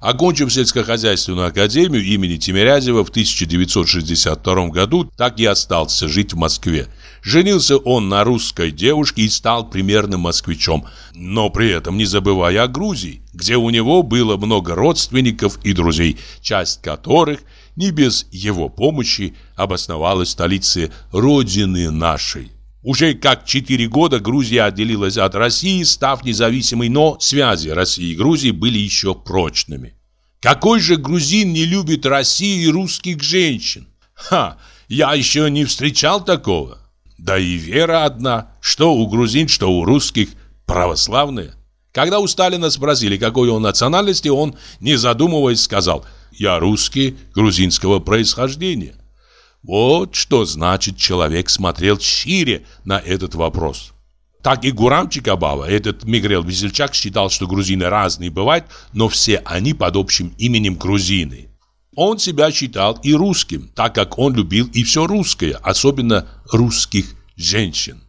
окончив сельскохозяйственную академию имени Тимирязева в 1962 году, так и остался жить в Москве. Женился он на русской девушке и стал примерным москвичом, но при этом не забывая о Грузии, где у него было много родственников и друзей, часть которых – не без его помощи обосновалась в столице Родины нашей. Уже как четыре года Грузия отделилась от России, став независимой, но связи России и Грузии были еще прочными. Какой же грузин не любит Россию и русских женщин? Ха, я еще не встречал такого. Да и вера одна, что у грузин, что у русских, православная. Когда у Сталина спросили, какой он национальности, он, не задумываясь, сказал – я русский грузинского происхождения. Вот что значит человек смотрел шире на этот вопрос. Так и Гурам Чикабава, этот Мигрел Весельчак считал, что грузины разные бывают, но все они под общим именем грузины. Он себя считал и русским, так как он любил и все русское, особенно русских женщин.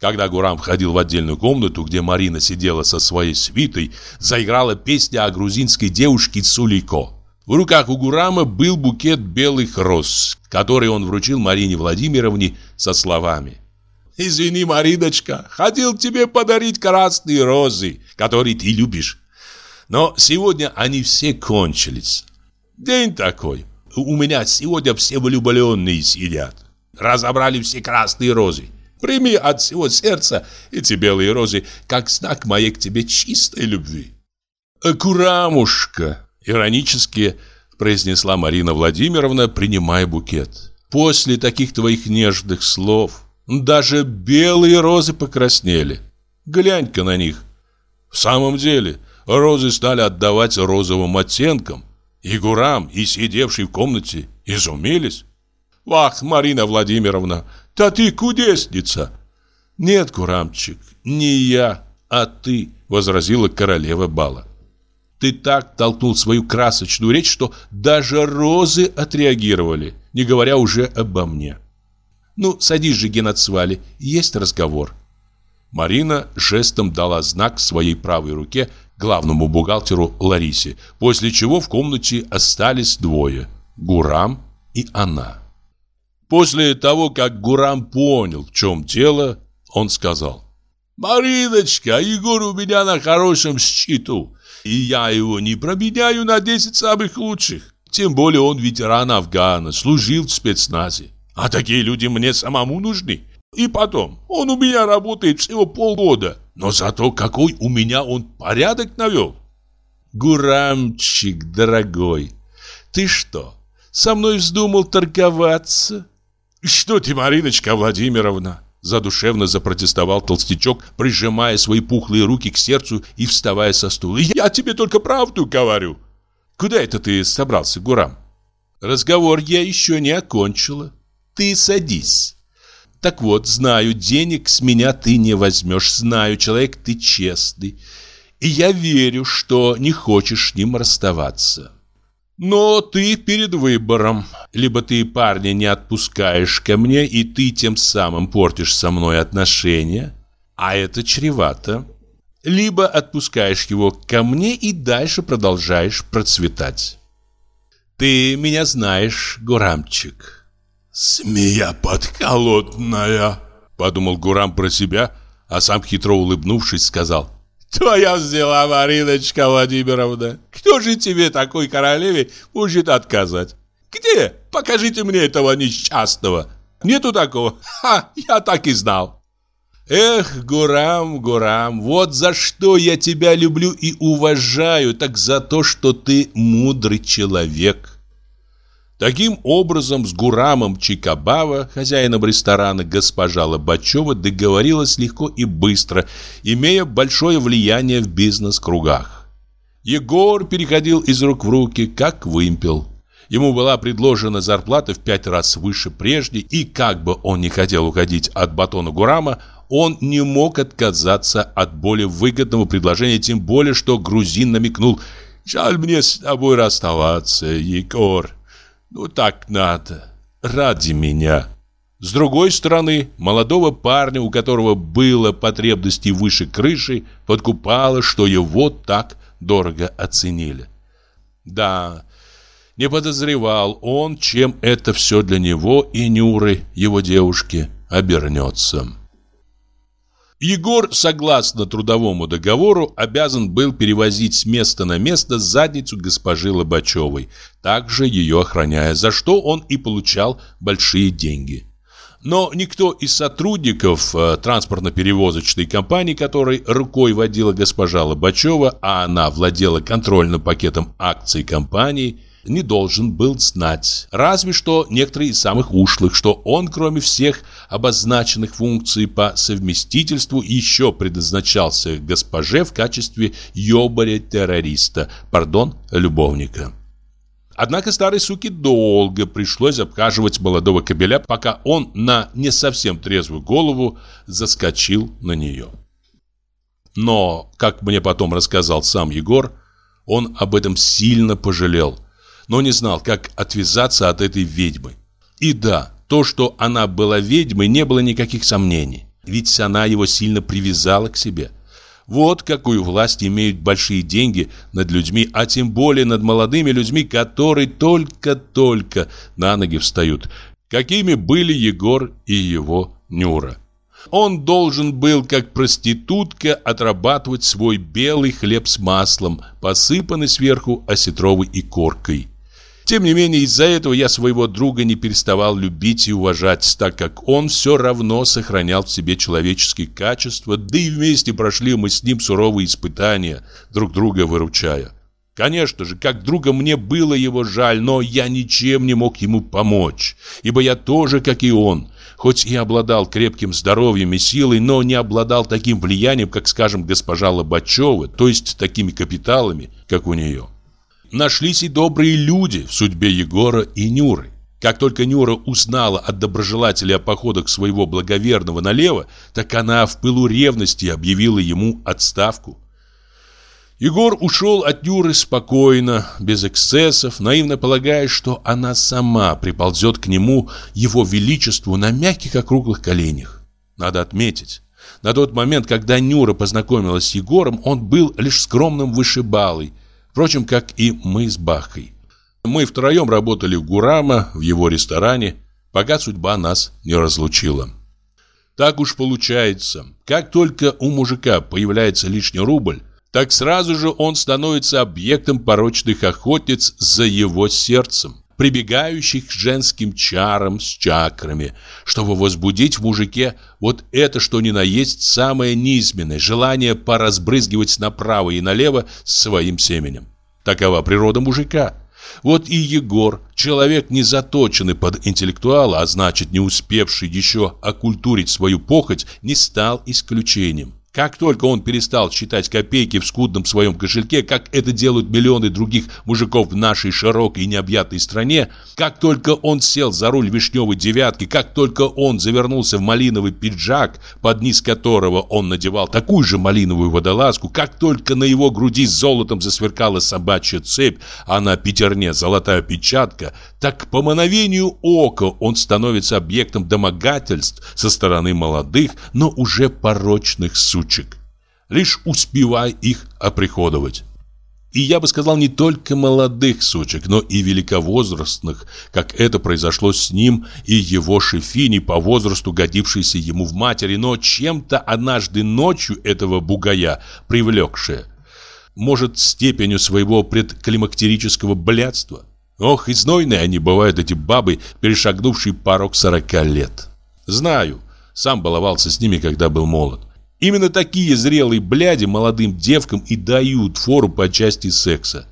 Когда Гурам входил в отдельную комнату, где Марина сидела со своей свитой, заиграла песня о грузинской девушке Цулико. В руках у Гурама был букет белых роз, который он вручил Марине Владимировне со словами «Извини, Мариночка, хотел тебе подарить красные розы, которые ты любишь. Но сегодня они все кончились. День такой. У меня сегодня все влюбленные сидят. Разобрали все красные розы. Прими от всего сердца эти белые розы, как знак моей к тебе чистой любви». «Курамушка!» Иронически произнесла Марина Владимировна, принимая букет. После таких твоих нежных слов даже белые розы покраснели. Глянь-ка на них. В самом деле, розы стали отдавать розовым оттенкам. И Гурам, и сидевший в комнате изумились. «Вах, Марина Владимировна, да ты кудесница!» «Нет, Гурамчик, не я, а ты», — возразила королева бала. Ты так толкнул свою красочную речь, что даже розы отреагировали, не говоря уже обо мне. Ну, садись же, Геннадсвали, есть разговор. Марина жестом дала знак своей правой руке главному бухгалтеру Ларисе, после чего в комнате остались двое – Гурам и она. После того, как Гурам понял, в чем дело, он сказал «Мариночка, Егор у меня на хорошем счету и я его не променяю на 10 самых лучших. Тем более он ветеран Афгана, служил в спецназе. А такие люди мне самому нужны. И потом, он у меня работает всего полгода, но зато какой у меня он порядок навел. Гурамчик, дорогой, ты что, со мной вздумал торговаться? Что ты, Мариночка Владимировна? Задушевно запротестовал толстячок, прижимая свои пухлые руки к сердцу и вставая со стула. «Я тебе только правду говорю!» «Куда это ты собрался, Гурам?» «Разговор я еще не окончила. Ты садись». Так вот, знаю, денег с меня ты не возьмешь. Знаю, человек ты честный. И я верю, что не хочешь с ним расставаться. Но ты перед выбором. Либо ты парня не отпускаешь ко мне, и ты тем самым портишь со мной отношения, а это чревато. Либо отпускаешь его ко мне и дальше продолжаешь процветать. Ты меня знаешь, Гурамчик. Смея подколотная, подумал Гурам про себя, а сам хитро улыбнувшись сказал: Твоя взяла, Мариночка Владимировна. Кто же тебе, такой королеве, может отказать? Где? Покажите мне этого несчастного. Нету такого? Ха, я так и знал. Эх, Гурам, Гурам, вот за что я тебя люблю и уважаю, так за то, что ты мудрый человек. Таким образом, с Гурамом Чикабава, хозяином ресторана госпожа Лобачева, договорилась легко и быстро, имея большое влияние в бизнес-кругах. Егор переходил из рук в руки, как вымпел. Ему была предложена зарплата в пять раз выше прежней, и как бы он не хотел уходить от батона Гурама, он не мог отказаться от более выгодного предложения, тем более, что грузин намекнул «Жаль мне с тобой расставаться, Егор». Ну так надо. Ради меня. С другой стороны, молодого парня, у которого было потребности выше крыши, подкупало, что его так дорого оценили. Да, не подозревал он, чем это все для него и Нюры, его девушки, обернется. Егор, согласно трудовому договору, обязан был перевозить с места на место задницу госпожи Лобачевой, также ее охраняя, за что он и получал большие деньги. Но никто из сотрудников э, транспортно-перевозочной компании, которой рукой водила госпожа Лобачева, а она владела контрольным пакетом акций компании, не должен был знать. Разве что некоторые из самых ушлых, что он, кроме всех обозначенных функций по совместительству, еще предназначался госпоже в качестве ёбаря-террориста, пардон, любовника. Однако старой суке долго пришлось обхаживать молодого кобеля, пока он на не совсем трезвую голову заскочил на нее. Но, как мне потом рассказал сам Егор, он об этом сильно пожалел – но не знал, как отвязаться от этой ведьмы. И да, то, что она была ведьмой, не было никаких сомнений. Ведь она его сильно привязала к себе. Вот какую власть имеют большие деньги над людьми, а тем более над молодыми людьми, которые только-только на ноги встают. Какими были Егор и его Нюра. Он должен был, как проститутка, отрабатывать свой белый хлеб с маслом, посыпанный сверху осетровой икоркой. Тем не менее, из-за этого я своего друга не переставал любить и уважать, так как он все равно сохранял в себе человеческие качества, да и вместе прошли мы с ним суровые испытания, друг друга выручая. Конечно же, как друга мне было его жаль, но я ничем не мог ему помочь, ибо я тоже, как и он, хоть и обладал крепким здоровьем и силой, но не обладал таким влиянием, как, скажем, госпожа Лобачева, то есть такими капиталами, как у нее. Нашлись и добрые люди в судьбе Егора и Нюры. Как только Нюра узнала от доброжелателя о походах своего благоверного налево, так она в пылу ревности объявила ему отставку. Егор ушел от Нюры спокойно, без эксцессов, наивно полагая, что она сама приползет к нему, его величеству, на мягких округлых коленях. Надо отметить, на тот момент, когда Нюра познакомилась с Егором, он был лишь скромным вышибалой, Впрочем, как и мы с Бахой. Мы втроем работали в Гурама, в его ресторане, пока судьба нас не разлучила. Так уж получается, как только у мужика появляется лишний рубль, так сразу же он становится объектом порочных охотниц за его сердцем, прибегающих к женским чарам с чакрами, чтобы возбудить в мужике вот это, что ни на есть самое низменное, желание поразбрызгивать направо и налево своим семенем. Такова природа мужика. Вот и Егор, человек не заточенный под интеллектуала, а значит не успевший еще окультурить свою похоть, не стал исключением. Как только он перестал считать копейки в скудном своем кошельке, как это делают миллионы других мужиков в нашей широкой и необъятной стране, как только он сел за руль вишневой девятки, как только он завернулся в малиновый пиджак, под низ которого он надевал такую же малиновую водолазку, как только на его груди с золотом засверкала собачья цепь, а на пятерне золотая печатка, так по мановению ока он становится объектом домогательств со стороны молодых, но уже порочных существ сучек. Лишь успевай их оприходовать. И я бы сказал не только молодых сучек, но и великовозрастных, как это произошло с ним и его шефини по возрасту, годившейся ему в матери, но чем-то однажды ночью этого бугая привлекшая. Может, степенью своего предклимактерического блядства. Ох, и они бывают, эти бабы, перешагнувшие порог сорока лет. Знаю, сам баловался с ними, когда был молод. Именно такие зрелые бляди молодым девкам и дают фору по части секса.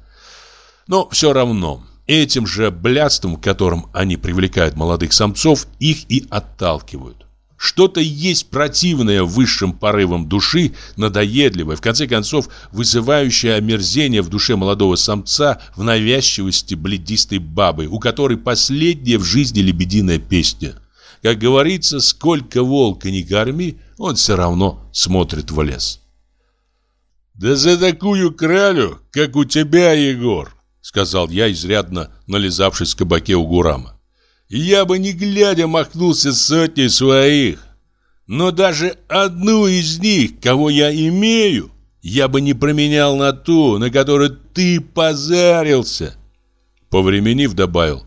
Но все равно, этим же блядством, которым они привлекают молодых самцов, их и отталкивают. Что-то есть противное высшим порывам души, надоедливое, в конце концов, вызывающее омерзение в душе молодого самца в навязчивости бледистой бабы, у которой последняя в жизни лебединая песня. Как говорится, сколько волка не корми, он все равно смотрит в лес. «Да за такую кралю, как у тебя, Егор!» Сказал я, изрядно нализавшись в кабаке у Гурама. «Я бы не глядя махнулся сотней своих, но даже одну из них, кого я имею, я бы не променял на ту, на которую ты позарился!» Повременив, добавил.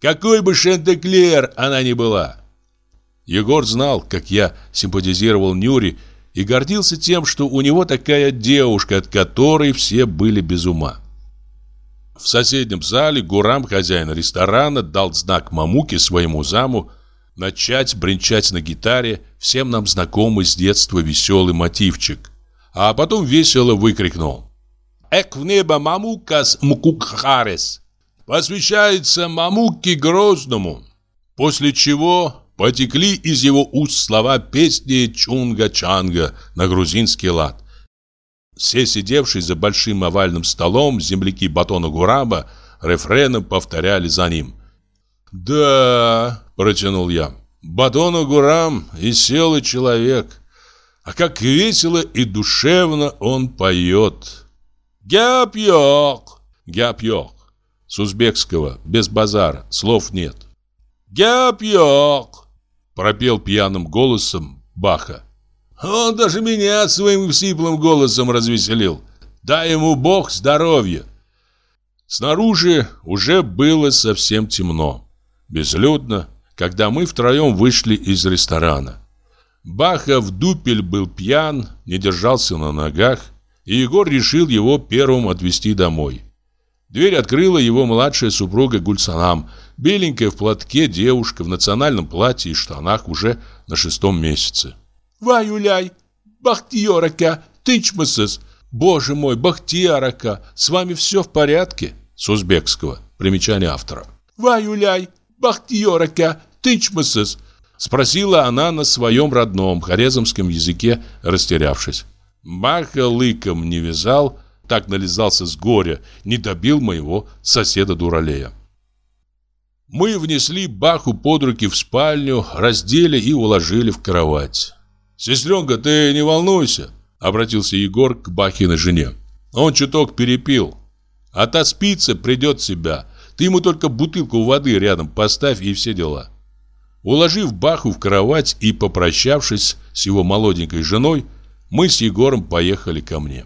«Какой бы Шантеклер она ни была!» Егор знал, как я симпатизировал Нюре и гордился тем, что у него такая девушка, от которой все были без ума. В соседнем зале Гурам, хозяин ресторана, дал знак Мамуке, своему заму, начать бренчать на гитаре всем нам знакомый с детства веселый мотивчик. А потом весело выкрикнул «Эк в небо Мамукас Мукукхарес!» Посвящается Мамуке Грозному. После чего Потекли из его уст слова песни Чунга-Чанга на грузинский лад. Все сидевшие за большим овальным столом земляки батона Гураба рефреном повторяли за ним. «Да», — протянул я, — «батона Гурам веселый человек, а как весело и душевно он поет». «Гяпьёк!» «Гяпьёк» с узбекского, без базара, слов нет. «Гяпьёк!» Пропел пьяным голосом Баха. Он даже меня своим сиплым голосом развеселил. Дай ему Бог здоровья. Снаружи уже было совсем темно. Безлюдно, когда мы втроем вышли из ресторана. Баха в дупель был пьян, не держался на ногах, и Егор решил его первым отвезти домой. Дверь открыла его младшая супруга Гульсанам – Беленькая в платке девушка в национальном платье и штанах уже на шестом месяце. «Ваюляй! Бахтиорака! Тычмасыс! Боже мой, Бахтиорака! С вами все в порядке?» С узбекского. Примечание автора. «Ваюляй! Бахтиорака! Тычмасыс!» Спросила она на своем родном хорезмском языке, растерявшись. Баха лыком не вязал, так нализался с горя, не добил моего соседа-дуралея. Мы внесли Баху под руки в спальню, раздели и уложили в кровать. «Сестренка, ты не волнуйся», — обратился Егор к Бахиной жене. «Он чуток перепил. Отоспится, придет в себя. Ты ему только бутылку воды рядом поставь и все дела». Уложив Баху в кровать и попрощавшись с его молоденькой женой, мы с Егором поехали ко мне.